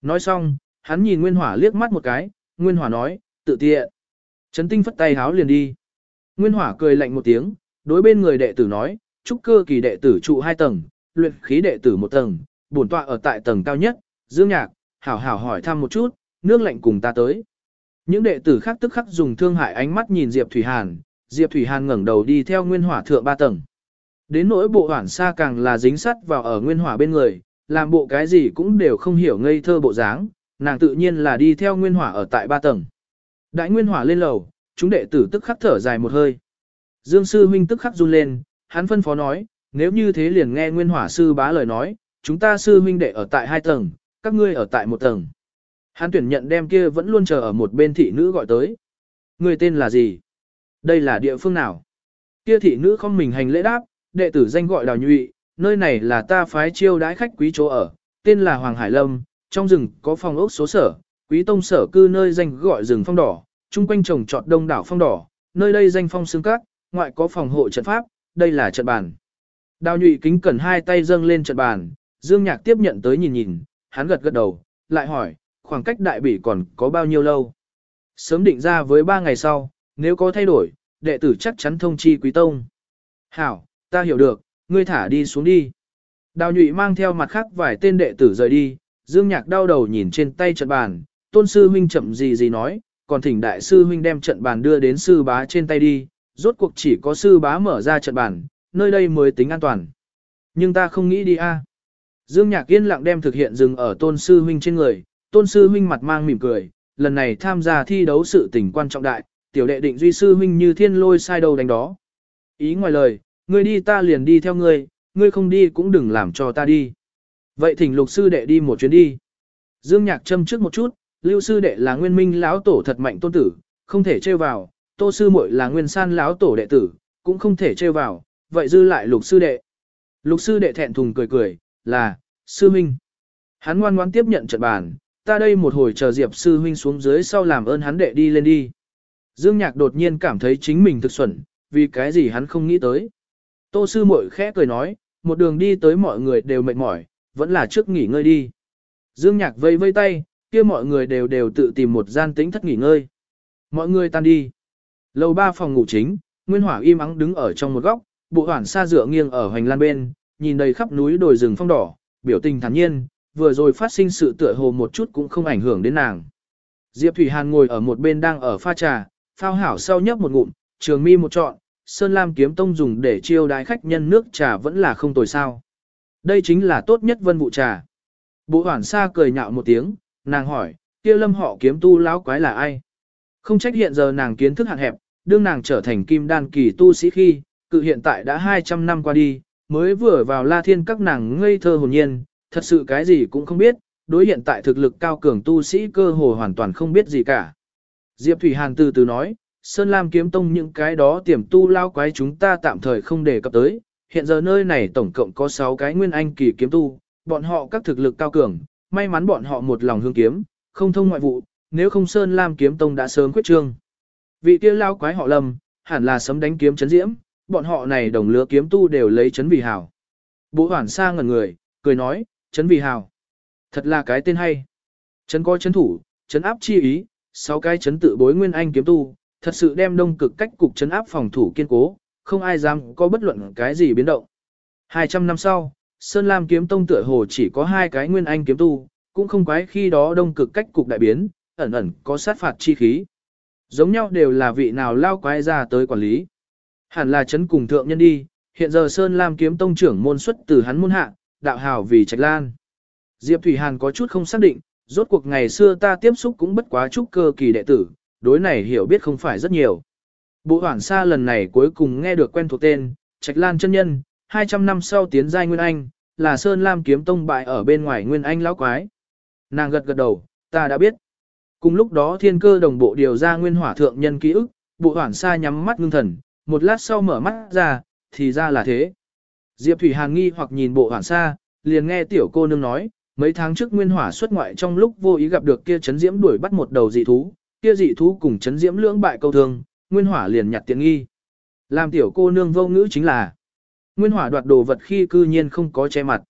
Nói xong, hắn nhìn Nguyên Hỏa liếc mắt một cái, Nguyên Hỏa nói, tự tiện. Trấn Tinh phất tay háo liền đi. Nguyên Hỏa cười lạnh một tiếng, đối bên người đệ tử nói, trúc cơ kỳ đệ tử trụ hai tầng, luyện khí đệ tử một tầng, bổn tọa ở tại tầng cao nhất, Dương Nhạc, hảo hảo hỏi thăm một chút, nước lạnh cùng ta tới. Những đệ tử khác tức khắc dùng thương hại ánh mắt nhìn Diệp Thủy Hàn, Diệp Thủy Hàn ngẩng đầu đi theo Nguyên Hỏa thượng ba tầng. Đến nỗi bộ hoảng xa càng là dính sắt vào ở Nguyên Hỏa bên người, làm bộ cái gì cũng đều không hiểu ngây thơ bộ dáng, nàng tự nhiên là đi theo Nguyên Hỏa ở tại ba tầng. Đại Nguyên Hỏa lên lầu, chúng đệ tử tức khắc thở dài một hơi. Dương sư huynh tức khắc run lên, hắn phân phó nói, nếu như thế liền nghe Nguyên Hỏa sư bá lời nói, chúng ta sư huynh đệ ở tại hai tầng, các ngươi ở tại một tầng. Hắn tuyển nhận đem kia vẫn luôn chờ ở một bên thị nữ gọi tới. Người tên là gì? Đây là địa phương nào? Kia thị nữ không mình hành lễ đáp, đệ tử danh gọi đào nhụy, nơi này là ta phái chiêu đãi khách quý chỗ ở, tên là Hoàng Hải Lâm, trong rừng có phòng ốc số sở, quý tông sở cư nơi danh gọi rừng phong đỏ, chung quanh trồng trọt đông đảo phong đỏ, nơi đây danh phong xương các, ngoại có phòng hộ trận pháp, đây là trận bàn. Đào nhụy kính cẩn hai tay dâng lên trận bàn, Dương Nhạc tiếp nhận tới nhìn nhìn, hắn gật gật đầu, lại hỏi, khoảng cách đại bỉ còn có bao nhiêu lâu? Sớm định ra với ba ngày sau, nếu có thay đổi, đệ tử chắc chắn thông chi quý tông. Hảo, ta hiểu được, ngươi thả đi xuống đi. Đào nhụy mang theo mặt khác vài tên đệ tử rời đi, Dương Nhạc đau đầu nhìn trên tay trận bàn, tôn sư huynh chậm gì gì nói, còn thỉnh đại sư huynh đem trận bàn đưa đến sư bá trên tay đi, rốt cuộc chỉ có sư bá mở ra trận bàn, nơi đây mới tính an toàn. Nhưng ta không nghĩ đi a. Dương Nhạc yên lặng đem thực hiện dừng ở tôn sư huynh trên người, tôn sư huynh mặt mang mỉm cười, lần này tham gia thi đấu sự tình quan trọng đại, tiểu đệ định duy sư huynh như thiên lôi sai đầu đánh đó. Ý ngoài lời, ngươi đi ta liền đi theo ngươi, ngươi không đi cũng đừng làm cho ta đi. Vậy thỉnh lục sư đệ đi một chuyến đi. Dương Nhạc châm trước một chút, lưu sư đệ là nguyên minh lão tổ thật mạnh tôn tử, không thể trêu vào, tô sư muội là nguyên san lão tổ đệ tử, cũng không thể trêu vào, vậy dư lại lục sư đệ. Lục sư đệ thẹn thùng cười cười, là, sư minh. Hắn ngoan ngoãn tiếp nhận trận bàn, ta đây một hồi chờ Diệp sư huynh xuống dưới sau làm ơn hắn đệ đi lên đi. Dương Nhạc đột nhiên cảm thấy chính mình thực xuẩn, vì cái gì hắn không nghĩ tới. Tô sư muội khẽ cười nói, một đường đi tới mọi người đều mệt mỏi, vẫn là trước nghỉ ngơi đi. Dương Nhạc vây vây tay, kia mọi người đều đều tự tìm một gian tĩnh thất nghỉ ngơi. Mọi người tan đi. Lầu ba phòng ngủ chính, Nguyên Hỏa im ắng đứng ở trong một góc, bộ hoảng xa dựa nghiêng ở hoành lan bên, nhìn đầy khắp núi đồi rừng phong đỏ, biểu tình thản nhiên, vừa rồi phát sinh sự tựa hồ một chút cũng không ảnh hưởng đến nàng. Diệp Thủy Hàn ngồi ở một bên đang ở pha trà, phao hảo sau nhấp một ngụm, trường mi một trọn, Sơn Lam kiếm tông dùng để chiêu đái khách nhân nước trà vẫn là không tồi sao. Đây chính là tốt nhất vân vụ trà. Bộ hoảng xa cười nhạo một tiếng, nàng hỏi, kia lâm họ kiếm tu lão quái là ai? Không trách hiện giờ nàng kiến thức hạn hẹp, đương nàng trở thành kim đan kỳ tu sĩ khi, cự hiện tại đã 200 năm qua đi, mới vừa vào la thiên các nàng ngây thơ hồn nhiên, thật sự cái gì cũng không biết, đối hiện tại thực lực cao cường tu sĩ cơ hồ hoàn toàn không biết gì cả. Diệp Thủy Hàn từ từ nói, Sơn Lam kiếm tông những cái đó tiềm tu lao quái chúng ta tạm thời không đề cập tới, hiện giờ nơi này tổng cộng có 6 cái nguyên anh kỳ kiếm tu, bọn họ các thực lực cao cường, may mắn bọn họ một lòng hương kiếm, không thông ngoại vụ, nếu không Sơn Lam kiếm tông đã sớm quyết trương. Vị kia lao quái họ lầm, hẳn là sấm đánh kiếm chấn diễm, bọn họ này đồng lứa kiếm tu đều lấy chấn vì hảo. Bố hoản xa ngẩn người, cười nói, chấn vì hảo. Thật là cái tên hay. Chấn có chấn thủ, chấn áp chi ý, sáu cái chấn tự bối nguyên anh kiếm tu, thật sự đem đông cực cách cục chấn áp phòng thủ kiên cố, không ai dám có bất luận cái gì biến động. 200 năm sau, Sơn Lam kiếm tông tựa hồ chỉ có hai cái nguyên anh kiếm tu, cũng không quái khi đó đông cực cách cục đại biến, ẩn ẩn có sát phạt chi khí. Giống nhau đều là vị nào lao quái ra tới quản lý. Hẳn là chấn cùng thượng nhân đi, hiện giờ Sơn Lam kiếm tông trưởng môn xuất từ hắn môn hạ, đạo hào vì trạch lan. Diệp Thủy Hàn có chút không xác định, rốt cuộc ngày xưa ta tiếp xúc cũng bất quá chút cơ kỳ đệ tử, đối này hiểu biết không phải rất nhiều. Bộ hoảng xa lần này cuối cùng nghe được quen thuộc tên, Trạch Lan chân nhân, 200 năm sau tiến giai Nguyên Anh, là Sơn Lam kiếm tông bại ở bên ngoài Nguyên Anh lão quái. Nàng gật gật đầu, ta đã biết. Cùng lúc đó thiên cơ đồng bộ điều ra nguyên hỏa thượng nhân ký ức, bộ hoảng xa nhắm mắt ngưng thần, một lát sau mở mắt ra, thì ra là thế. Diệp Thủy Hàn nghi hoặc nhìn bộ hoảng xa, liền nghe tiểu cô nương nói, mấy tháng trước nguyên hỏa xuất ngoại trong lúc vô ý gặp được kia chấn diễm đuổi bắt một đầu dị thú, kia dị thú cùng chấn diễm lưỡng bại câu thương, nguyên hỏa liền nhặt tiện nghi. Làm tiểu cô nương vô ngữ chính là, nguyên hỏa đoạt đồ vật khi cư nhiên không có che mặt.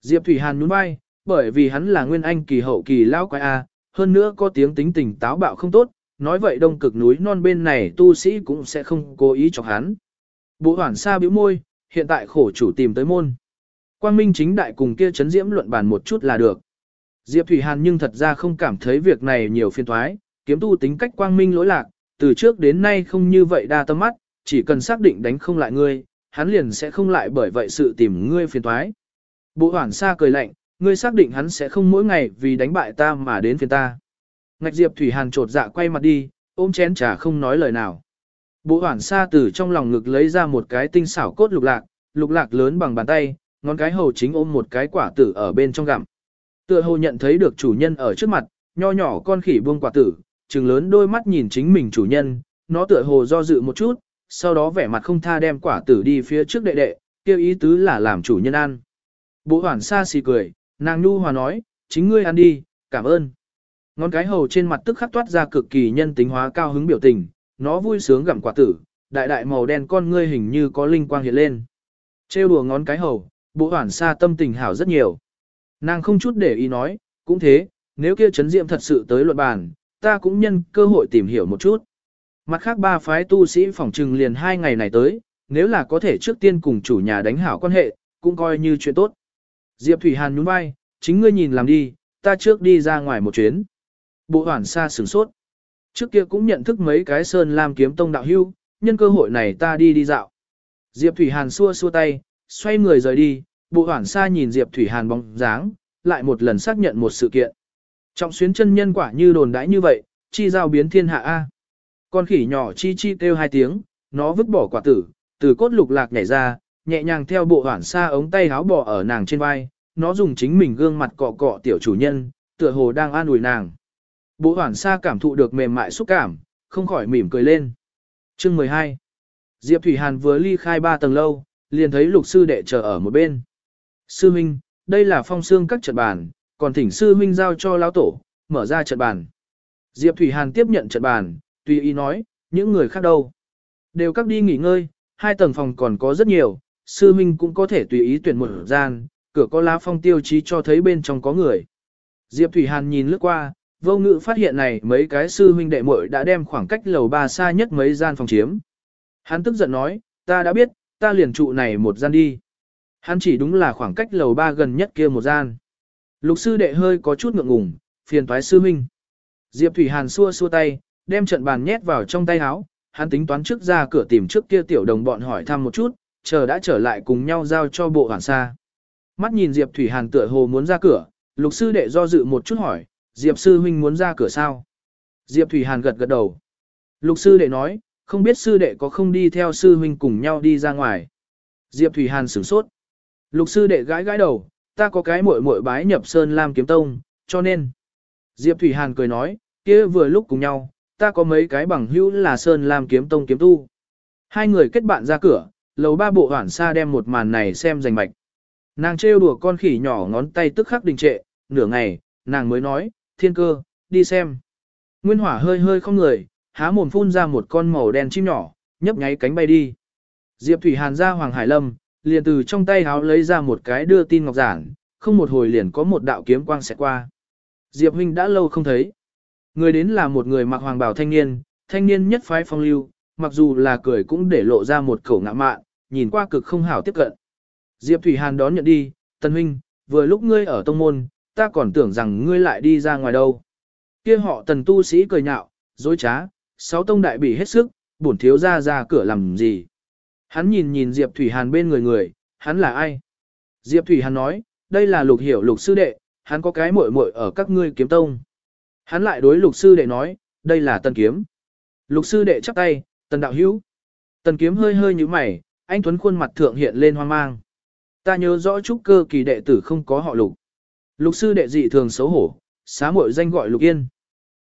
Diệp Thủy Hàn nhún vai, bởi vì hắn là nguyên anh kỳ hậu kỳ lão quái A, hơn nữa có tiếng tính tình táo bạo không tốt, nói vậy đông cực núi non bên này tu sĩ cũng sẽ không cố ý chọc hắn. Bộ hoảng xa bĩu môi, hiện tại khổ chủ tìm tới môn. Quang Minh chính đại cùng kia chấn diễm luận bàn một chút là được. Diệp Thủy Hàn nhưng thật ra không cảm thấy việc này nhiều phiên thoái, kiếm tu tính cách quang minh lỗi lạc, từ trước đến nay không như vậy đa tâm mắt, chỉ cần xác định đánh không lại ngươi, hắn liền sẽ không lại bởi vậy sự tìm ngươi phiền toái Bộ hoảng xa cười lạnh, ngươi xác định hắn sẽ không mỗi ngày vì đánh bại ta mà đến phiền ta. Ngạch Diệp Thủy Hàn trột dạ quay mặt đi, ôm chén trà không nói lời nào. Bộ hoảng xa từ trong lòng ngực lấy ra một cái tinh xảo cốt lục lạc, lục lạc lớn bằng bàn tay, ngón cái hầu chính ôm một cái quả tử ở bên trong gặm. Tựa hồ nhận thấy được chủ nhân ở trước mặt, nho nhỏ con khỉ buông quả tử, trừng lớn đôi mắt nhìn chính mình chủ nhân, nó tựa hồ do dự một chút, sau đó vẻ mặt không tha đem quả tử đi phía trước đệ đệ, kêu ý tứ là làm chủ nhân ăn. Bộ hoảng xa xì cười, nàng nhu hòa nói, chính ngươi ăn đi, cảm ơn. Ngón cái hầu trên mặt tức khắc toát ra cực kỳ nhân tính hóa cao hứng biểu tình, nó vui sướng gặm quả tử, đại đại màu đen con ngươi hình như có linh quang hiện lên. Trêu đùa ngón cái hầu, bộ hoảng xa tâm tình hảo rất nhiều. Nàng không chút để ý nói, cũng thế, nếu kia chấn diệm thật sự tới luận bàn, ta cũng nhân cơ hội tìm hiểu một chút. Mặt khác ba phái tu sĩ phỏng trừng liền hai ngày này tới, nếu là có thể trước tiên cùng chủ nhà đánh hảo quan hệ, cũng coi như chuyện tốt. Diệp Thủy Hàn nhún vai, chính ngươi nhìn làm đi, ta trước đi ra ngoài một chuyến. Bộ hoảng xa sửng sốt. Trước kia cũng nhận thức mấy cái sơn làm kiếm tông đạo hưu, nhân cơ hội này ta đi đi dạo. Diệp Thủy Hàn xua xua tay, xoay người rời đi, bộ hoảng xa nhìn Diệp Thủy Hàn bóng dáng, lại một lần xác nhận một sự kiện. Trọng xuyến chân nhân quả như đồn đãi như vậy, chi giao biến thiên hạ A. Con khỉ nhỏ chi chi kêu hai tiếng, nó vứt bỏ quả tử, từ cốt lục lạc nhảy ra, nhẹ nhàng theo bộ hoảng xa ống tay háo bỏ ở nàng trên vai, nó dùng chính mình gương mặt cọ cọ tiểu chủ nhân, tựa hồ đang an ủi nàng. Bộ hoảng xa cảm thụ được mềm mại xúc cảm, không khỏi mỉm cười lên. Chương 12 Diệp Thủy Hàn vừa ly khai ba tầng lâu, liền thấy lục sư đệ chờ ở một bên. Sư Minh, đây là phong xương các trận bàn, còn thỉnh sư huynh giao cho lão tổ, mở ra trận bàn. Diệp Thủy Hàn tiếp nhận trận bàn, tùy ý nói, những người khác đâu. Đều các đi nghỉ ngơi, hai tầng phòng còn có rất nhiều, sư huynh cũng có thể tùy ý tuyển một gian, cửa có lá phong tiêu chí cho thấy bên trong có người. Diệp Thủy Hàn nhìn lướt qua, vô ngự phát hiện này mấy cái sư huynh đệ muội đã đem khoảng cách lầu ba xa nhất mấy gian phòng chiếm. Hắn tức giận nói, ta đã biết, ta liền trụ này một gian đi. Hắn chỉ đúng là khoảng cách lầu ba gần nhất kia một gian. Lục sư đệ hơi có chút ngượng ngùng, phiền toái sư huynh. Diệp Thủy Hàn xua xua tay, đem trận bàn nhét vào trong tay áo, hắn tính toán trước ra cửa tìm trước kia tiểu đồng bọn hỏi thăm một chút, chờ đã trở lại cùng nhau giao cho bộ hoàn xa. Mắt nhìn Diệp Thủy Hàn tựa hồ muốn ra cửa, lục sư đệ do dự một chút hỏi, Diệp sư huynh muốn ra cửa sao? Diệp Thủy Hàn gật gật đầu. Lục sư đệ nói, không biết sư đệ có không đi theo sư huynh cùng nhau đi ra ngoài. Diệp Thủy Hàn sửng sốt. Lục sư đệ gãi gãi đầu, ta có cái muội muội bái nhập Sơn Lam kiếm tông, cho nên. Diệp Thủy Hàn cười nói, kia vừa lúc cùng nhau, ta có mấy cái bằng hữu là Sơn Lam kiếm tông kiếm tu. Hai người kết bạn ra cửa, lầu ba bộ hoảng xa đem một màn này xem rành mạch. Nàng trêu đùa con khỉ nhỏ ngón tay tức khắc đình trệ, nửa ngày, nàng mới nói, thiên cơ, đi xem. Nguyên hỏa hơi hơi không người, há mồm phun ra một con màu đen chim nhỏ, nhấp nháy cánh bay đi. Diệp Thủy Hàn ra Hoàng Hải Lâm, liền từ trong tay háo lấy ra một cái đưa tin ngọc giản, không một hồi liền có một đạo kiếm quang sẽ qua. Diệp huynh đã lâu không thấy. Người đến là một người mặc hoàng bào thanh niên, thanh niên nhất phái phong lưu, mặc dù là cười cũng để lộ ra một khẩu ngạ mạn, nhìn qua cực không hảo tiếp cận. Diệp Thủy Hàn đón nhận đi, Tân huynh, vừa lúc ngươi ở tông môn, ta còn tưởng rằng ngươi lại đi ra ngoài đâu. Kia họ tần tu sĩ cười nhạo, dối trá, sáu tông đại bị hết sức, bổn thiếu ra ra cửa làm gì. Hắn nhìn nhìn Diệp Thủy Hàn bên người người, hắn là ai? Diệp Thủy Hàn nói, đây là lục hiểu lục sư đệ, hắn có cái muội muội ở các ngươi kiếm tông. Hắn lại đối lục sư đệ nói, đây là tần kiếm. Lục sư đệ chắp tay, tần đạo hữu. Tần kiếm hơi hơi như mày, anh Tuấn khuôn mặt thượng hiện lên hoang mang. Ta nhớ rõ trúc cơ kỳ đệ tử không có họ lục. Lục sư đệ dị thường xấu hổ, xá muội danh gọi lục yên.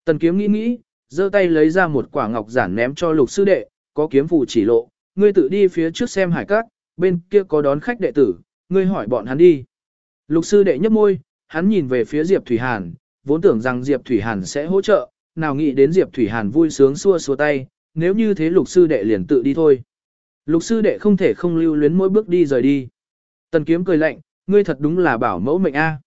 Tần kiếm nghĩ nghĩ, giơ tay lấy ra một quả ngọc giản ném cho lục sư đệ, có kiếm phù chỉ lộ, ngươi tự đi phía trước xem hải cát, bên kia có đón khách đệ tử, ngươi hỏi bọn hắn đi. Lục sư đệ nhấp môi, hắn nhìn về phía Diệp Thủy Hàn, vốn tưởng rằng Diệp Thủy Hàn sẽ hỗ trợ, nào nghĩ đến Diệp Thủy Hàn vui sướng xua xua tay, nếu như thế lục sư đệ liền tự đi thôi. Lục sư đệ không thể không lưu luyến mỗi bước đi rời đi. Tần kiếm cười lạnh, ngươi thật đúng là bảo mẫu mệnh a.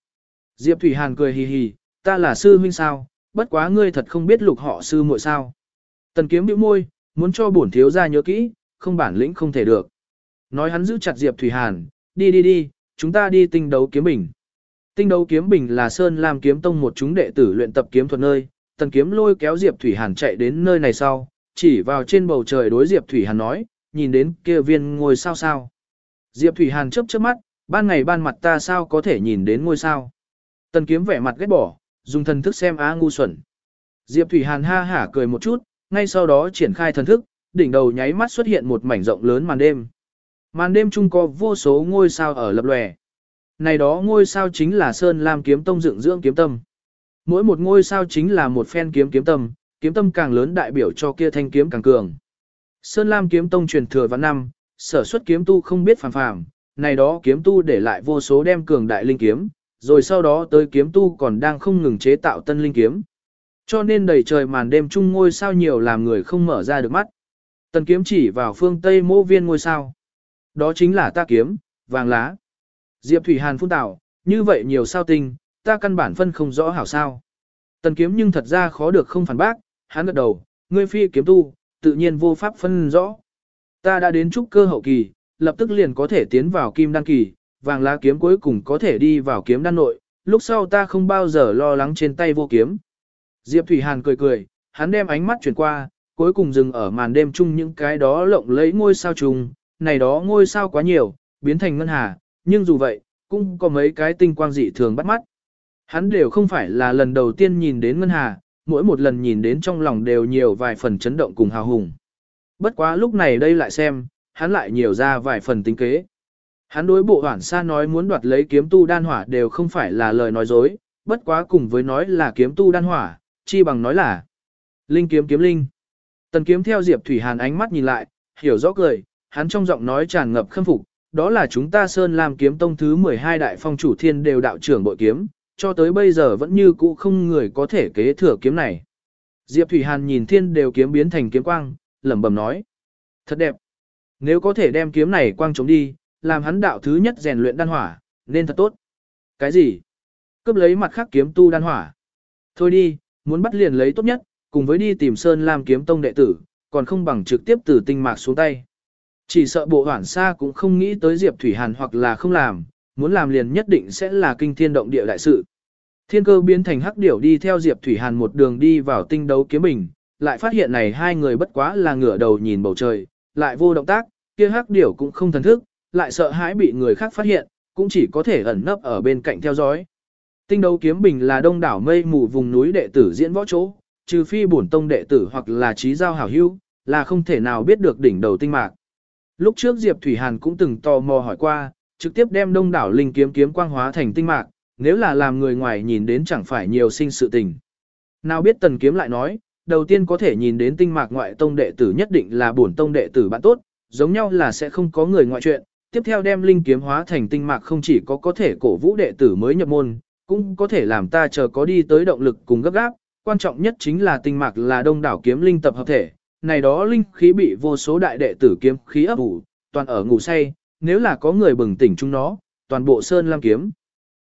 Diệp Thủy Hàn cười hì hì, ta là sư huynh sao, bất quá ngươi thật không biết lục họ sư muội sao. Tần kiếm bĩu môi, muốn cho bổn thiếu gia nhớ kỹ, không bản lĩnh không thể được. Nói hắn giữ chặt Diệp Thủy Hàn, đi đi đi, chúng ta đi tinh đấu kiếm bình. Tinh đấu kiếm bình là Sơn Lam kiếm tông một chúng đệ tử luyện tập kiếm thuật nơi, tần kiếm lôi kéo Diệp Thủy Hàn chạy đến nơi này sau, chỉ vào trên bầu trời đối Diệp Thủy Hàn nói, nhìn đến kia viên ngôi sao sao. Diệp Thủy Hàn chớp chớp mắt, ban ngày ban mặt ta sao có thể nhìn đến ngôi sao. Tần kiếm vẻ mặt ghét bỏ, dùng thần thức xem á ngu xuẩn. Diệp Thủy Hàn ha hả cười một chút, ngay sau đó triển khai thần thức, đỉnh đầu nháy mắt xuất hiện một mảnh rộng lớn màn đêm. Màn đêm chung có vô số ngôi sao ở lập lòe. Này đó ngôi sao chính là Sơn Lam kiếm tông dựng dưỡng kiếm tâm. Mỗi một ngôi sao chính là một phen kiếm kiếm tâm, kiếm tâm càng lớn đại biểu cho kia thanh kiếm càng cường. Sơn Lam kiếm tông truyền thừa vạn năm, sở xuất kiếm tu không biết phàm phàm, này đó kiếm tu để lại vô số đem cường đại linh kiếm, rồi sau đó tới kiếm tu còn đang không ngừng chế tạo tân linh kiếm. Cho nên đầy trời màn đêm chung ngôi sao nhiều làm người không mở ra được mắt. Tần kiếm chỉ vào phương Tây mô viên ngôi sao. Đó chính là ta kiếm, vàng lá. Diệp Thủy Hàn phun tạo, như vậy nhiều sao tinh, ta căn bản phân không rõ hảo sao. Tần kiếm nhưng thật ra khó được không phản bác, hắn gật đầu, ngươi phi kiếm tu, tự nhiên vô pháp phân rõ. Ta đã đến trúc cơ hậu kỳ, lập tức liền có thể tiến vào kim đan kỳ, vàng lá kiếm cuối cùng có thể đi vào kiếm đan nội, lúc sau ta không bao giờ lo lắng trên tay vô kiếm. Diệp Thủy Hàn cười cười, hắn đem ánh mắt chuyển qua, cuối cùng dừng ở màn đêm chung những cái đó lộng lẫy ngôi sao trùng, này đó ngôi sao quá nhiều, biến thành ngân hà, nhưng dù vậy, cũng có mấy cái tinh quang dị thường bắt mắt. Hắn đều không phải là lần đầu tiên nhìn đến ngân hà, mỗi một lần nhìn đến trong lòng đều nhiều vài phần chấn động cùng hào hùng. Bất quá lúc này đây lại xem, hắn lại nhiều ra vài phần tính kế. Hắn đối bộ hoảng xa nói muốn đoạt lấy kiếm tu đan hỏa đều không phải là lời nói dối, bất quá cùng với nói là kiếm tu đan hỏa, chi bằng nói là linh kiếm kiếm linh. Tần kiếm theo Diệp Thủy Hàn ánh mắt nhìn lại, hiểu rõ cười, hắn trong giọng nói tràn ngập khâm phục, đó là chúng ta Sơn Lam kiếm tông thứ 12 đại phong chủ thiên đều đạo trưởng bội kiếm, cho tới bây giờ vẫn như cũ không người có thể kế thừa kiếm này. Diệp Thủy Hàn nhìn thiên đều kiếm biến thành kiếm quang, lẩm bẩm nói. Thật đẹp. Nếu có thể đem kiếm này quang chống đi, làm hắn đạo thứ nhất rèn luyện đan hỏa, nên thật tốt. Cái gì? Cướp lấy mặt khác kiếm tu đan hỏa. Thôi đi, muốn bắt liền lấy tốt nhất, cùng với đi tìm Sơn Lam kiếm tông đệ tử, còn không bằng trực tiếp từ tinh mạc xuống tay. Chỉ sợ bộ hoảng xa cũng không nghĩ tới Diệp Thủy Hàn hoặc là không làm, muốn làm liền nhất định sẽ là kinh thiên động địa đại sự. Thiên cơ biến thành hắc điểu đi theo Diệp Thủy Hàn một đường đi vào tinh đấu kiếm bình, lại phát hiện này hai người bất quá là ngửa đầu nhìn bầu trời, lại vô động tác, kia hắc điểu cũng không thần thức, lại sợ hãi bị người khác phát hiện, cũng chỉ có thể ẩn nấp ở bên cạnh theo dõi. Tinh đấu kiếm bình là đông đảo mây mù vùng núi đệ tử diễn võ chỗ, trừ phi bổn tông đệ tử hoặc là trí giao hảo hữu, là không thể nào biết được đỉnh đầu tinh mạc. Lúc trước Diệp Thủy Hàn cũng từng tò mò hỏi qua, trực tiếp đem đông đảo linh kiếm kiếm quang hóa thành tinh mạc, nếu là làm người ngoài nhìn đến chẳng phải nhiều sinh sự tình. Nào biết tần kiếm lại nói, đầu tiên có thể nhìn đến tinh mạc ngoại tông đệ tử nhất định là bổn tông đệ tử bạn tốt, giống nhau là sẽ không có người ngoại chuyện, tiếp theo đem linh kiếm hóa thành tinh mạc không chỉ có có thể cổ vũ đệ tử mới nhập môn, cũng có thể làm ta chờ có đi tới động lực cùng gấp gáp, quan trọng nhất chính là tinh mạc là đông đảo kiếm linh tập hợp thể, này đó linh khí bị vô số đại đệ tử kiếm khí ấp ủ, toàn ở ngủ say, nếu là có người bừng tỉnh chúng nó, toàn bộ sơn lam kiếm.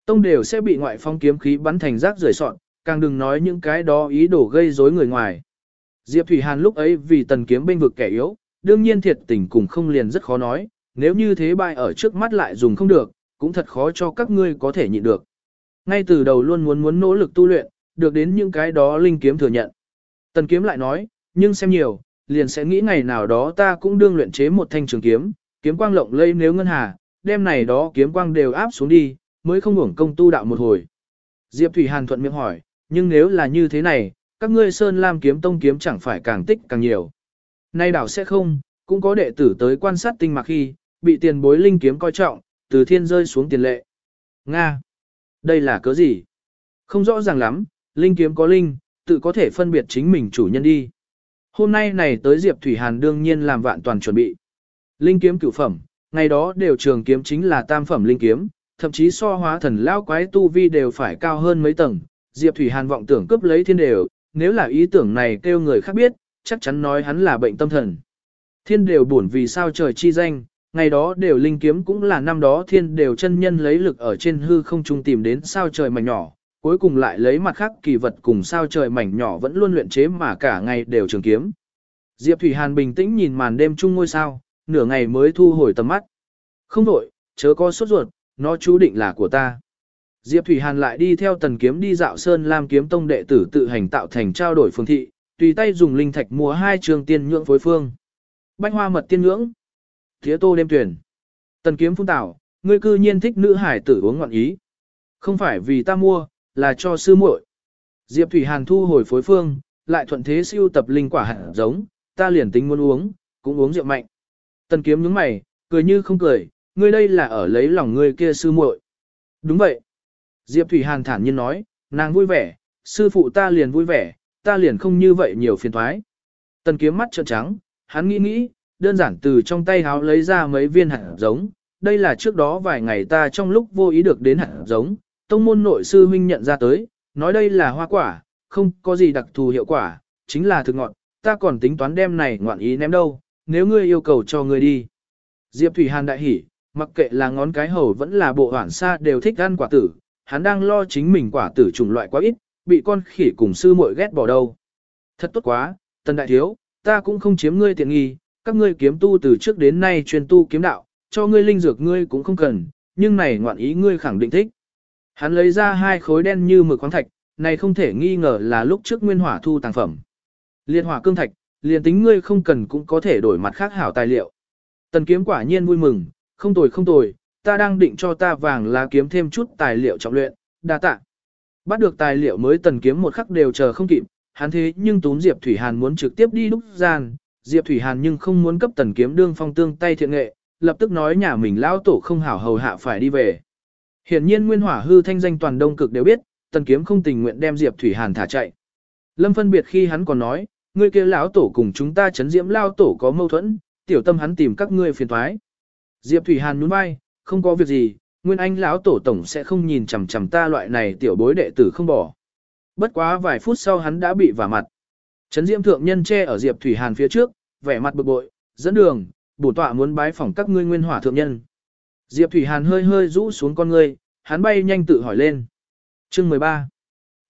Tông đều sẽ bị ngoại phong kiếm khí bắn thành rác rời sọn, càng đừng nói những cái đó ý đồ gây rối người ngoài. Diệp Thủy Hàn lúc ấy vì tần kiếm bên vực kẻ yếu, đương nhiên thiệt tình cùng không liền rất khó nói, nếu như thế bại ở trước mắt lại dùng không được, cũng thật khó cho các ngươi có thể nhịn được. Ngay từ đầu luôn muốn muốn nỗ lực tu luyện, được đến những cái đó linh kiếm thừa nhận. Tần kiếm lại nói, nhưng xem nhiều, liền sẽ nghĩ ngày nào đó ta cũng đương luyện chế một thanh trường kiếm, kiếm quang lộng lây nếu ngân hà, đêm này đó kiếm quang đều áp xuống đi, mới không hưởng công tu đạo một hồi. Diệp Thủy Hàn thuận miệng hỏi, nhưng nếu là như thế này, các ngươi Sơn Lam kiếm tông kiếm chẳng phải càng tích càng nhiều. Nay đảo sẽ không, cũng có đệ tử tới quan sát tinh mạc khi, bị tiền bối linh kiếm coi trọng, từ thiên rơi xuống tiền lệ. Nga! Đây là cớ gì? Không rõ ràng lắm, linh kiếm có linh, tự có thể phân biệt chính mình chủ nhân đi. Hôm nay này tới Diệp Thủy Hàn đương nhiên làm vạn toàn chuẩn bị. Linh kiếm cửu phẩm, ngày đó đều trường kiếm chính là tam phẩm linh kiếm, thậm chí so hóa thần lao quái tu vi đều phải cao hơn mấy tầng. Diệp Thủy Hàn vọng tưởng cướp lấy thiên đều, nếu là ý tưởng này kêu người khác biết, chắc chắn nói hắn là bệnh tâm thần. Thiên đều buồn vì sao trời chi danh, ngày đó đều linh kiếm cũng là năm đó thiên đều chân nhân lấy lực ở trên hư không trung tìm đến sao trời mảnh nhỏ, cuối cùng lại lấy mặt khác kỳ vật cùng sao trời mảnh nhỏ vẫn luôn luyện chế mà cả ngày đều trường kiếm. Diệp Thủy Hàn bình tĩnh nhìn màn đêm chung ngôi sao, nửa ngày mới thu hồi tầm mắt. Không đổi, chớ có sốt ruột, nó chú định là của ta. Diệp Thủy Hàn lại đi theo tần kiếm đi dạo sơn làm kiếm tông đệ tử tự hành tạo thành trao đổi phương thị, tùy tay dùng linh thạch mua hai trường tiên nhượng phối phương. Bánh hoa mật tiên nhưỡng. Thía tô đêm tuyển. Tần kiếm phun tạo ngươi cư nhiên thích nữ hải tử uống ngọn ý. Không phải vì ta mua, là cho sư muội. Diệp Thủy Hàn thu hồi phối phương, lại thuận thế siêu tập linh quả hạt giống, ta liền tính muốn uống, cũng uống rượu mạnh. Tần kiếm nhướng mày, cười như không cười, ngươi đây là ở lấy lòng ngươi kia sư muội. Đúng vậy. Diệp Thủy Hàn thản nhiên nói, nàng vui vẻ, sư phụ ta liền vui vẻ, ta liền không như vậy nhiều phiền toái. Tần kiếm mắt trợn trắng, hắn nghĩ nghĩ, đơn giản từ trong tay háo lấy ra mấy viên hạt giống, đây là trước đó vài ngày ta trong lúc vô ý được đến hạt giống, tông môn nội sư huynh nhận ra tới, nói đây là hoa quả, không có gì đặc thù hiệu quả, chính là thực ngọn, ta còn tính toán đem này ngoạn ý ném đâu, nếu ngươi yêu cầu cho ngươi đi. Diệp Thủy Hàn đại hỉ, mặc kệ là ngón cái hầu vẫn là bộ hoảng xa đều thích ăn quả tử, hắn đang lo chính mình quả tử chủng loại quá ít, bị con khỉ cùng sư muội ghét bỏ đâu. Thật tốt quá, tần đại thiếu, ta cũng không chiếm ngươi tiện nghi, các ngươi kiếm tu từ trước đến nay truyền tu kiếm đạo, cho ngươi linh dược ngươi cũng không cần, nhưng này ngoạn ý ngươi khẳng định thích. Hắn lấy ra hai khối đen như mực khoáng thạch, này không thể nghi ngờ là lúc trước nguyên hỏa thu tàng phẩm. Liên hỏa cương thạch, liền tính ngươi không cần cũng có thể đổi mặt khác hảo tài liệu. Tần kiếm quả nhiên vui mừng, không tồi không tồi, ta đang định cho ta vàng là kiếm thêm chút tài liệu trọng luyện, đa tạ. Bắt được tài liệu mới tần kiếm một khắc đều chờ không kịp, hắn thế nhưng tún Diệp Thủy Hàn muốn trực tiếp đi đúc gian, Diệp Thủy Hàn nhưng không muốn cấp tần kiếm đương phong tương tay thiện nghệ, lập tức nói nhà mình lão tổ không hảo hầu hạ phải đi về. Hiển nhiên nguyên hỏa hư thanh danh toàn đông cực đều biết, tần kiếm không tình nguyện đem Diệp Thủy Hàn thả chạy. Lâm phân biệt khi hắn còn nói, ngươi kia lão tổ cùng chúng ta chấn diễm lao tổ có mâu thuẫn, tiểu tâm hắn tìm các ngươi phiền toái. Diệp Thủy Hàn nhún vai, không có việc gì, Nguyên Anh lão tổ tổng sẽ không nhìn chằm chằm ta loại này tiểu bối đệ tử không bỏ. Bất quá vài phút sau hắn đã bị vả mặt. Trấn Diễm thượng nhân che ở Diệp Thủy Hàn phía trước, vẻ mặt bực bội, dẫn đường, bổ tọa muốn bái phỏng các ngươi nguyên hỏa thượng nhân. Diệp Thủy Hàn hơi hơi rũ xuống con ngươi, hắn bay nhanh tự hỏi lên. Chương 13.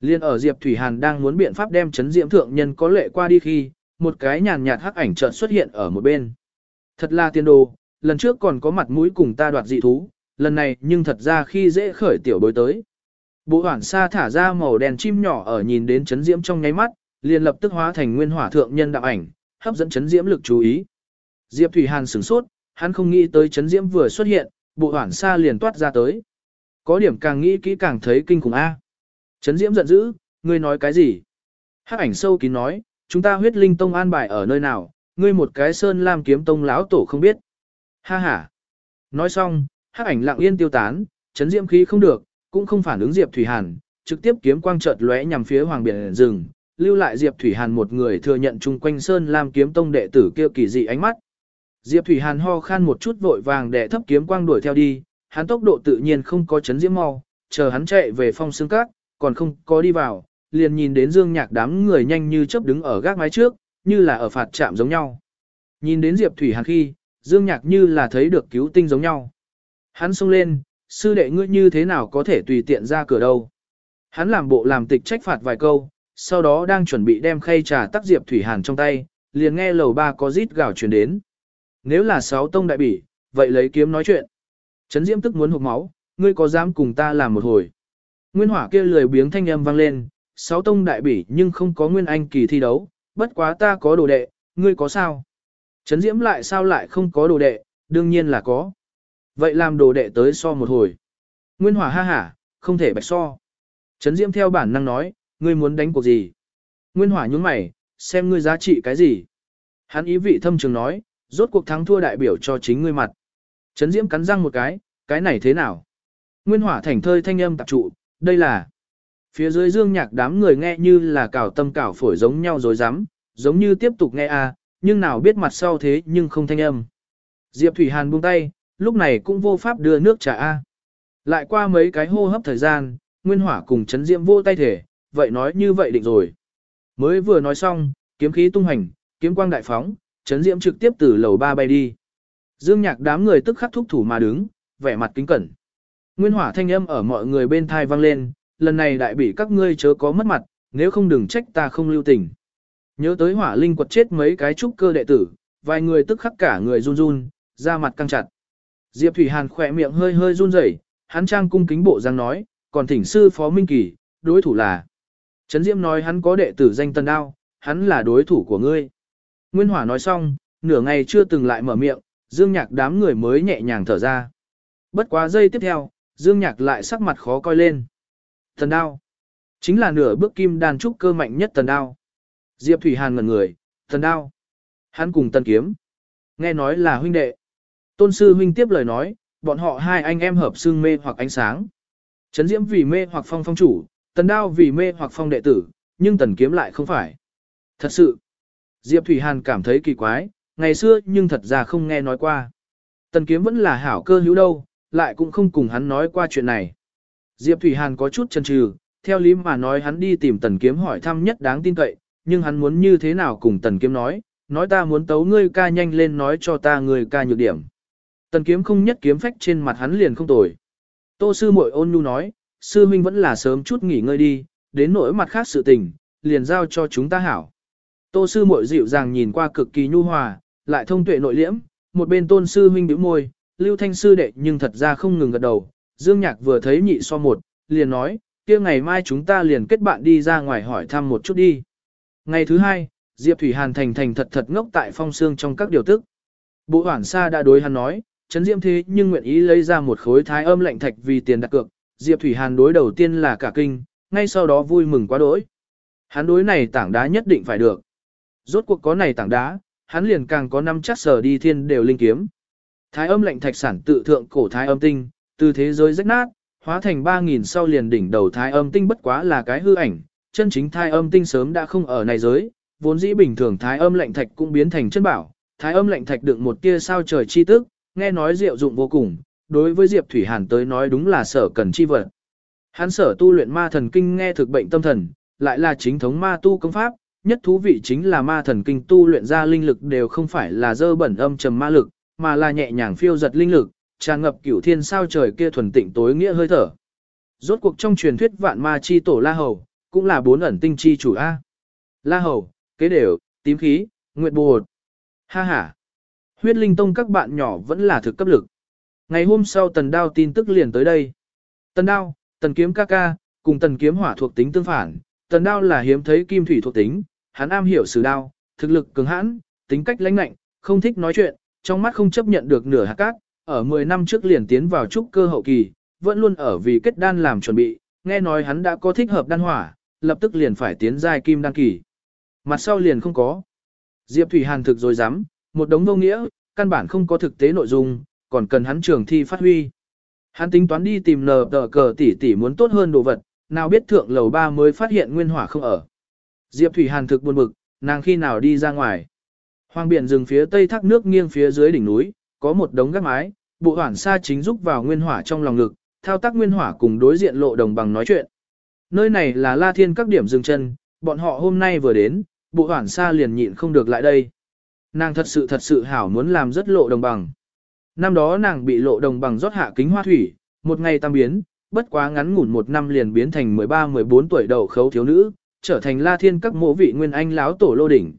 Liên ở Diệp Thủy Hàn đang muốn biện pháp đem chấn Diễm thượng nhân có lệ qua đi khi, một cái nhàn nhạt hắc ảnh chợt xuất hiện ở một bên. Thật là tiên đồ, lần trước còn có mặt mũi cùng ta đoạt dị thú, lần này nhưng thật ra khi dễ khởi tiểu bối tới. Bộ hoảng xa thả ra màu đèn chim nhỏ ở nhìn đến chấn diễm trong nháy mắt, liền lập tức hóa thành nguyên hỏa thượng nhân đạo ảnh, hấp dẫn chấn diễm lực chú ý. Diệp Thủy Hàn sửng sốt, hắn không nghĩ tới chấn diễm vừa xuất hiện, bộ hoảng xa liền toát ra tới. Có điểm càng nghĩ kỹ càng thấy kinh khủng A. Chấn diễm giận dữ, ngươi nói cái gì? Hắc ảnh sâu kín nói, chúng ta huyết linh tông an bài ở nơi nào, ngươi một cái sơn lam kiếm tông lão tổ không biết. Ha ha. Nói xong, hắc ảnh lặng yên tiêu tán, chấn diễm khí không được, cũng không phản ứng Diệp Thủy Hàn, trực tiếp kiếm quang chợt lóe nhằm phía hoàng biển rừng, lưu lại Diệp Thủy Hàn một người thừa nhận chung quanh sơn lam kiếm tông đệ tử kia kỳ dị ánh mắt. Diệp Thủy Hàn ho khan một chút vội vàng để thấp kiếm quang đuổi theo đi, hắn tốc độ tự nhiên không có chấn diễm mau, chờ hắn chạy về phong xương cát, còn không có đi vào, liền nhìn đến Dương Nhạc đám người nhanh như chớp đứng ở gác mái trước, như là ở phạt trạm giống nhau. Nhìn đến Diệp Thủy Hàn khi, Dương Nhạc như là thấy được cứu tinh giống nhau. Hắn xông lên, sư đệ ngươi như thế nào có thể tùy tiện ra cửa đâu. Hắn làm bộ làm tịch trách phạt vài câu, sau đó đang chuẩn bị đem khay trà tắc Diệp Thủy Hàn trong tay, liền nghe lầu ba có rít gào truyền đến. Nếu là sáu tông đại bỉ, vậy lấy kiếm nói chuyện. Trấn Diễm tức muốn hụt máu, ngươi có dám cùng ta làm một hồi. Nguyên hỏa kia lười biếng thanh âm vang lên, sáu tông đại bỉ nhưng không có nguyên anh kỳ thi đấu, bất quá ta có đồ đệ, ngươi có sao? Trấn Diễm lại sao lại không có đồ đệ, đương nhiên là có. Vậy làm đồ đệ tới so một hồi. Nguyên Hỏa ha hả, không thể bạch so. Trấn Diễm theo bản năng nói, ngươi muốn đánh cuộc gì? Nguyên Hỏa nhún mày, xem ngươi giá trị cái gì? Hắn ý vị thâm trường nói, rốt cuộc thắng thua đại biểu cho chính ngươi mặt. Trấn Diễm cắn răng một cái, cái này thế nào? Nguyên Hỏa thành thơi thanh âm tạp trụ, đây là. Phía dưới dương nhạc đám người nghe như là cào tâm cào phổi giống nhau rồi dám, giống như tiếp tục nghe a, à, nhưng nào biết mặt sau thế nhưng không thanh âm. Diệp Thủy Hàn buông tay, lúc này cũng vô pháp đưa nước trà A. Lại qua mấy cái hô hấp thời gian, Nguyên Hỏa cùng Trấn diễm vô tay thể, vậy nói như vậy định rồi. Mới vừa nói xong, kiếm khí tung hành, kiếm quang đại phóng, chấn diễm trực tiếp từ lầu ba bay đi. Dương nhạc đám người tức khắc thúc thủ mà đứng, vẻ mặt kính cẩn. Nguyên hỏa thanh âm ở mọi người bên thai vang lên, lần này đại bị các ngươi chớ có mất mặt, nếu không đừng trách ta không lưu tình. Nhớ tới hỏa linh quật chết mấy cái trúc cơ đệ tử, vài người tức khắc cả người run run, da mặt căng chặt. Diệp Thủy Hàn khỏe miệng hơi hơi run rẩy, hắn trang cung kính bộ giang nói, còn thỉnh sư phó Minh Kỳ, đối thủ là. Trấn Diễm nói hắn có đệ tử danh Tần Đao, hắn là đối thủ của ngươi. Nguyên Hỏa nói xong, nửa ngày chưa từng lại mở miệng, Dương Nhạc đám người mới nhẹ nhàng thở ra. Bất quá giây tiếp theo, Dương Nhạc lại sắc mặt khó coi lên. Thần Đao. Chính là nửa bước kim đàn trúc cơ mạnh nhất Thần Đao. Diệp Thủy Hàn ngẩn người, Thần Đao. Hắn cùng Tần Kiếm. Nghe nói là huynh đệ. Tôn sư huynh tiếp lời nói, bọn họ hai anh em hợp xương mê hoặc ánh sáng. Trấn Diễm vì mê hoặc phong phong chủ, Tần Đao vì mê hoặc phong đệ tử, nhưng Tần Kiếm lại không phải. Thật sự, Diệp Thủy Hàn cảm thấy kỳ quái, ngày xưa nhưng thật ra không nghe nói qua. Tần kiếm vẫn là hảo cơ hữu đâu, lại cũng không cùng hắn nói qua chuyện này. Diệp Thủy Hàn có chút chần chừ, theo lý mà nói hắn đi tìm tần kiếm hỏi thăm nhất đáng tin cậy, nhưng hắn muốn như thế nào cùng tần kiếm nói, nói ta muốn tấu ngươi ca nhanh lên nói cho ta người ca nhược điểm. Tần kiếm không nhất kiếm phách trên mặt hắn liền không tồi. Tô sư muội ôn nhu nói, sư huynh vẫn là sớm chút nghỉ ngơi đi, đến nỗi mặt khác sự tình, liền giao cho chúng ta hảo. Tô sư muội dịu dàng nhìn qua cực kỳ nhu hòa, lại thông tuệ nội liễm, một bên tôn sư huynh bĩu môi, lưu thanh sư đệ nhưng thật ra không ngừng gật đầu. Dương Nhạc vừa thấy nhị so một, liền nói, kia ngày mai chúng ta liền kết bạn đi ra ngoài hỏi thăm một chút đi. Ngày thứ hai, Diệp Thủy Hàn thành thành thật thật ngốc tại phong xương trong các điều tức. Bộ hoảng xa đã đối hắn nói, chấn diễm thế nhưng nguyện ý lấy ra một khối thái âm lạnh thạch vì tiền đặt cược. Diệp Thủy Hàn đối đầu tiên là cả kinh, ngay sau đó vui mừng quá đỗi. Hắn đối này tảng đá nhất định phải được. Rốt cuộc có này tảng đá, hắn liền càng có năm chắc sở đi thiên đều linh kiếm. Thái âm lệnh thạch sản tự thượng cổ thái âm tinh, từ thế giới rách nát, hóa thành 3.000 sau liền đỉnh đầu thái âm tinh bất quá là cái hư ảnh, chân chính thái âm tinh sớm đã không ở này giới, vốn dĩ bình thường thái âm lệnh thạch cũng biến thành chân bảo, thái âm lệnh thạch đựng một tia sao trời chi tức, nghe nói diệu dụng vô cùng, đối với Diệp Thủy Hàn tới nói đúng là sở cần chi vật. Hắn sở tu luyện ma thần kinh nghe thực bệnh tâm thần, lại là chính thống ma tu công pháp, nhất thú vị chính là ma thần kinh tu luyện ra linh lực đều không phải là dơ bẩn âm trầm ma lực, mà là nhẹ nhàng phiêu giật linh lực, tràn ngập cửu thiên sao trời kia thuần tịnh tối nghĩa hơi thở. Rốt cuộc trong truyền thuyết vạn ma chi tổ La Hầu, cũng là bốn ẩn tinh chi chủ A. La Hầu, kế đều, tím khí, nguyệt bột. Ha ha. Huyết linh tông các bạn nhỏ vẫn là thực cấp lực. Ngày hôm sau tần đao tin tức liền tới đây. Tần đao, tần kiếm ca ca, cùng tần kiếm hỏa thuộc tính tương phản. Tần đao là hiếm thấy kim thủy thuộc tính, hắn am hiểu sử đao, thực lực cứng hãn, tính cách lãnh lạnh, không thích nói chuyện, trong mắt không chấp nhận được nửa hạt cát, ở 10 năm trước liền tiến vào trúc cơ hậu kỳ, vẫn luôn ở vì kết đan làm chuẩn bị, nghe nói hắn đã có thích hợp đan hỏa, lập tức liền phải tiến giai kim đan kỳ. Mặt sau liền không có. Diệp Thủy Hàn thực rồi dám, một đống vô nghĩa, căn bản không có thực tế nội dung, còn cần hắn trường thi phát huy. Hắn tính toán đi tìm nờ tờ cờ tỷ tỷ muốn tốt hơn đồ vật, nào biết thượng lầu ba mới phát hiện nguyên hỏa không ở. Diệp Thủy Hàn thực buồn bực, nàng khi nào đi ra ngoài. Hoàng biển rừng phía tây thác nước nghiêng phía dưới đỉnh núi, có một đống gác mái, bộ hoảng xa chính giúp vào nguyên hỏa trong lòng ngực, thao tác nguyên hỏa cùng đối diện lộ đồng bằng nói chuyện. Nơi này là La Thiên các điểm dừng chân, bọn họ hôm nay vừa đến, bộ hoảng xa liền nhịn không được lại đây. Nàng thật sự thật sự hảo muốn làm rất lộ đồng bằng. Năm đó nàng bị lộ đồng bằng rót hạ kính hoa thủy, một ngày tam biến, bất quá ngắn ngủn một năm liền biến thành 13-14 tuổi đầu khấu thiếu nữ, trở thành La Thiên các mộ vị nguyên anh láo tổ lô đỉnh.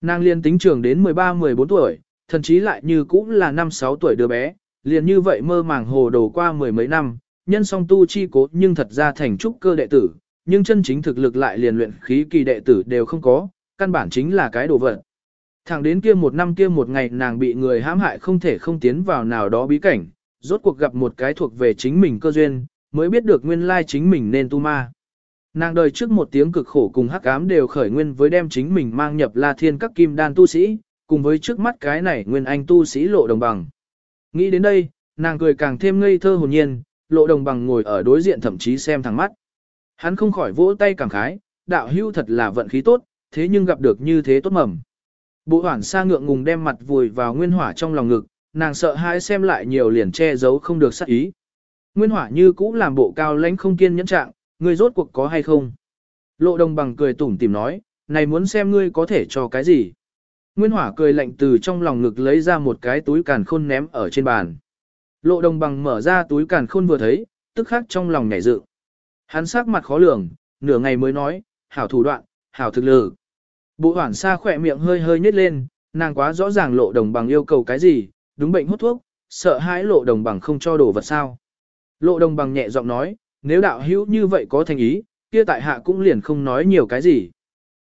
Nàng liên tính trường đến 13-14 tuổi, thậm chí lại như cũng là 5-6 tuổi đứa bé, liền như vậy mơ màng hồ đồ qua mười mấy năm, nhân song tu chi cố nhưng thật ra thành trúc cơ đệ tử, nhưng chân chính thực lực lại liền luyện khí kỳ đệ tử đều không có, căn bản chính là cái đồ vật. Thẳng đến kia một năm kia một ngày nàng bị người hãm hại không thể không tiến vào nào đó bí cảnh, rốt cuộc gặp một cái thuộc về chính mình cơ duyên, mới biết được nguyên lai chính mình nên tu ma. Nàng đời trước một tiếng cực khổ cùng hắc ám đều khởi nguyên với đem chính mình mang nhập La Thiên các kim đan tu sĩ, cùng với trước mắt cái này nguyên anh tu sĩ lộ đồng bằng. Nghĩ đến đây, nàng cười càng thêm ngây thơ hồn nhiên, lộ đồng bằng ngồi ở đối diện thậm chí xem thẳng mắt. Hắn không khỏi vỗ tay cảm khái, đạo hưu thật là vận khí tốt, thế nhưng gặp được như thế tốt mầm. Bộ hoảng sa ngượng ngùng đem mặt vùi vào nguyên hỏa trong lòng ngực, nàng sợ hãi xem lại nhiều liền che giấu không được sắc ý. Nguyên hỏa như cũ làm bộ cao lãnh không kiên nhẫn trạng, ngươi rốt cuộc có hay không? Lộ đồng bằng cười tủm tìm nói, này muốn xem ngươi có thể cho cái gì? Nguyên hỏa cười lạnh từ trong lòng ngực lấy ra một cái túi càn khôn ném ở trên bàn. Lộ đồng bằng mở ra túi càn khôn vừa thấy, tức khắc trong lòng nhảy dựng. Hắn sắc mặt khó lường, nửa ngày mới nói, hảo thủ đoạn, hảo thực lực. Bộ hoảng xa khỏe miệng hơi hơi nhếch lên, nàng quá rõ ràng lộ đồng bằng yêu cầu cái gì, đúng bệnh hút thuốc, sợ hãi lộ đồng bằng không cho đồ vật sao. Lộ đồng bằng nhẹ giọng nói, nếu đạo hữu như vậy có thành ý, kia tại hạ cũng liền không nói nhiều cái gì.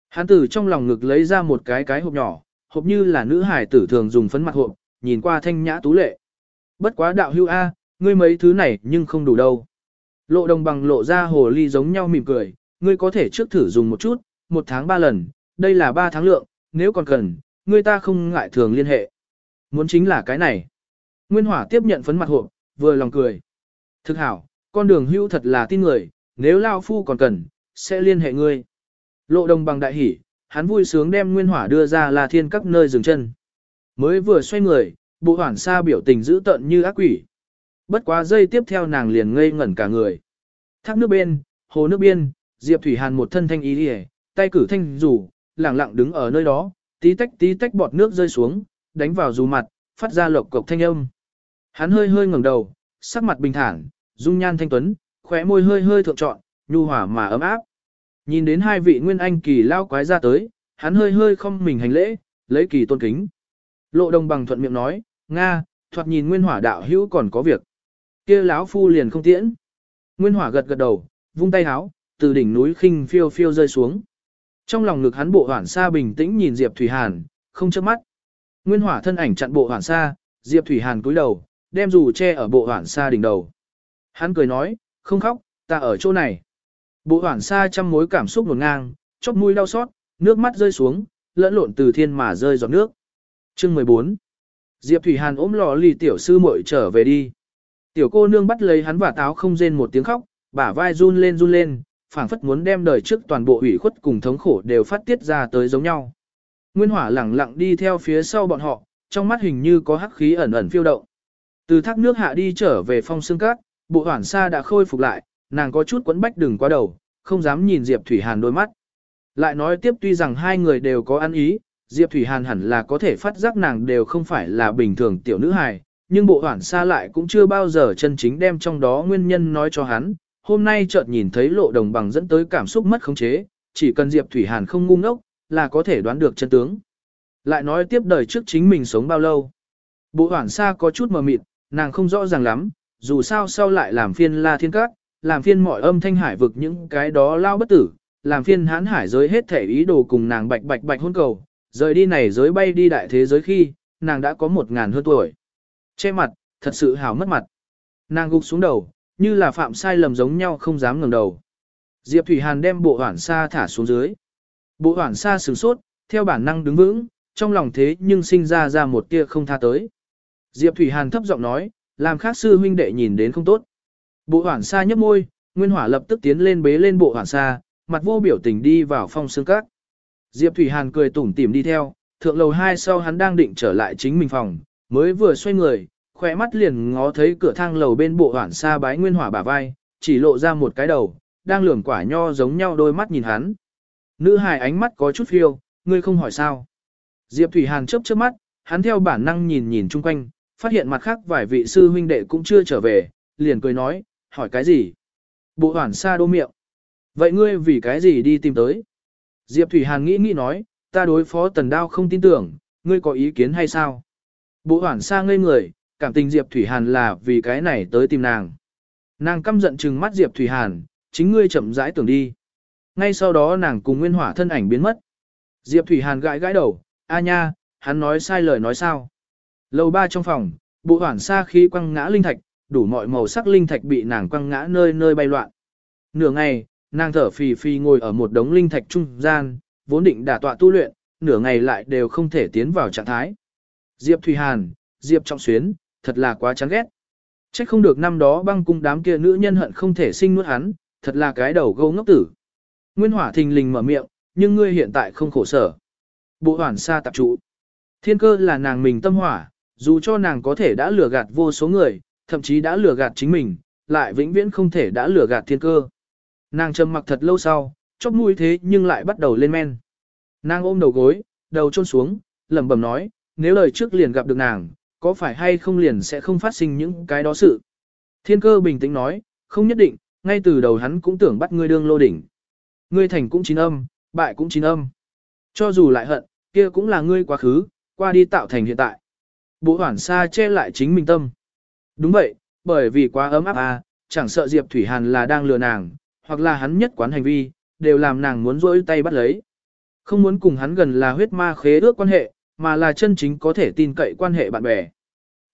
Hắn từ trong lòng ngực lấy ra một cái cái hộp nhỏ, hộp như là nữ hải tử thường dùng phấn mặt hộp, nhìn qua thanh nhã tú lệ. Bất quá đạo hữu A, ngươi mấy thứ này nhưng không đủ đâu. Lộ đồng bằng lộ ra hồ ly giống nhau mỉm cười, ngươi có thể trước thử dùng một chút, một tháng ba lần, đây là ba tháng lượng, nếu còn cần, ngươi ta không ngại thường liên hệ. Muốn chính là cái này. Nguyên hỏa tiếp nhận phấn mặt hộp, vừa lòng cười. Thực hảo, con đường hưu thật là tin người, nếu Lao Phu còn cần, sẽ liên hệ ngươi. Lộ đồng bằng đại hỉ, hắn vui sướng đem nguyên hỏa đưa ra là thiên các nơi dừng chân. Mới vừa xoay người, bộ hoảng xa biểu tình dữ tợn như ác quỷ. Bất quá giây tiếp theo nàng liền ngây ngẩn cả người. Thác nước bên, hồ nước biên, Diệp Thủy Hàn một thân thanh ý đi tay cử thanh rủ, lẳng lặng đứng ở nơi đó, tí tách tí tách bọt nước rơi xuống, đánh vào dù mặt, phát ra lộc cộc thanh âm. Hắn hơi hơi ngẩng đầu, sắc mặt bình thản, dung nhan thanh tuấn, khóe môi hơi hơi thượng trọn, nhu hòa mà ấm áp. Nhìn đến hai vị nguyên anh kỳ lao quái ra tới, hắn hơi hơi không mình hành lễ, lấy kỳ tôn kính. Lộ đồng bằng thuận miệng nói, Nga, thoạt nhìn nguyên hỏa đạo hữu còn có việc. kia lão phu liền không tiễn. Nguyên hỏa gật gật đầu, vung tay háo, từ đỉnh núi khinh phiêu phiêu rơi xuống. Trong lòng ngực hắn bộ hoảng xa bình tĩnh nhìn Diệp Thủy Hàn, không chớp mắt. Nguyên hỏa thân ảnh chặn bộ hoảng xa, Diệp Thủy Hàn cúi đầu, đem dù che ở bộ hoảng xa đỉnh đầu. Hắn cười nói, không khóc, ta ở chỗ này. Bộ hoảng xa trăm mối cảm xúc nổn ngang, chóp mũi đau xót, nước mắt rơi xuống, lẫn lộn từ thiên mà rơi giọt nước. Chương 14 Diệp Thủy Hàn ôm lò lì tiểu sư muội trở về đi. Tiểu cô nương bắt lấy hắn và táo không rên một tiếng khóc, bả vai run lên run lên, phảng phất muốn đem đời trước toàn bộ ủy khuất cùng thống khổ đều phát tiết ra tới giống nhau. Nguyên hỏa lẳng lặng đi theo phía sau bọn họ, trong mắt hình như có hắc khí ẩn ẩn phiêu động. Từ thác nước hạ đi trở về phong xương cát, bộ hoảng xa đã khôi phục lại, nàng có chút quấn bách đừng qua đầu, không dám nhìn Diệp Thủy Hàn đôi mắt. Lại nói tiếp tuy rằng hai người đều có ăn ý, Diệp Thủy Hàn hẳn là có thể phát giác nàng đều không phải là bình thường tiểu nữ hài, nhưng bộ hoảng xa lại cũng chưa bao giờ chân chính đem trong đó nguyên nhân nói cho hắn. Hôm nay chợt nhìn thấy lộ đồng bằng dẫn tới cảm xúc mất khống chế, chỉ cần Diệp Thủy Hàn không ngu ngốc, là có thể đoán được chân tướng. Lại nói tiếp đời trước chính mình sống bao lâu. Bộ hoảng xa có chút mờ mịt, nàng không rõ ràng lắm, dù sao sau lại làm phiên la thiên các, làm phiên mọi âm thanh hải vực những cái đó lao bất tử, làm phiên hán hải giới hết thể ý đồ cùng nàng bạch bạch bạch hôn cầu, rời đi này giới bay đi đại thế giới khi, nàng đã có một ngàn hơn tuổi. Che mặt, thật sự hào mất mặt. Nàng gục xuống đầu, như là phạm sai lầm giống nhau không dám ngẩng đầu. Diệp Thủy Hàn đem bộ hoảng xa thả xuống dưới. Bộ hoảng xa sửng sốt, theo bản năng đứng vững, trong lòng thế nhưng sinh ra ra một tia không tha tới. Diệp Thủy Hàn thấp giọng nói, làm khác sư huynh đệ nhìn đến không tốt. Bộ hoảng xa nhấp môi, Nguyên Hỏa lập tức tiến lên bế lên bộ hoảng xa, mặt vô biểu tình đi vào phong xương các. Diệp Thủy Hàn cười tủm tỉm đi theo, thượng lầu hai sau hắn đang định trở lại chính mình phòng, mới vừa xoay người, khỏe mắt liền ngó thấy cửa thang lầu bên bộ hoảng xa bái Nguyên Hỏa bả vai, chỉ lộ ra một cái đầu, đang lườm quả nho giống nhau đôi mắt nhìn hắn. Nữ hài ánh mắt có chút phiêu, ngươi không hỏi sao. Diệp Thủy Hàn chớp chớp mắt, hắn theo bản năng nhìn nhìn chung quanh, phát hiện mặt khác vài vị sư huynh đệ cũng chưa trở về, liền cười nói, hỏi cái gì? Bộ hoản xa đô miệng. Vậy ngươi vì cái gì đi tìm tới? Diệp Thủy Hàn nghĩ nghĩ nói, ta đối phó tần đao không tin tưởng, ngươi có ý kiến hay sao? Bộ hoản xa ngây người, cảm tình Diệp Thủy Hàn là vì cái này tới tìm nàng. Nàng căm giận trừng mắt Diệp Thủy Hàn, chính ngươi chậm rãi tưởng đi. Ngay sau đó nàng cùng Nguyên Hỏa thân ảnh biến mất. Diệp Thủy Hàn gãi gãi đầu, a nha, hắn nói sai lời nói sao. Lầu ba trong phòng, bộ hoảng xa khí quăng ngã linh thạch, đủ mọi màu sắc linh thạch bị nàng quăng ngã nơi nơi bay loạn. Nửa ngày, nàng thở phì phì ngồi ở một đống linh thạch trung gian, vốn định đả tọa tu luyện, nửa ngày lại đều không thể tiến vào trạng thái. Diệp Thủy Hàn, Diệp Trọng Xuyến, thật là quá chán ghét. Trách không được năm đó băng cung đám kia nữ nhân hận không thể sinh nuốt hắn, thật là cái đầu gâu ngốc tử. Nguyên hỏa thình lình mở miệng, nhưng ngươi hiện tại không khổ sở. Bộ hoàn sa tập trụ. Thiên cơ là nàng mình tâm hỏa, dù cho nàng có thể đã lừa gạt vô số người, thậm chí đã lừa gạt chính mình, lại vĩnh viễn không thể đã lừa gạt thiên cơ. Nàng trầm mặc thật lâu sau, chóp mũi thế nhưng lại bắt đầu lên men. Nàng ôm đầu gối, đầu chôn xuống, lẩm bẩm nói, nếu lời trước liền gặp được nàng, có phải hay không liền sẽ không phát sinh những cái đó sự. Thiên cơ bình tĩnh nói, không nhất định, ngay từ đầu hắn cũng tưởng bắt ngươi đương lô đỉnh. Ngươi thành cũng chín âm, bại cũng chín âm. Cho dù lại hận, kia cũng là ngươi quá khứ, qua đi tạo thành hiện tại. Bộ hoảng xa che lại chính mình tâm. Đúng vậy, bởi vì quá ấm áp à, chẳng sợ Diệp Thủy Hàn là đang lừa nàng, hoặc là hắn nhất quán hành vi, đều làm nàng muốn rỗi tay bắt lấy. Không muốn cùng hắn gần là huyết ma khế ước quan hệ, mà là chân chính có thể tin cậy quan hệ bạn bè.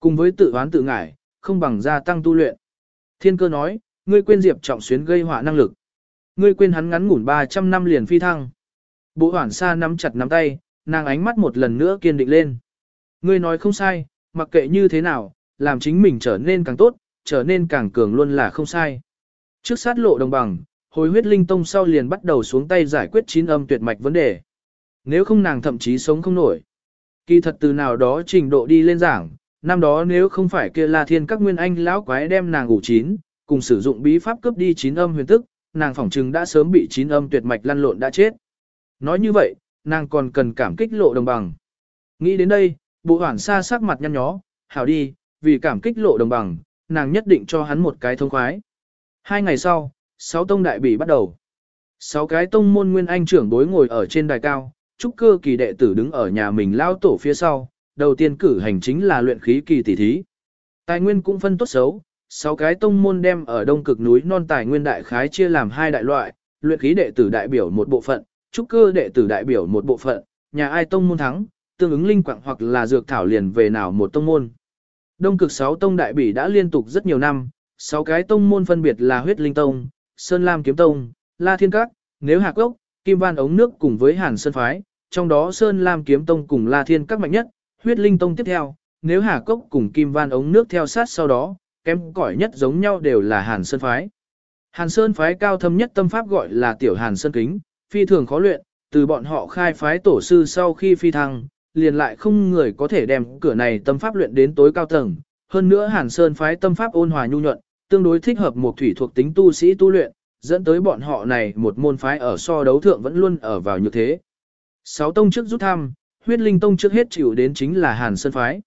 Cùng với tự hoán tự ngải, không bằng gia tăng tu luyện. Thiên cơ nói, ngươi quên Diệp Trọng Xuyến gây họa năng lực. Ngươi quên hắn ngắn ngủn 300 năm liền phi thăng. Bộ hoảng xa nắm chặt nắm tay, nàng ánh mắt một lần nữa kiên định lên. Ngươi nói không sai, mặc kệ như thế nào, làm chính mình trở nên càng tốt, trở nên càng cường luôn là không sai. Trước sát lộ đồng bằng, hồi huyết linh tông sau liền bắt đầu xuống tay giải quyết chín âm tuyệt mạch vấn đề. Nếu không nàng thậm chí sống không nổi. Kỳ thật từ nào đó trình độ đi lên giảng, năm đó nếu không phải kia La Thiên các nguyên anh lão quái đem nàng ngủ chín, cùng sử dụng bí pháp cướp đi chín âm huyền tức, nàng phỏng chừng đã sớm bị chín âm tuyệt mạch lăn lộn đã chết. Nói như vậy, nàng còn cần cảm kích lộ đồng bằng. Nghĩ đến đây, bộ hoảng xa sắc mặt nhăn nhó, hảo đi, vì cảm kích lộ đồng bằng, nàng nhất định cho hắn một cái thông khoái. Hai ngày sau, sáu tông đại bỉ bắt đầu. Sáu cái tông môn nguyên anh trưởng bối ngồi ở trên đài cao, trúc cơ kỳ đệ tử đứng ở nhà mình lao tổ phía sau, đầu tiên cử hành chính là luyện khí kỳ tỷ thí. Tài nguyên cũng phân tốt xấu, sáu cái tông môn đem ở đông cực núi non tài nguyên đại khái chia làm hai đại loại, luyện khí đệ tử đại biểu một bộ phận, trúc cơ đệ tử đại biểu một bộ phận, nhà ai tông môn thắng, tương ứng linh quạng hoặc là dược thảo liền về nào một tông môn. Đông cực sáu tông đại bỉ đã liên tục rất nhiều năm, sáu cái tông môn phân biệt là huyết linh tông, sơn lam kiếm tông, la thiên các, nếu hạc ốc, kim van ống nước cùng với hàn sơn phái, trong đó sơn lam kiếm tông cùng la thiên các mạnh nhất, huyết linh tông tiếp theo, nếu hà cốc cùng kim van ống nước theo sát sau đó, kém cỏi nhất giống nhau đều là hàn sơn phái. Hàn sơn phái cao thâm nhất tâm pháp gọi là tiểu hàn sơn kính, phi thường khó luyện, từ bọn họ khai phái tổ sư sau khi phi thăng, liền lại không người có thể đem cửa này tâm pháp luyện đến tối cao tầng. Hơn nữa hàn sơn phái tâm pháp ôn hòa nhu nhuận, tương đối thích hợp một thủy thuộc tính tu sĩ tu luyện, dẫn tới bọn họ này một môn phái ở so đấu thượng vẫn luôn ở vào như thế. Sáu tông trước rút thăm, huyết linh tông trước hết chịu đến chính là Hàn Sơn Phái.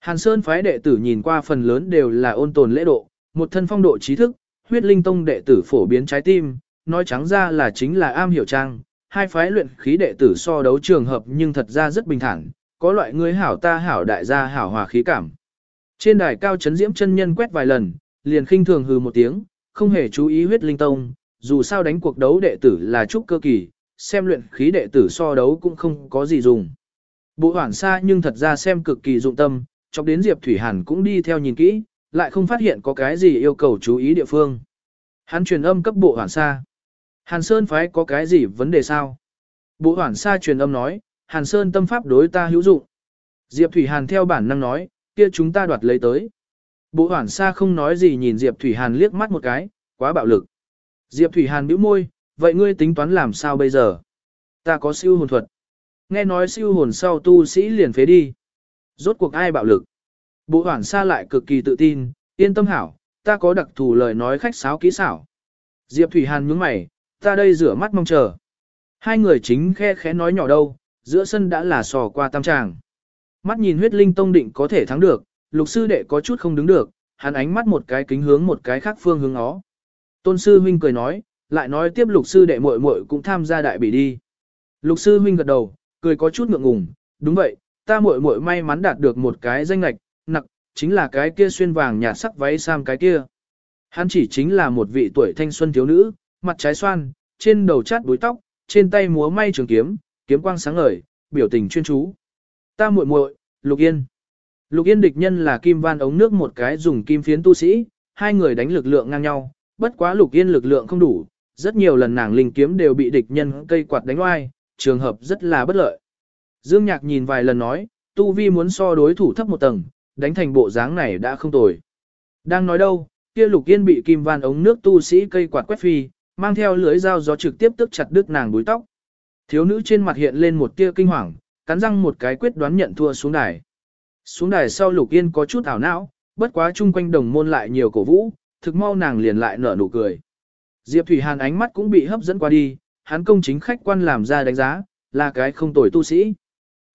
Hàn Sơn Phái đệ tử nhìn qua phần lớn đều là ôn tồn lễ độ, một thân phong độ trí thức, huyết linh tông đệ tử phổ biến trái tim, nói trắng ra là chính là am hiểu trang, hai phái luyện khí đệ tử so đấu trường hợp nhưng thật ra rất bình thản, có loại người hảo ta hảo đại gia hảo hòa khí cảm. Trên đài cao chấn diễm chân nhân quét vài lần, liền khinh thường hừ một tiếng, không hề chú ý huyết linh tông, dù sao đánh cuộc đấu đệ tử là trúc cơ kỳ, xem luyện khí đệ tử so đấu cũng không có gì dùng. Bộ hoảng xa nhưng thật ra xem cực kỳ dụng tâm, chọc đến Diệp Thủy Hàn cũng đi theo nhìn kỹ, lại không phát hiện có cái gì yêu cầu chú ý địa phương. Hắn truyền âm cấp bộ hoảng xa. Hàn Sơn phái có cái gì vấn đề sao? Bộ hoảng xa truyền âm nói, Hàn Sơn tâm pháp đối ta hữu dụng. Diệp Thủy Hàn theo bản năng nói, kia chúng ta đoạt lấy tới. Bộ hoảng xa không nói gì nhìn Diệp Thủy Hàn liếc mắt một cái, quá bạo lực. Diệp Thủy Hàn bĩu môi, vậy ngươi tính toán làm sao bây giờ? Ta có siêu hồn thuật. Nghe nói siêu hồn sau tu sĩ liền phế đi. Rốt cuộc ai bạo lực? Bộ hoảng xa lại cực kỳ tự tin, yên tâm hảo, ta có đặc thù lời nói khách sáo kỹ xảo. Diệp Thủy Hàn nhướng mày, ta đây rửa mắt mong chờ. Hai người chính khe khẽ nói nhỏ đâu, giữa sân đã là sò qua tam tràng. Mắt nhìn huyết linh tông định có thể thắng được, lục sư đệ có chút không đứng được, hắn ánh mắt một cái kính hướng một cái khác phương hướng ó. Tôn sư huynh cười nói, lại nói tiếp lục sư đệ muội muội cũng tham gia đại bỉ đi. Lục sư huynh gật đầu, cười có chút ngượng ngùng, đúng vậy, ta muội muội may mắn đạt được một cái danh lạch, nặc, chính là cái kia xuyên vàng nhạt sắc váy sam cái kia. Hắn chỉ chính là một vị tuổi thanh xuân thiếu nữ, mặt trái xoan, trên đầu chát búi tóc, trên tay múa may trường kiếm, kiếm quang sáng ngời, biểu tình chuyên chú. Ta muội muội, Lục Yên. Lục Yên địch nhân là kim van ống nước một cái dùng kim phiến tu sĩ, hai người đánh lực lượng ngang nhau, bất quá Lục Yên lực lượng không đủ, rất nhiều lần nàng linh kiếm đều bị địch nhân cây quạt đánh oai, trường hợp rất là bất lợi. Dương Nhạc nhìn vài lần nói, Tu Vi muốn so đối thủ thấp một tầng, đánh thành bộ dáng này đã không tồi. Đang nói đâu, kia Lục Yên bị kim van ống nước tu sĩ cây quạt quét phi, mang theo lưới dao gió trực tiếp tức chặt đứt nàng búi tóc. Thiếu nữ trên mặt hiện lên một tia kinh hoàng, cắn răng một cái quyết đoán nhận thua xuống đài. Xuống đài sau Lục Yên có chút ảo não, bất quá chung quanh đồng môn lại nhiều cổ vũ, thực mau nàng liền lại nở nụ cười. Diệp Thủy Hàn ánh mắt cũng bị hấp dẫn qua đi, hắn công chính khách quan làm ra đánh giá, là cái không tồi tu sĩ.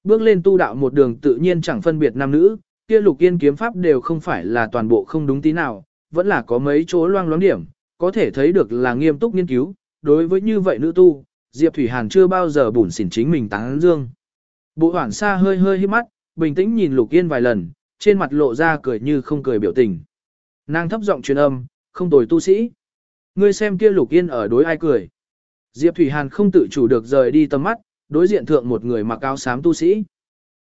Bước lên tu đạo một đường tự nhiên chẳng phân biệt nam nữ, kia lục yên kiếm pháp đều không phải là toàn bộ không đúng tí nào, vẫn là có mấy chỗ loang loáng điểm, có thể thấy được là nghiêm túc nghiên cứu, đối với như vậy nữ tu, Diệp Thủy Hàn chưa bao giờ bủn xỉn chính mình tán dương. Bộ hoảng xa hơi hơi hít mắt, bình tĩnh nhìn lục yên vài lần, trên mặt lộ ra cười như không cười biểu tình. Nàng thấp giọng truyền âm, không tồi tu sĩ. Ngươi xem kia lục yên ở đối ai cười. Diệp Thủy Hàn không tự chủ được rời đi tầm mắt, đối diện thượng một người mặc áo xám tu sĩ.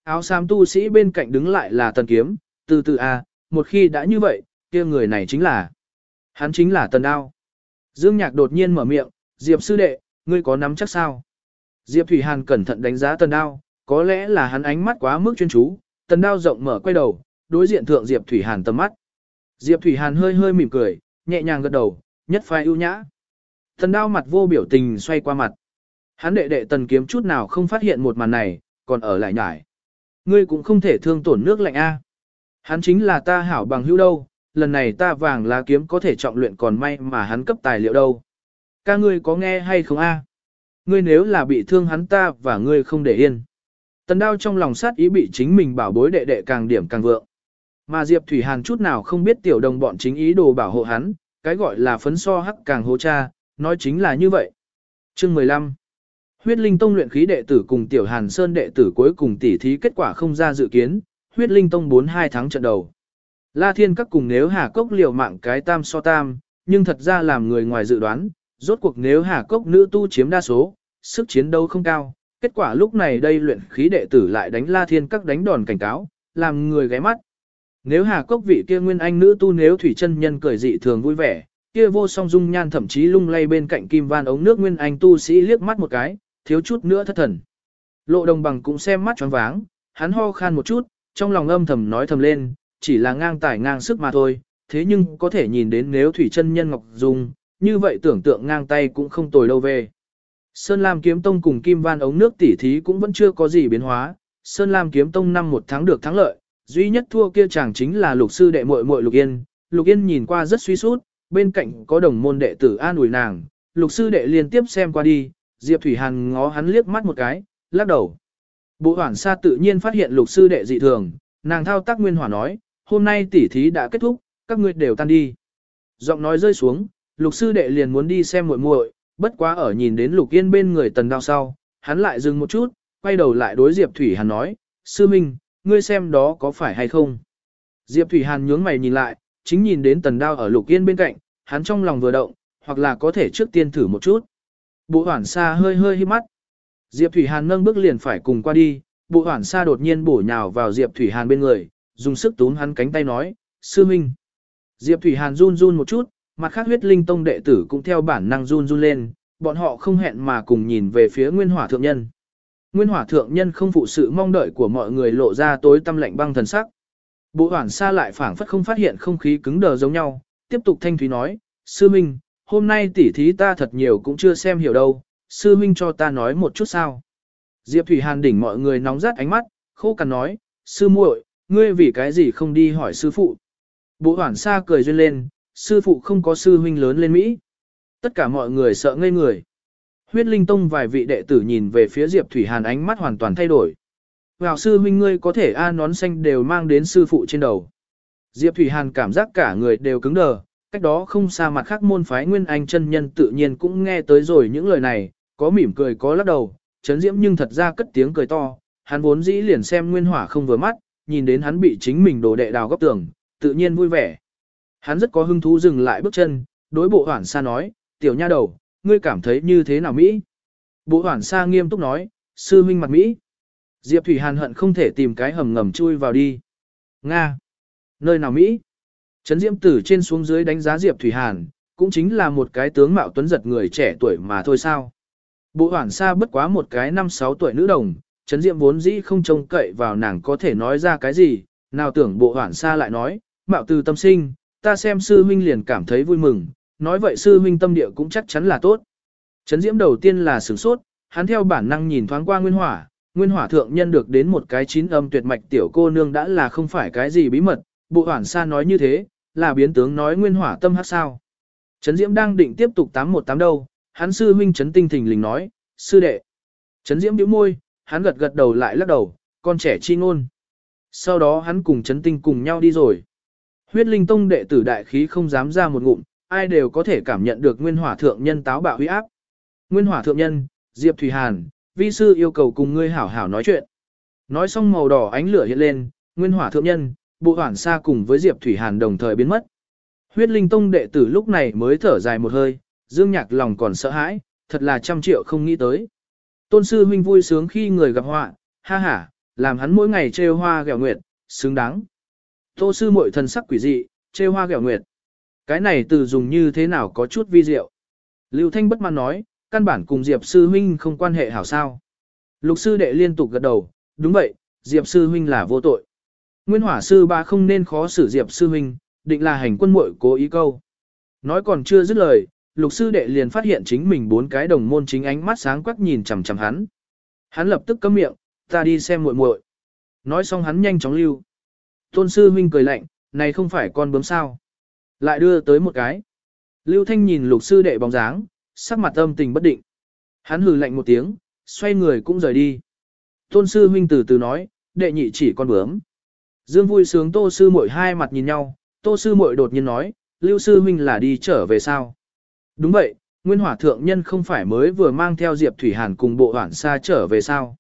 Áo xám tu sĩ bên cạnh đứng lại là tần kiếm, từ từ a, à, một khi đã như vậy, kia người này chính là. Hắn chính là tần đao. Dương Nhạc đột nhiên mở miệng, Diệp sư đệ, ngươi có nắm chắc sao? Diệp Thủy Hàn cẩn thận đánh giá tần đao, có lẽ là hắn ánh mắt quá mức chuyên chú, tần đao rộng mở quay đầu, đối diện thượng Diệp Thủy Hàn tầm mắt. Diệp Thủy Hàn hơi hơi mỉm cười, nhẹ nhàng gật đầu, nhất phái ưu nhã. tần đao mặt vô biểu tình xoay qua mặt. Hắn đệ đệ tần kiếm chút nào không phát hiện một màn này, còn ở lại nhải. Ngươi cũng không thể thương tổn nước lạnh A. Hắn chính là ta hảo bằng hữu đâu, lần này ta vàng lá kiếm có thể trọng luyện còn may mà hắn cấp tài liệu đâu. Ca ngươi có nghe hay không a? Ngươi nếu là bị thương hắn ta và ngươi không để yên. Tần đao trong lòng sát ý bị chính mình bảo bối đệ đệ càng điểm càng vượng. Mà Diệp Thủy Hàn chút nào không biết tiểu đồng bọn chính ý đồ bảo hộ hắn, cái gọi là phấn so hắc càng hô cha, nói chính là như vậy. Chương 15 Huyết Linh Tông luyện khí đệ tử cùng Tiểu Hàn Sơn đệ tử cuối cùng tỉ thí kết quả không ra dự kiến, Huyết Linh Tông 4-2 thắng trận đầu. La Thiên các cùng nếu Hà Cốc liều mạng cái tam so tam, nhưng thật ra làm người ngoài dự đoán, rốt cuộc nếu Hà Cốc nữ tu chiếm đa số, sức chiến đấu không cao, kết quả lúc này đây luyện khí đệ tử lại đánh La Thiên các đánh đòn cảnh cáo, làm người ghé mắt. Nếu Hà Cốc vị kia nguyên anh nữ tu nếu thủy chân nhân cười dị thường vui vẻ, kia vô song dung nhan thậm chí lung lay bên cạnh kim van ống nước nguyên anh tu sĩ liếc mắt một cái, thiếu chút nữa thất thần. Lộ đồng bằng cũng xem mắt choáng váng, hắn ho khan một chút, trong lòng âm thầm nói thầm lên, chỉ là ngang tài ngang sức mà thôi, thế nhưng có thể nhìn đến nếu thủy chân nhân ngọc dung, như vậy tưởng tượng ngang tay cũng không tồi đâu về. Sơn Lam kiếm tông cùng kim van ống nước tỉ thí cũng vẫn chưa có gì biến hóa, Sơn Lam kiếm tông năm một tháng được thắng lợi, duy nhất thua kia chàng chính là lục sư đệ muội muội Lục Yên, Lục Yên nhìn qua rất suy sút, bên cạnh có đồng môn đệ tử an ủi nàng, lục sư đệ liên tiếp xem qua đi, Diệp Thủy Hàn ngó hắn liếc mắt một cái, lắc đầu. Bộ hoảng sa tự nhiên phát hiện lục sư đệ dị thường, nàng thao tác nguyên hỏa nói, hôm nay tỉ thí đã kết thúc, các ngươi đều tan đi. Giọng nói rơi xuống, lục sư đệ liền muốn đi xem muội muội, bất quá ở nhìn đến lục yên bên người tần đao sau, hắn lại dừng một chút, quay đầu lại đối Diệp Thủy Hàn nói, sư minh, ngươi xem đó có phải hay không. Diệp Thủy Hàn nhướng mày nhìn lại, chính nhìn đến tần đao ở lục yên bên cạnh, hắn trong lòng vừa động, hoặc là có thể trước tiên thử một chút. Bộ hoảng xa hơi hơi hít mắt. Diệp Thủy Hàn nâng bước liền phải cùng qua đi, bộ hoảng xa đột nhiên bổ nhào vào Diệp Thủy Hàn bên người, dùng sức túm hắn cánh tay nói, sư minh. Diệp Thủy Hàn run run một chút, mặt khác huyết linh tông đệ tử cũng theo bản năng run run lên, bọn họ không hẹn mà cùng nhìn về phía nguyên hỏa thượng nhân. Nguyên hỏa thượng nhân không phụ sự mong đợi của mọi người lộ ra tối tâm lạnh băng thần sắc. Bộ hoảng xa lại phảng phất không phát hiện không khí cứng đờ giống nhau, tiếp tục thanh thúy nói, sư minh, hôm nay tỉ thí ta thật nhiều cũng chưa xem hiểu đâu, sư minh cho ta nói một chút sao. Diệp Thủy Hàn đỉnh mọi người nóng rát ánh mắt, khô cằn nói, sư muội, ngươi vì cái gì không đi hỏi sư phụ. Bộ hoảng xa cười duyên lên, sư phụ không có sư huynh lớn lên Mỹ. Tất cả mọi người sợ ngây người. Huyết Linh Tông vài vị đệ tử nhìn về phía Diệp Thủy Hàn ánh mắt hoàn toàn thay đổi. Vào sư huynh ngươi có thể a nón xanh đều mang đến sư phụ trên đầu. Diệp Thủy Hàn cảm giác cả người đều cứng đờ, cách đó không xa mặt khác môn phái Nguyên Anh chân nhân tự nhiên cũng nghe tới rồi những lời này, có mỉm cười có lắc đầu, chấn diễm nhưng thật ra cất tiếng cười to, hắn vốn dĩ liền xem Nguyên Hỏa không vừa mắt, nhìn đến hắn bị chính mình đồ đệ đào góc tường, tự nhiên vui vẻ. Hắn rất có hứng thú dừng lại bước chân, đối bộ hoảng xa nói, tiểu nha đầu, ngươi cảm thấy như thế nào Mỹ? Bộ hoảng xa nghiêm túc nói, sư huynh mặt Mỹ. Diệp Thủy Hàn hận không thể tìm cái hầm ngầm chui vào đi. Nga. Nơi nào Mỹ? Trấn Diễm tử trên xuống dưới đánh giá Diệp Thủy Hàn, cũng chính là một cái tướng mạo tuấn giật người trẻ tuổi mà thôi sao. Bộ hoảng xa bất quá một cái năm sáu tuổi nữ đồng, Trấn Diệm vốn dĩ không trông cậy vào nàng có thể nói ra cái gì, nào tưởng bộ hoảng xa lại nói, mạo từ tâm sinh, ta xem sư huynh liền cảm thấy vui mừng, nói vậy sư huynh tâm địa cũng chắc chắn là tốt. Trấn Diễm đầu tiên là sửng sốt, hắn theo bản năng nhìn thoáng qua Nguyên Hỏa, Nguyên Hỏa thượng nhân được đến một cái chín âm tuyệt mạch tiểu cô nương đã là không phải cái gì bí mật, bộ hoảng xa nói như thế, là biến tướng nói nguyên hỏa tâm hát sao. Trấn Diễm đang định tiếp tục 818 đâu, hắn sư huynh Trấn Tinh thình lình nói, sư đệ. Trấn Diễm bĩu môi, hắn gật gật đầu lại lắc đầu, con trẻ chi ngôn. Sau đó hắn cùng chấn Tinh cùng nhau đi rồi. Huyết linh tông đệ tử đại khí không dám ra một ngụm, ai đều có thể cảm nhận được nguyên hỏa thượng nhân táo bạo huy áp. Nguyên hỏa thượng nhân, Diệp Thủy Hàn, vi sư yêu cầu cùng ngươi hảo hảo nói chuyện. Nói xong màu đỏ ánh lửa hiện lên, nguyên hỏa thượng nhân, bộ hoản xa cùng với Diệp Thủy Hàn đồng thời biến mất. Huyết linh tông đệ tử lúc này mới thở dài một hơi, dương nhạc lòng còn sợ hãi, thật là trăm triệu không nghĩ tới. Tôn sư huynh vui sướng khi người gặp họa, ha ha, làm hắn mỗi ngày trêu hoa gẻo nguyệt, xứng đáng. Tô sư muội thần sắc quỷ dị, trêu hoa gẻo nguyệt. Cái này từ dùng như thế nào có chút vi diệu. Lưu Thanh bất mãn nói, căn bản cùng Diệp sư huynh không quan hệ hảo sao. Lục sư đệ liên tục gật đầu, đúng vậy, Diệp sư huynh là vô tội. Nguyên hỏa sư ba không nên khó xử Diệp sư huynh, định là hành quân muội cố ý câu. Nói còn chưa dứt lời, lục sư đệ liền phát hiện chính mình bốn cái đồng môn chính ánh mắt sáng quắc nhìn chằm chằm hắn. Hắn lập tức cấm miệng, ta đi xem muội muội. Nói xong hắn nhanh chóng lưu. Tôn sư huynh cười lạnh, này không phải con bướm sao. Lại đưa tới một cái. Lưu Thanh nhìn lục sư đệ bóng dáng, sắc mặt âm tình bất định. Hắn hừ lạnh một tiếng, xoay người cũng rời đi. Tôn sư huynh từ từ nói, đệ nhị chỉ con bướm. Dương vui sướng tô sư muội hai mặt nhìn nhau, tô sư muội đột nhiên nói, lưu sư huynh là đi trở về sao. Đúng vậy, nguyên hỏa thượng nhân không phải mới vừa mang theo Diệp Thủy Hàn cùng bộ hoảng xa trở về sao.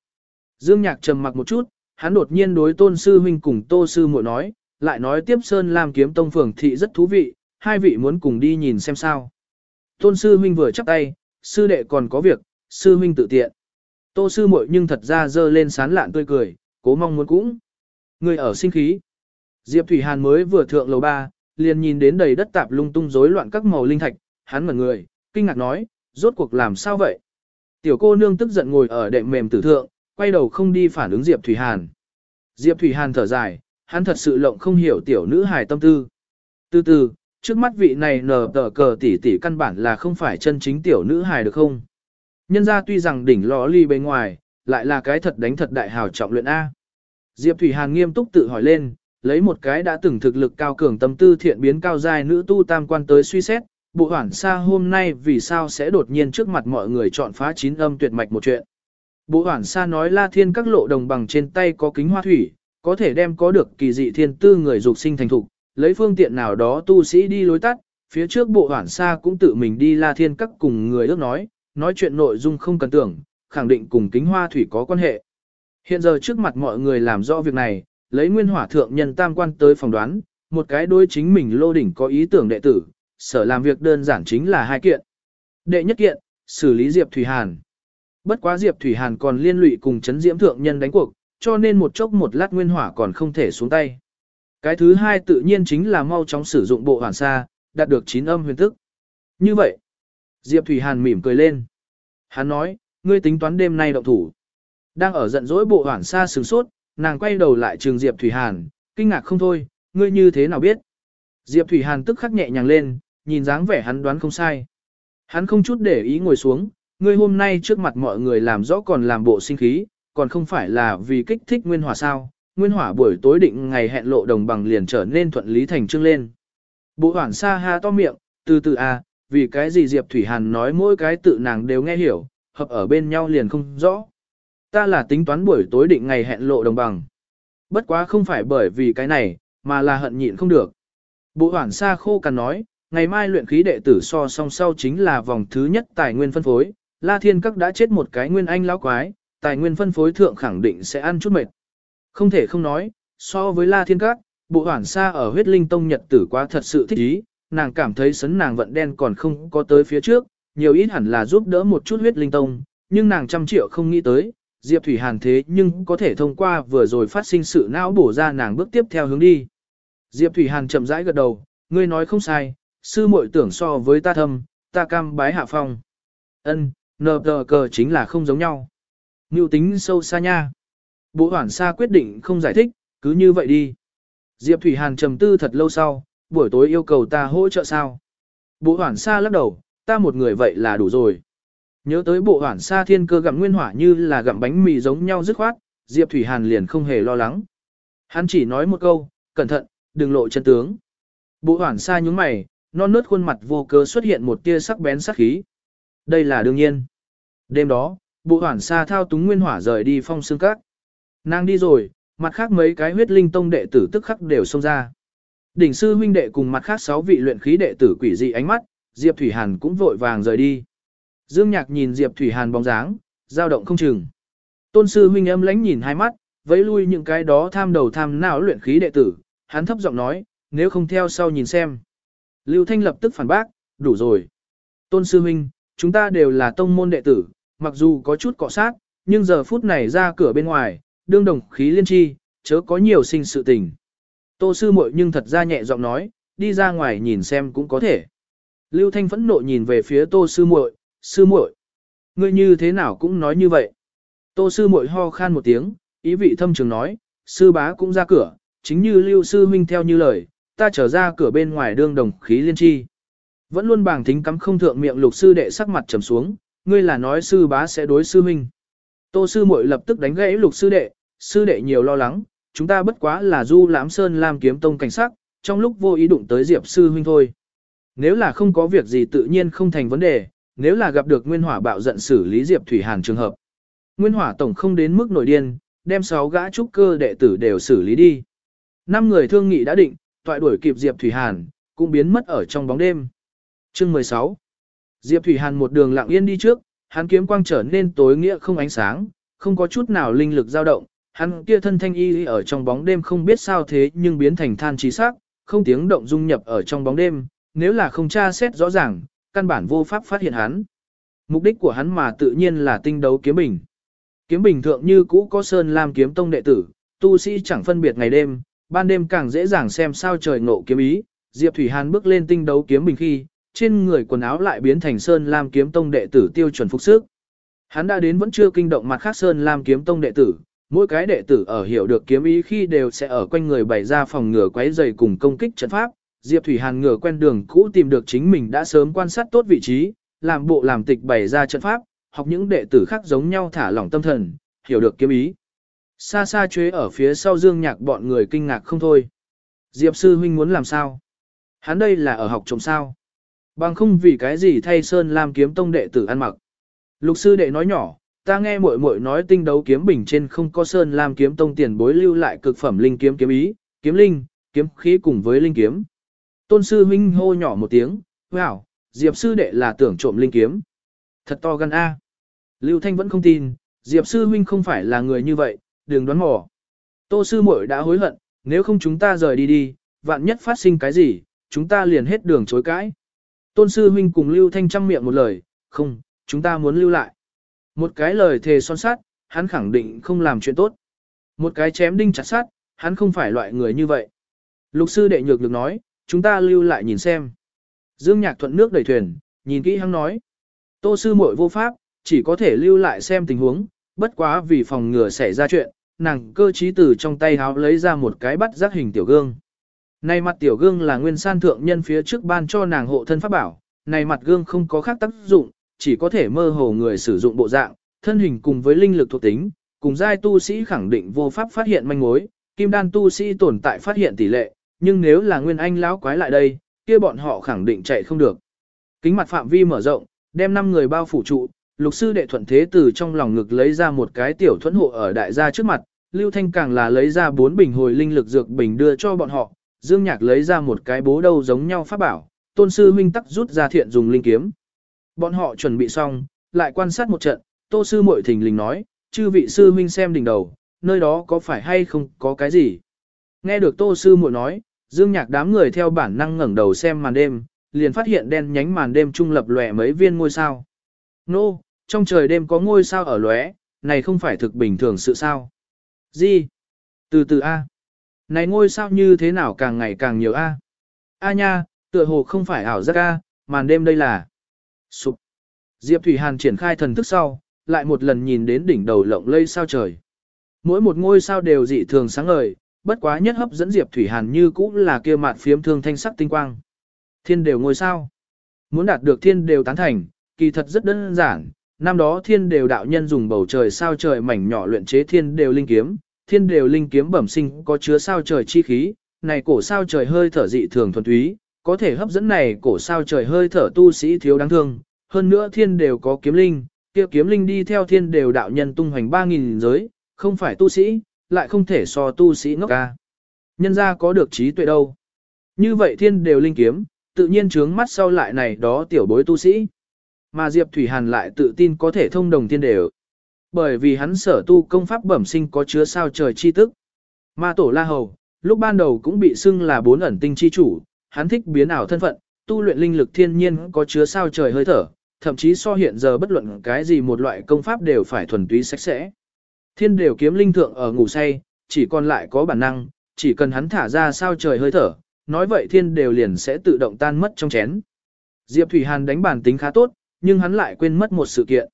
Dương nhạc trầm mặc một chút, hắn đột nhiên đối tôn sư huynh cùng tô sư muội nói, lại nói tiếp Sơn Lam kiếm tông phường thị rất thú vị, hai vị muốn cùng đi nhìn xem sao. Tôn sư huynh vừa chắp tay, sư đệ còn có việc, sư huynh tự tiện. Tô sư muội nhưng thật ra dơ lên sán lạn tươi cười, cố mong muốn cũng. Người ở sinh khí. Diệp Thủy Hàn mới vừa thượng lầu ba, liền nhìn đến đầy đất tạp lung tung rối loạn các màu linh thạch, hắn ngẩn người, kinh ngạc nói, rốt cuộc làm sao vậy? Tiểu cô nương tức giận ngồi ở đệm mềm tử thượng, quay đầu không đi phản ứng Diệp Thủy Hàn. Diệp Thủy Hàn thở dài, hắn thật sự lộng không hiểu tiểu nữ hài tâm tư. Từ từ, trước mắt vị này nở tờ cờ tỷ tỷ căn bản là không phải chân chính tiểu nữ hài được không? Nhân ra tuy rằng đỉnh lò ly bên ngoài, lại là cái thật đánh thật đại hào trọng luyện A. Diệp Thủy Hàn nghiêm túc tự hỏi lên, lấy một cái đã từng thực lực cao cường tâm tư thiện biến cao dài nữ tu tam quan tới suy xét, bộ hoảng xa hôm nay vì sao sẽ đột nhiên trước mặt mọi người chọn phá chín âm tuyệt mạch một chuyện. Bộ hoảng xa nói la thiên các lộ đồng bằng trên tay có kính hoa thủy, có thể đem có được kỳ dị thiên tư người dục sinh thành thục, lấy phương tiện nào đó tu sĩ đi lối tắt, phía trước bộ hoảng xa cũng tự mình đi la thiên các cùng người ước nói, nói chuyện nội dung không cần tưởng, khẳng định cùng kính hoa thủy có quan hệ. Hiện giờ trước mặt mọi người làm rõ việc này, lấy nguyên hỏa thượng nhân tam quan tới phòng đoán, một cái đối chính mình lô đỉnh có ý tưởng đệ tử, sở làm việc đơn giản chính là hai kiện. Đệ nhất kiện, xử lý Diệp Thủy Hàn. Bất quá Diệp Thủy Hàn còn liên lụy cùng chấn diễm thượng nhân đánh cuộc, cho nên một chốc một lát nguyên hỏa còn không thể xuống tay. Cái thứ hai tự nhiên chính là mau chóng sử dụng bộ hoàn sa, đạt được chín âm huyền tức. Như vậy, Diệp Thủy Hàn mỉm cười lên. Hắn nói, ngươi tính toán đêm nay động thủ. Đang ở giận dỗi bộ hoàn sa sử sốt, nàng quay đầu lại trường Diệp Thủy Hàn, kinh ngạc không thôi, ngươi như thế nào biết. Diệp Thủy Hàn tức khắc nhẹ nhàng lên, nhìn dáng vẻ hắn đoán không sai. Hắn không chút để ý ngồi xuống, ngươi hôm nay trước mặt mọi người làm rõ còn làm bộ sinh khí, còn không phải là vì kích thích nguyên hỏa sao. Nguyên hỏa buổi tối định ngày hẹn lộ đồng bằng liền trở nên thuận lý thành trương lên. Bộ hoảng xa ha to miệng, từ từ à, vì cái gì Diệp Thủy Hàn nói mỗi cái tự nàng đều nghe hiểu, hợp ở bên nhau liền không rõ. Ta là tính toán buổi tối định ngày hẹn lộ đồng bằng. Bất quá không phải bởi vì cái này, mà là hận nhịn không được. Bộ hoảng xa khô cằn nói, ngày mai luyện khí đệ tử so song sau chính là vòng thứ nhất tài nguyên phân phối, La Thiên Các đã chết một cái nguyên anh lão quái, tài nguyên phân phối thượng khẳng định sẽ ăn chút mệt. Không thể không nói, so với La Thiên Các, bộ hoảng xa ở huyết linh tông nhật tử quá thật sự thích ý, nàng cảm thấy sấn nàng vận đen còn không có tới phía trước, nhiều ít hẳn là giúp đỡ một chút huyết linh tông, nhưng nàng trăm triệu không nghĩ tới, Diệp Thủy Hàn thế nhưng có thể thông qua vừa rồi phát sinh sự não bổ ra nàng bước tiếp theo hướng đi. Diệp Thủy Hàn chậm rãi gật đầu, ngươi nói không sai, sư muội tưởng so với ta thâm, ta cam bái hạ phong. Ân, nờ tờ cờ chính là không giống nhau. Ngưu tính sâu xa nha. Bộ hoảng xa quyết định không giải thích, cứ như vậy đi. Diệp Thủy Hàn trầm tư thật lâu sau, buổi tối yêu cầu ta hỗ trợ sao. Bộ hoảng xa lắc đầu, ta một người vậy là đủ rồi. Nhớ tới bộ hoảng xa thiên cơ gặm nguyên hỏa như là gặm bánh mì giống nhau dứt khoát, Diệp Thủy Hàn liền không hề lo lắng. Hắn chỉ nói một câu, cẩn thận, đừng lộ chân tướng. Bộ hoảng xa nhúng mày, non nớt khuôn mặt vô cớ xuất hiện một tia sắc bén sắc khí. Đây là đương nhiên. Đêm đó, bộ hoảng xa thao túng nguyên hỏa rời đi phong xương các. Nàng đi rồi, mặt khác mấy cái huyết linh tông đệ tử tức khắc đều xông ra. Đỉnh sư huynh đệ cùng mặt khác sáu vị luyện khí đệ tử quỷ dị ánh mắt, Diệp Thủy Hàn cũng vội vàng rời đi. Dương Nhạc nhìn Diệp Thủy Hàn bóng dáng, dao động không chừng. Tôn sư huynh âm lãnh nhìn hai mắt, vẫy lui những cái đó tham đầu tham não luyện khí đệ tử, hắn thấp giọng nói, nếu không theo sau nhìn xem. Lưu Thanh lập tức phản bác, đủ rồi. Tôn sư huynh, chúng ta đều là tông môn đệ tử, mặc dù có chút cọ sát, nhưng giờ phút này ra cửa bên ngoài, đương đồng khí liên chi, chớ có nhiều sinh sự tình. Tô sư muội nhưng thật ra nhẹ giọng nói, đi ra ngoài nhìn xem cũng có thể. Lưu Thanh phẫn nộ nhìn về phía Tô sư muội, sư muội, ngươi như thế nào cũng nói như vậy. Tô sư muội ho khan một tiếng, ý vị thâm trường nói, sư bá cũng ra cửa, chính như Lưu sư huynh theo như lời, ta trở ra cửa bên ngoài đương đồng khí liên chi. Vẫn luôn bàng thính cắm không thượng miệng lục sư đệ sắc mặt trầm xuống, ngươi là nói sư bá sẽ đối sư huynh. Tô sư muội lập tức đánh gãy lục sư đệ, sư đệ nhiều lo lắng, chúng ta bất quá là du lãm sơn làm kiếm tông cảnh sắc, trong lúc vô ý đụng tới Diệp sư huynh thôi. Nếu là không có việc gì tự nhiên không thành vấn đề, nếu là gặp được nguyên hỏa bạo giận xử lý Diệp Thủy Hàn trường hợp. Nguyên hỏa tổng không đến mức nổi điên, đem 6 gã trúc cơ đệ tử đều xử lý đi. Năm người thương nghị đã định, toại đuổi kịp Diệp Thủy Hàn, cũng biến mất ở trong bóng đêm. Chương 16 Diệp Thủy Hàn một đường lặng yên đi trước, hắn kiếm quang trở nên tối nghĩa không ánh sáng, không có chút nào linh lực dao động, hắn kia thân thanh y ở trong bóng đêm không biết sao thế nhưng biến thành than trí sắc, không tiếng động dung nhập ở trong bóng đêm, nếu là không tra xét rõ ràng, căn bản vô pháp phát hiện hắn. Mục đích của hắn mà tự nhiên là tinh đấu kiếm bình. Kiếm bình thượng như cũ có sơn lam kiếm tông đệ tử, tu sĩ chẳng phân biệt ngày đêm, ban đêm càng dễ dàng xem sao trời ngộ kiếm ý. Diệp Thủy Hàn bước lên tinh đấu kiếm bình khi, trên người quần áo lại biến thành sơn lam kiếm tông đệ tử tiêu chuẩn phục sức. Hắn đã đến vẫn chưa kinh động mặt khác sơn lam kiếm tông đệ tử, mỗi cái đệ tử ở hiểu được kiếm ý khi đều sẽ ở quanh người bày ra phòng ngừa quấy rầy cùng công kích trận pháp. Diệp Thủy Hàn ngửa quen đường cũ tìm được chính mình đã sớm quan sát tốt vị trí, làm bộ làm tịch bày ra trận pháp, học những đệ tử khác giống nhau thả lỏng tâm thần, hiểu được kiếm ý. Xa xa chế ở phía sau dương nhạc bọn người kinh ngạc không thôi. Diệp sư huynh muốn làm sao? Hắn đây là ở học trồng sao? Bằng không vì cái gì thay Sơn Lam kiếm tông đệ tử ăn mặc. Lục sư đệ nói nhỏ, ta nghe muội muội nói tinh đấu kiếm bình trên không có Sơn Lam kiếm tông tiền bối lưu lại cực phẩm linh kiếm kiếm ý, kiếm linh, kiếm khí cùng với linh kiếm. Tôn sư huynh hô nhỏ một tiếng, wow, Diệp sư đệ là tưởng trộm linh kiếm. Thật to gan A. Lưu Thanh vẫn không tin, Diệp sư huynh không phải là người như vậy, đừng đoán mò. Tô sư muội đã hối hận, nếu không chúng ta rời đi đi, vạn nhất phát sinh cái gì, chúng ta liền hết đường chối cãi. Tôn sư huynh cùng Lưu Thanh trăm miệng một lời, không, chúng ta muốn lưu lại. Một cái lời thề son sát, hắn khẳng định không làm chuyện tốt. Một cái chém đinh chặt sát, hắn không phải loại người như vậy. Lục sư đệ nhược được nói, chúng ta lưu lại nhìn xem. Dương Nhạc thuận nước đẩy thuyền, nhìn kỹ hắn nói. Tô sư muội vô pháp, chỉ có thể lưu lại xem tình huống, bất quá vì phòng ngừa xảy ra chuyện, nàng cơ trí từ trong tay háo lấy ra một cái bắt giác hình tiểu gương. Này mặt tiểu gương là nguyên san thượng nhân phía trước ban cho nàng hộ thân pháp bảo, này mặt gương không có khác tác dụng, chỉ có thể mơ hồ người sử dụng bộ dạng, thân hình cùng với linh lực thuộc tính, cùng giai tu sĩ khẳng định vô pháp phát hiện manh mối, kim đan tu sĩ tồn tại phát hiện tỷ lệ, nhưng nếu là nguyên anh lão quái lại đây, kia bọn họ khẳng định chạy không được. Kính mặt phạm vi mở rộng, đem 5 người bao phủ trụ, lục sư đệ thuận thế từ trong lòng ngực lấy ra một cái tiểu thuẫn hộ ở đại gia trước mặt, Lưu Thanh càng là lấy ra bốn bình hồi linh lực dược bình đưa cho bọn họ, Dương Nhạc lấy ra một cái bố đâu giống nhau pháp bảo, tôn sư huynh tắc rút ra thiện dùng linh kiếm. Bọn họ chuẩn bị xong, lại quan sát một trận, tô sư muội thình lình nói, chư vị sư huynh xem đỉnh đầu, nơi đó có phải hay không có cái gì. Nghe được tô sư muội nói, Dương Nhạc đám người theo bản năng ngẩng đầu xem màn đêm, liền phát hiện đen nhánh màn đêm trung lập lòe mấy viên ngôi sao. Nô, trong trời đêm có ngôi sao ở lóe, này không phải thực bình thường sự sao. Gì? Từ từ A. Này ngôi sao như thế nào càng ngày càng nhiều A. A nha, tựa hồ không phải ảo giác A, màn đêm đây là. Sụp. Diệp Thủy Hàn triển khai thần thức sau, lại một lần nhìn đến đỉnh đầu lộng lây sao trời. Mỗi một ngôi sao đều dị thường sáng ngời, bất quá nhất hấp dẫn Diệp Thủy Hàn như cũ là kia mạt phiếm thương thanh sắc tinh quang. Thiên đều ngôi sao. Muốn đạt được thiên đều tán thành, kỳ thật rất đơn giản, năm đó thiên đều đạo nhân dùng bầu trời sao trời mảnh nhỏ luyện chế thiên đều linh kiếm, thiên đều linh kiếm bẩm sinh có chứa sao trời chi khí, này cổ sao trời hơi thở dị thường thuần túy, có thể hấp dẫn này cổ sao trời hơi thở tu sĩ thiếu đáng thương, hơn nữa thiên đều có kiếm linh, kia kiếm linh đi theo thiên đều đạo nhân tung hoành 3.000 giới, không phải tu sĩ, lại không thể so tu sĩ ngốc ca. Nhân ra có được trí tuệ đâu. Như vậy thiên đều linh kiếm, tự nhiên trướng mắt sau lại này đó tiểu bối tu sĩ. Mà Diệp Thủy Hàn lại tự tin có thể thông đồng thiên đều. Bởi vì hắn sở tu công pháp bẩm sinh có chứa sao trời chi tức. Ma tổ La Hầu, lúc ban đầu cũng bị xưng là bốn ẩn tinh chi chủ, hắn thích biến ảo thân phận, tu luyện linh lực thiên nhiên có chứa sao trời hơi thở, thậm chí so hiện giờ bất luận cái gì một loại công pháp đều phải thuần túy sạch sẽ. Thiên đều kiếm linh thượng ở ngủ say, chỉ còn lại có bản năng, chỉ cần hắn thả ra sao trời hơi thở, nói vậy thiên đều liền sẽ tự động tan mất trong chén. Diệp Thủy Hàn đánh bản tính khá tốt, nhưng hắn lại quên mất một sự kiện.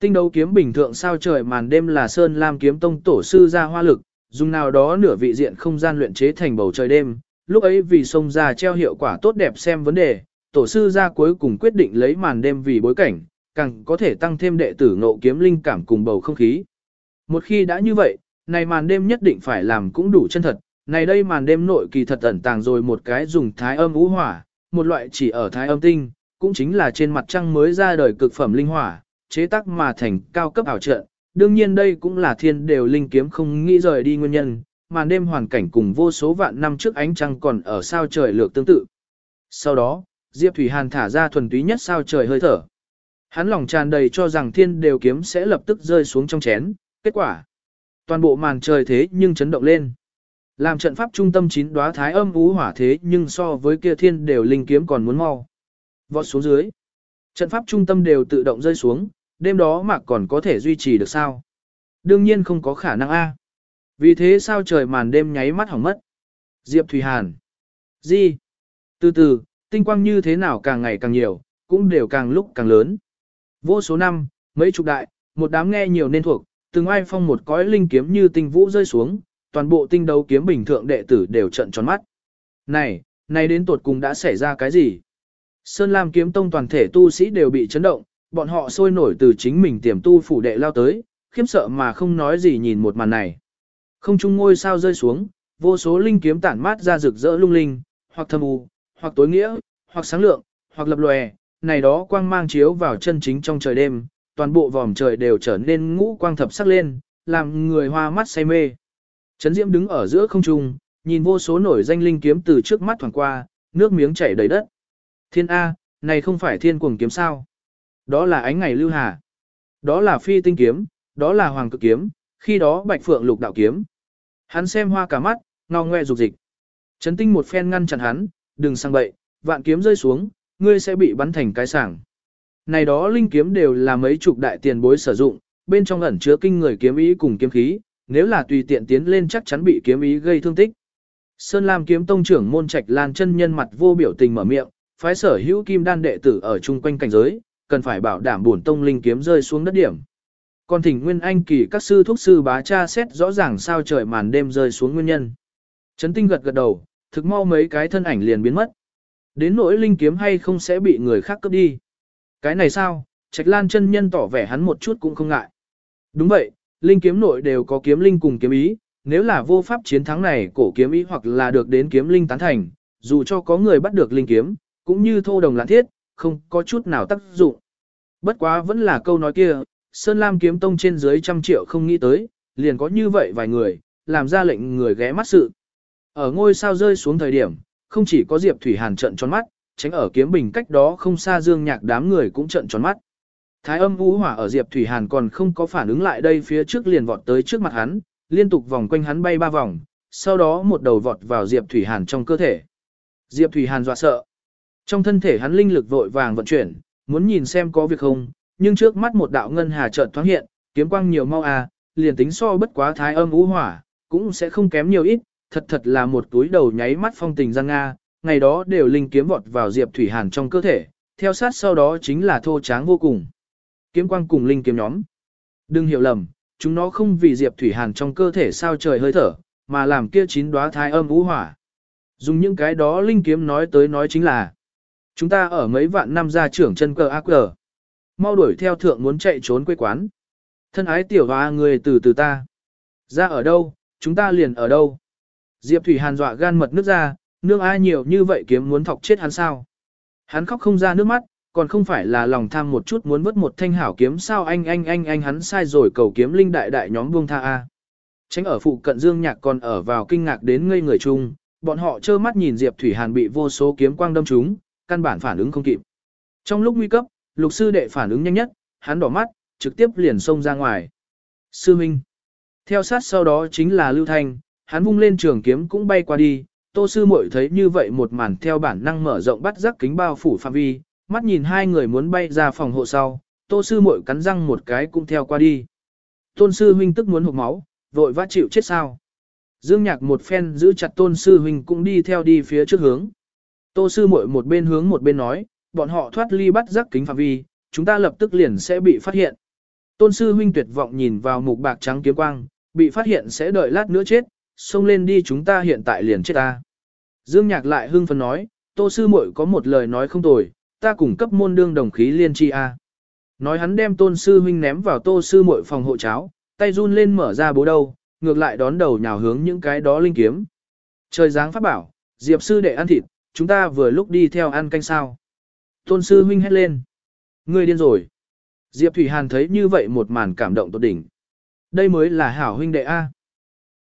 Tinh đấu kiếm bình thượng sao trời màn đêm là Sơn Lam kiếm tông tổ sư ra hoa lực, dùng nào đó nửa vị diện không gian luyện chế thành bầu trời đêm, lúc ấy vì sông ra treo hiệu quả tốt đẹp xem vấn đề, tổ sư ra cuối cùng quyết định lấy màn đêm vì bối cảnh, càng có thể tăng thêm đệ tử ngộ kiếm linh cảm cùng bầu không khí. Một khi đã như vậy, này màn đêm nhất định phải làm cũng đủ chân thật, này đây màn đêm nội kỳ thật ẩn tàng rồi một cái dùng thái âm ngũ hỏa, một loại chỉ ở thái âm tinh, cũng chính là trên mặt trăng mới ra đời cực phẩm linh hỏa, chế tác mà thành cao cấp ảo trận. Đương nhiên đây cũng là thiên đều linh kiếm không nghĩ rời đi nguyên nhân, màn đêm hoàn cảnh cùng vô số vạn năm trước ánh trăng còn ở sao trời lược tương tự. Sau đó, Diệp Thủy Hàn thả ra thuần túy nhất sao trời hơi thở. Hắn lòng tràn đầy cho rằng thiên đều kiếm sẽ lập tức rơi xuống trong chén, kết quả. Toàn bộ màn trời thế nhưng chấn động lên. Làm trận pháp trung tâm chín đóa thái âm ú hỏa thế nhưng so với kia thiên đều linh kiếm còn muốn mau. Vọt xuống dưới. Trận pháp trung tâm đều tự động rơi xuống, đêm đó mà còn có thể duy trì được sao? Đương nhiên không có khả năng A. Vì thế sao trời màn đêm nháy mắt hỏng mất. Diệp Thủy Hàn. Gì? Từ từ, tinh quang như thế nào càng ngày càng nhiều, cũng đều càng lúc càng lớn. Vô số năm, mấy chục đại, một đám nghe nhiều nên thuộc, từng ai phong một cõi linh kiếm như tinh vũ rơi xuống, toàn bộ tinh đấu kiếm bình thượng đệ tử đều trận tròn mắt. Này, này đến tuột cùng đã xảy ra cái gì? Sơn Lam kiếm tông toàn thể tu sĩ đều bị chấn động, bọn họ sôi nổi từ chính mình tiềm tu phủ đệ lao tới, khiếp sợ mà không nói gì nhìn một màn này. Không trung ngôi sao rơi xuống, vô số linh kiếm tản mát ra rực rỡ lung linh, hoặc thâm u, hoặc tối nghĩa, hoặc sáng lượng, hoặc lập lòe, này đó quang mang chiếu vào chân chính trong trời đêm, toàn bộ vòm trời đều trở nên ngũ quang thập sắc lên, làm người hoa mắt say mê. Trấn Diễm đứng ở giữa không trung, nhìn vô số nổi danh linh kiếm từ trước mắt thoảng qua, nước miếng chảy đầy đất. Thiên A, này không phải thiên cuồng kiếm sao? Đó là ánh ngày lưu hà. Đó là phi tinh kiếm, đó là hoàng cực kiếm, khi đó bạch phượng lục đạo kiếm. Hắn xem hoa cả mắt, ngò ngoe dục dịch. Trấn tinh một phen ngăn chặn hắn, đừng sang bậy, vạn kiếm rơi xuống, ngươi sẽ bị bắn thành cái sảng. Này đó linh kiếm đều là mấy chục đại tiền bối sử dụng, bên trong ẩn chứa kinh người kiếm ý cùng kiếm khí, nếu là tùy tiện tiến lên chắc chắn bị kiếm ý gây thương tích. Sơn Lam kiếm tông trưởng môn trạch lan chân nhân mặt vô biểu tình mở miệng, phái sở hữu kim đan đệ tử ở chung quanh cảnh giới, cần phải bảo đảm bổn tông linh kiếm rơi xuống đất điểm. Còn thỉnh Nguyên Anh kỳ các sư thúc sư bá cha xét rõ ràng sao trời màn đêm rơi xuống nguyên nhân. Trấn tinh gật gật đầu, thực mau mấy cái thân ảnh liền biến mất. Đến nỗi linh kiếm hay không sẽ bị người khác cướp đi. Cái này sao, Trạch Lan chân nhân tỏ vẻ hắn một chút cũng không ngại. Đúng vậy, linh kiếm nội đều có kiếm linh cùng kiếm ý, nếu là vô pháp chiến thắng này cổ kiếm ý hoặc là được đến kiếm linh tán thành, dù cho có người bắt được linh kiếm, cũng như thô đồng lãn thiết, không có chút nào tác dụng. Bất quá vẫn là câu nói kia, Sơn Lam kiếm tông trên dưới trăm triệu không nghĩ tới, liền có như vậy vài người, làm ra lệnh người ghé mắt sự. Ở ngôi sao rơi xuống thời điểm, không chỉ có Diệp Thủy Hàn trận tròn mắt, tránh ở kiếm bình cách đó không xa dương nhạc đám người cũng trận tròn mắt. Thái âm vũ hỏa ở Diệp Thủy Hàn còn không có phản ứng lại đây phía trước liền vọt tới trước mặt hắn, liên tục vòng quanh hắn bay ba vòng, sau đó một đầu vọt vào Diệp Thủy Hàn trong cơ thể. Diệp Thủy Hàn dọa sợ. Trong thân thể hắn linh lực vội vàng vận chuyển, muốn nhìn xem có việc không, nhưng trước mắt một đạo ngân hà chợt thoáng hiện, kiếm quang nhiều mau à, liền tính so bất quá thái âm vũ hỏa, cũng sẽ không kém nhiều ít, thật thật là một túi đầu nháy mắt phong tình giang nga, ngày đó đều linh kiếm vọt vào Diệp Thủy Hàn trong cơ thể, theo sát sau đó chính là thô tráng vô cùng. Kiếm quang cùng linh kiếm nhóm. Đừng hiểu lầm, chúng nó không vì Diệp Thủy Hàn trong cơ thể sao trời hơi thở, mà làm kia chín đóa thái âm vũ hỏa. Dùng những cái đó linh kiếm nói tới nói chính là Chúng ta ở mấy vạn năm ra trưởng chân cờ ác cờ. Mau đuổi theo thượng muốn chạy trốn quê quán. Thân ái tiểu hoa người từ từ ta. Ra ở đâu, chúng ta liền ở đâu. Diệp Thủy Hàn dọa gan mật nước ra, nương ai nhiều như vậy kiếm muốn thọc chết hắn sao. Hắn khóc không ra nước mắt, còn không phải là lòng tham một chút muốn vớt một thanh hảo kiếm sao anh anh anh anh hắn sai rồi cầu kiếm linh đại đại nhóm buông tha a. Tránh ở phụ cận Dương Nhạc còn ở vào kinh ngạc đến ngây người chung, bọn họ trơ mắt nhìn Diệp Thủy Hàn bị vô số kiếm quang đâm trúng, căn bản phản ứng không kịp. Trong lúc nguy cấp, lục sư đệ phản ứng nhanh nhất, hắn đỏ mắt, trực tiếp liền xông ra ngoài. Sư Minh. Theo sát sau đó chính là Lưu Thanh, hắn vung lên trường kiếm cũng bay qua đi, tô sư muội thấy như vậy một màn theo bản năng mở rộng bắt giác kính bao phủ phạm vi, mắt nhìn hai người muốn bay ra phòng hộ sau, tô sư muội cắn răng một cái cũng theo qua đi. Tôn sư huynh tức muốn hụt máu, vội vã chịu chết sao. Dương Nhạc một phen giữ chặt tôn sư huynh cũng đi theo đi phía trước hướng. Tô sư muội một bên hướng một bên nói, bọn họ thoát ly bắt giác kính phạm vi, chúng ta lập tức liền sẽ bị phát hiện. Tôn sư huynh tuyệt vọng nhìn vào mục bạc trắng kiếm quang, bị phát hiện sẽ đợi lát nữa chết, xông lên đi chúng ta hiện tại liền chết ta. Dương Nhạc lại hưng phấn nói, Tô sư muội có một lời nói không tồi, ta cùng cấp môn đương đồng khí liên chi a. Nói hắn đem tôn sư huynh ném vào tô sư muội phòng hộ cháo, tay run lên mở ra bố đầu, ngược lại đón đầu nhào hướng những cái đó linh kiếm. Trời giáng pháp bảo, Diệp sư đệ ăn thịt, chúng ta vừa lúc đi theo ăn canh sao. Tôn sư huynh hét lên. Ngươi điên rồi. Diệp Thủy Hàn thấy như vậy một màn cảm động tột đỉnh. Đây mới là hảo huynh đệ A.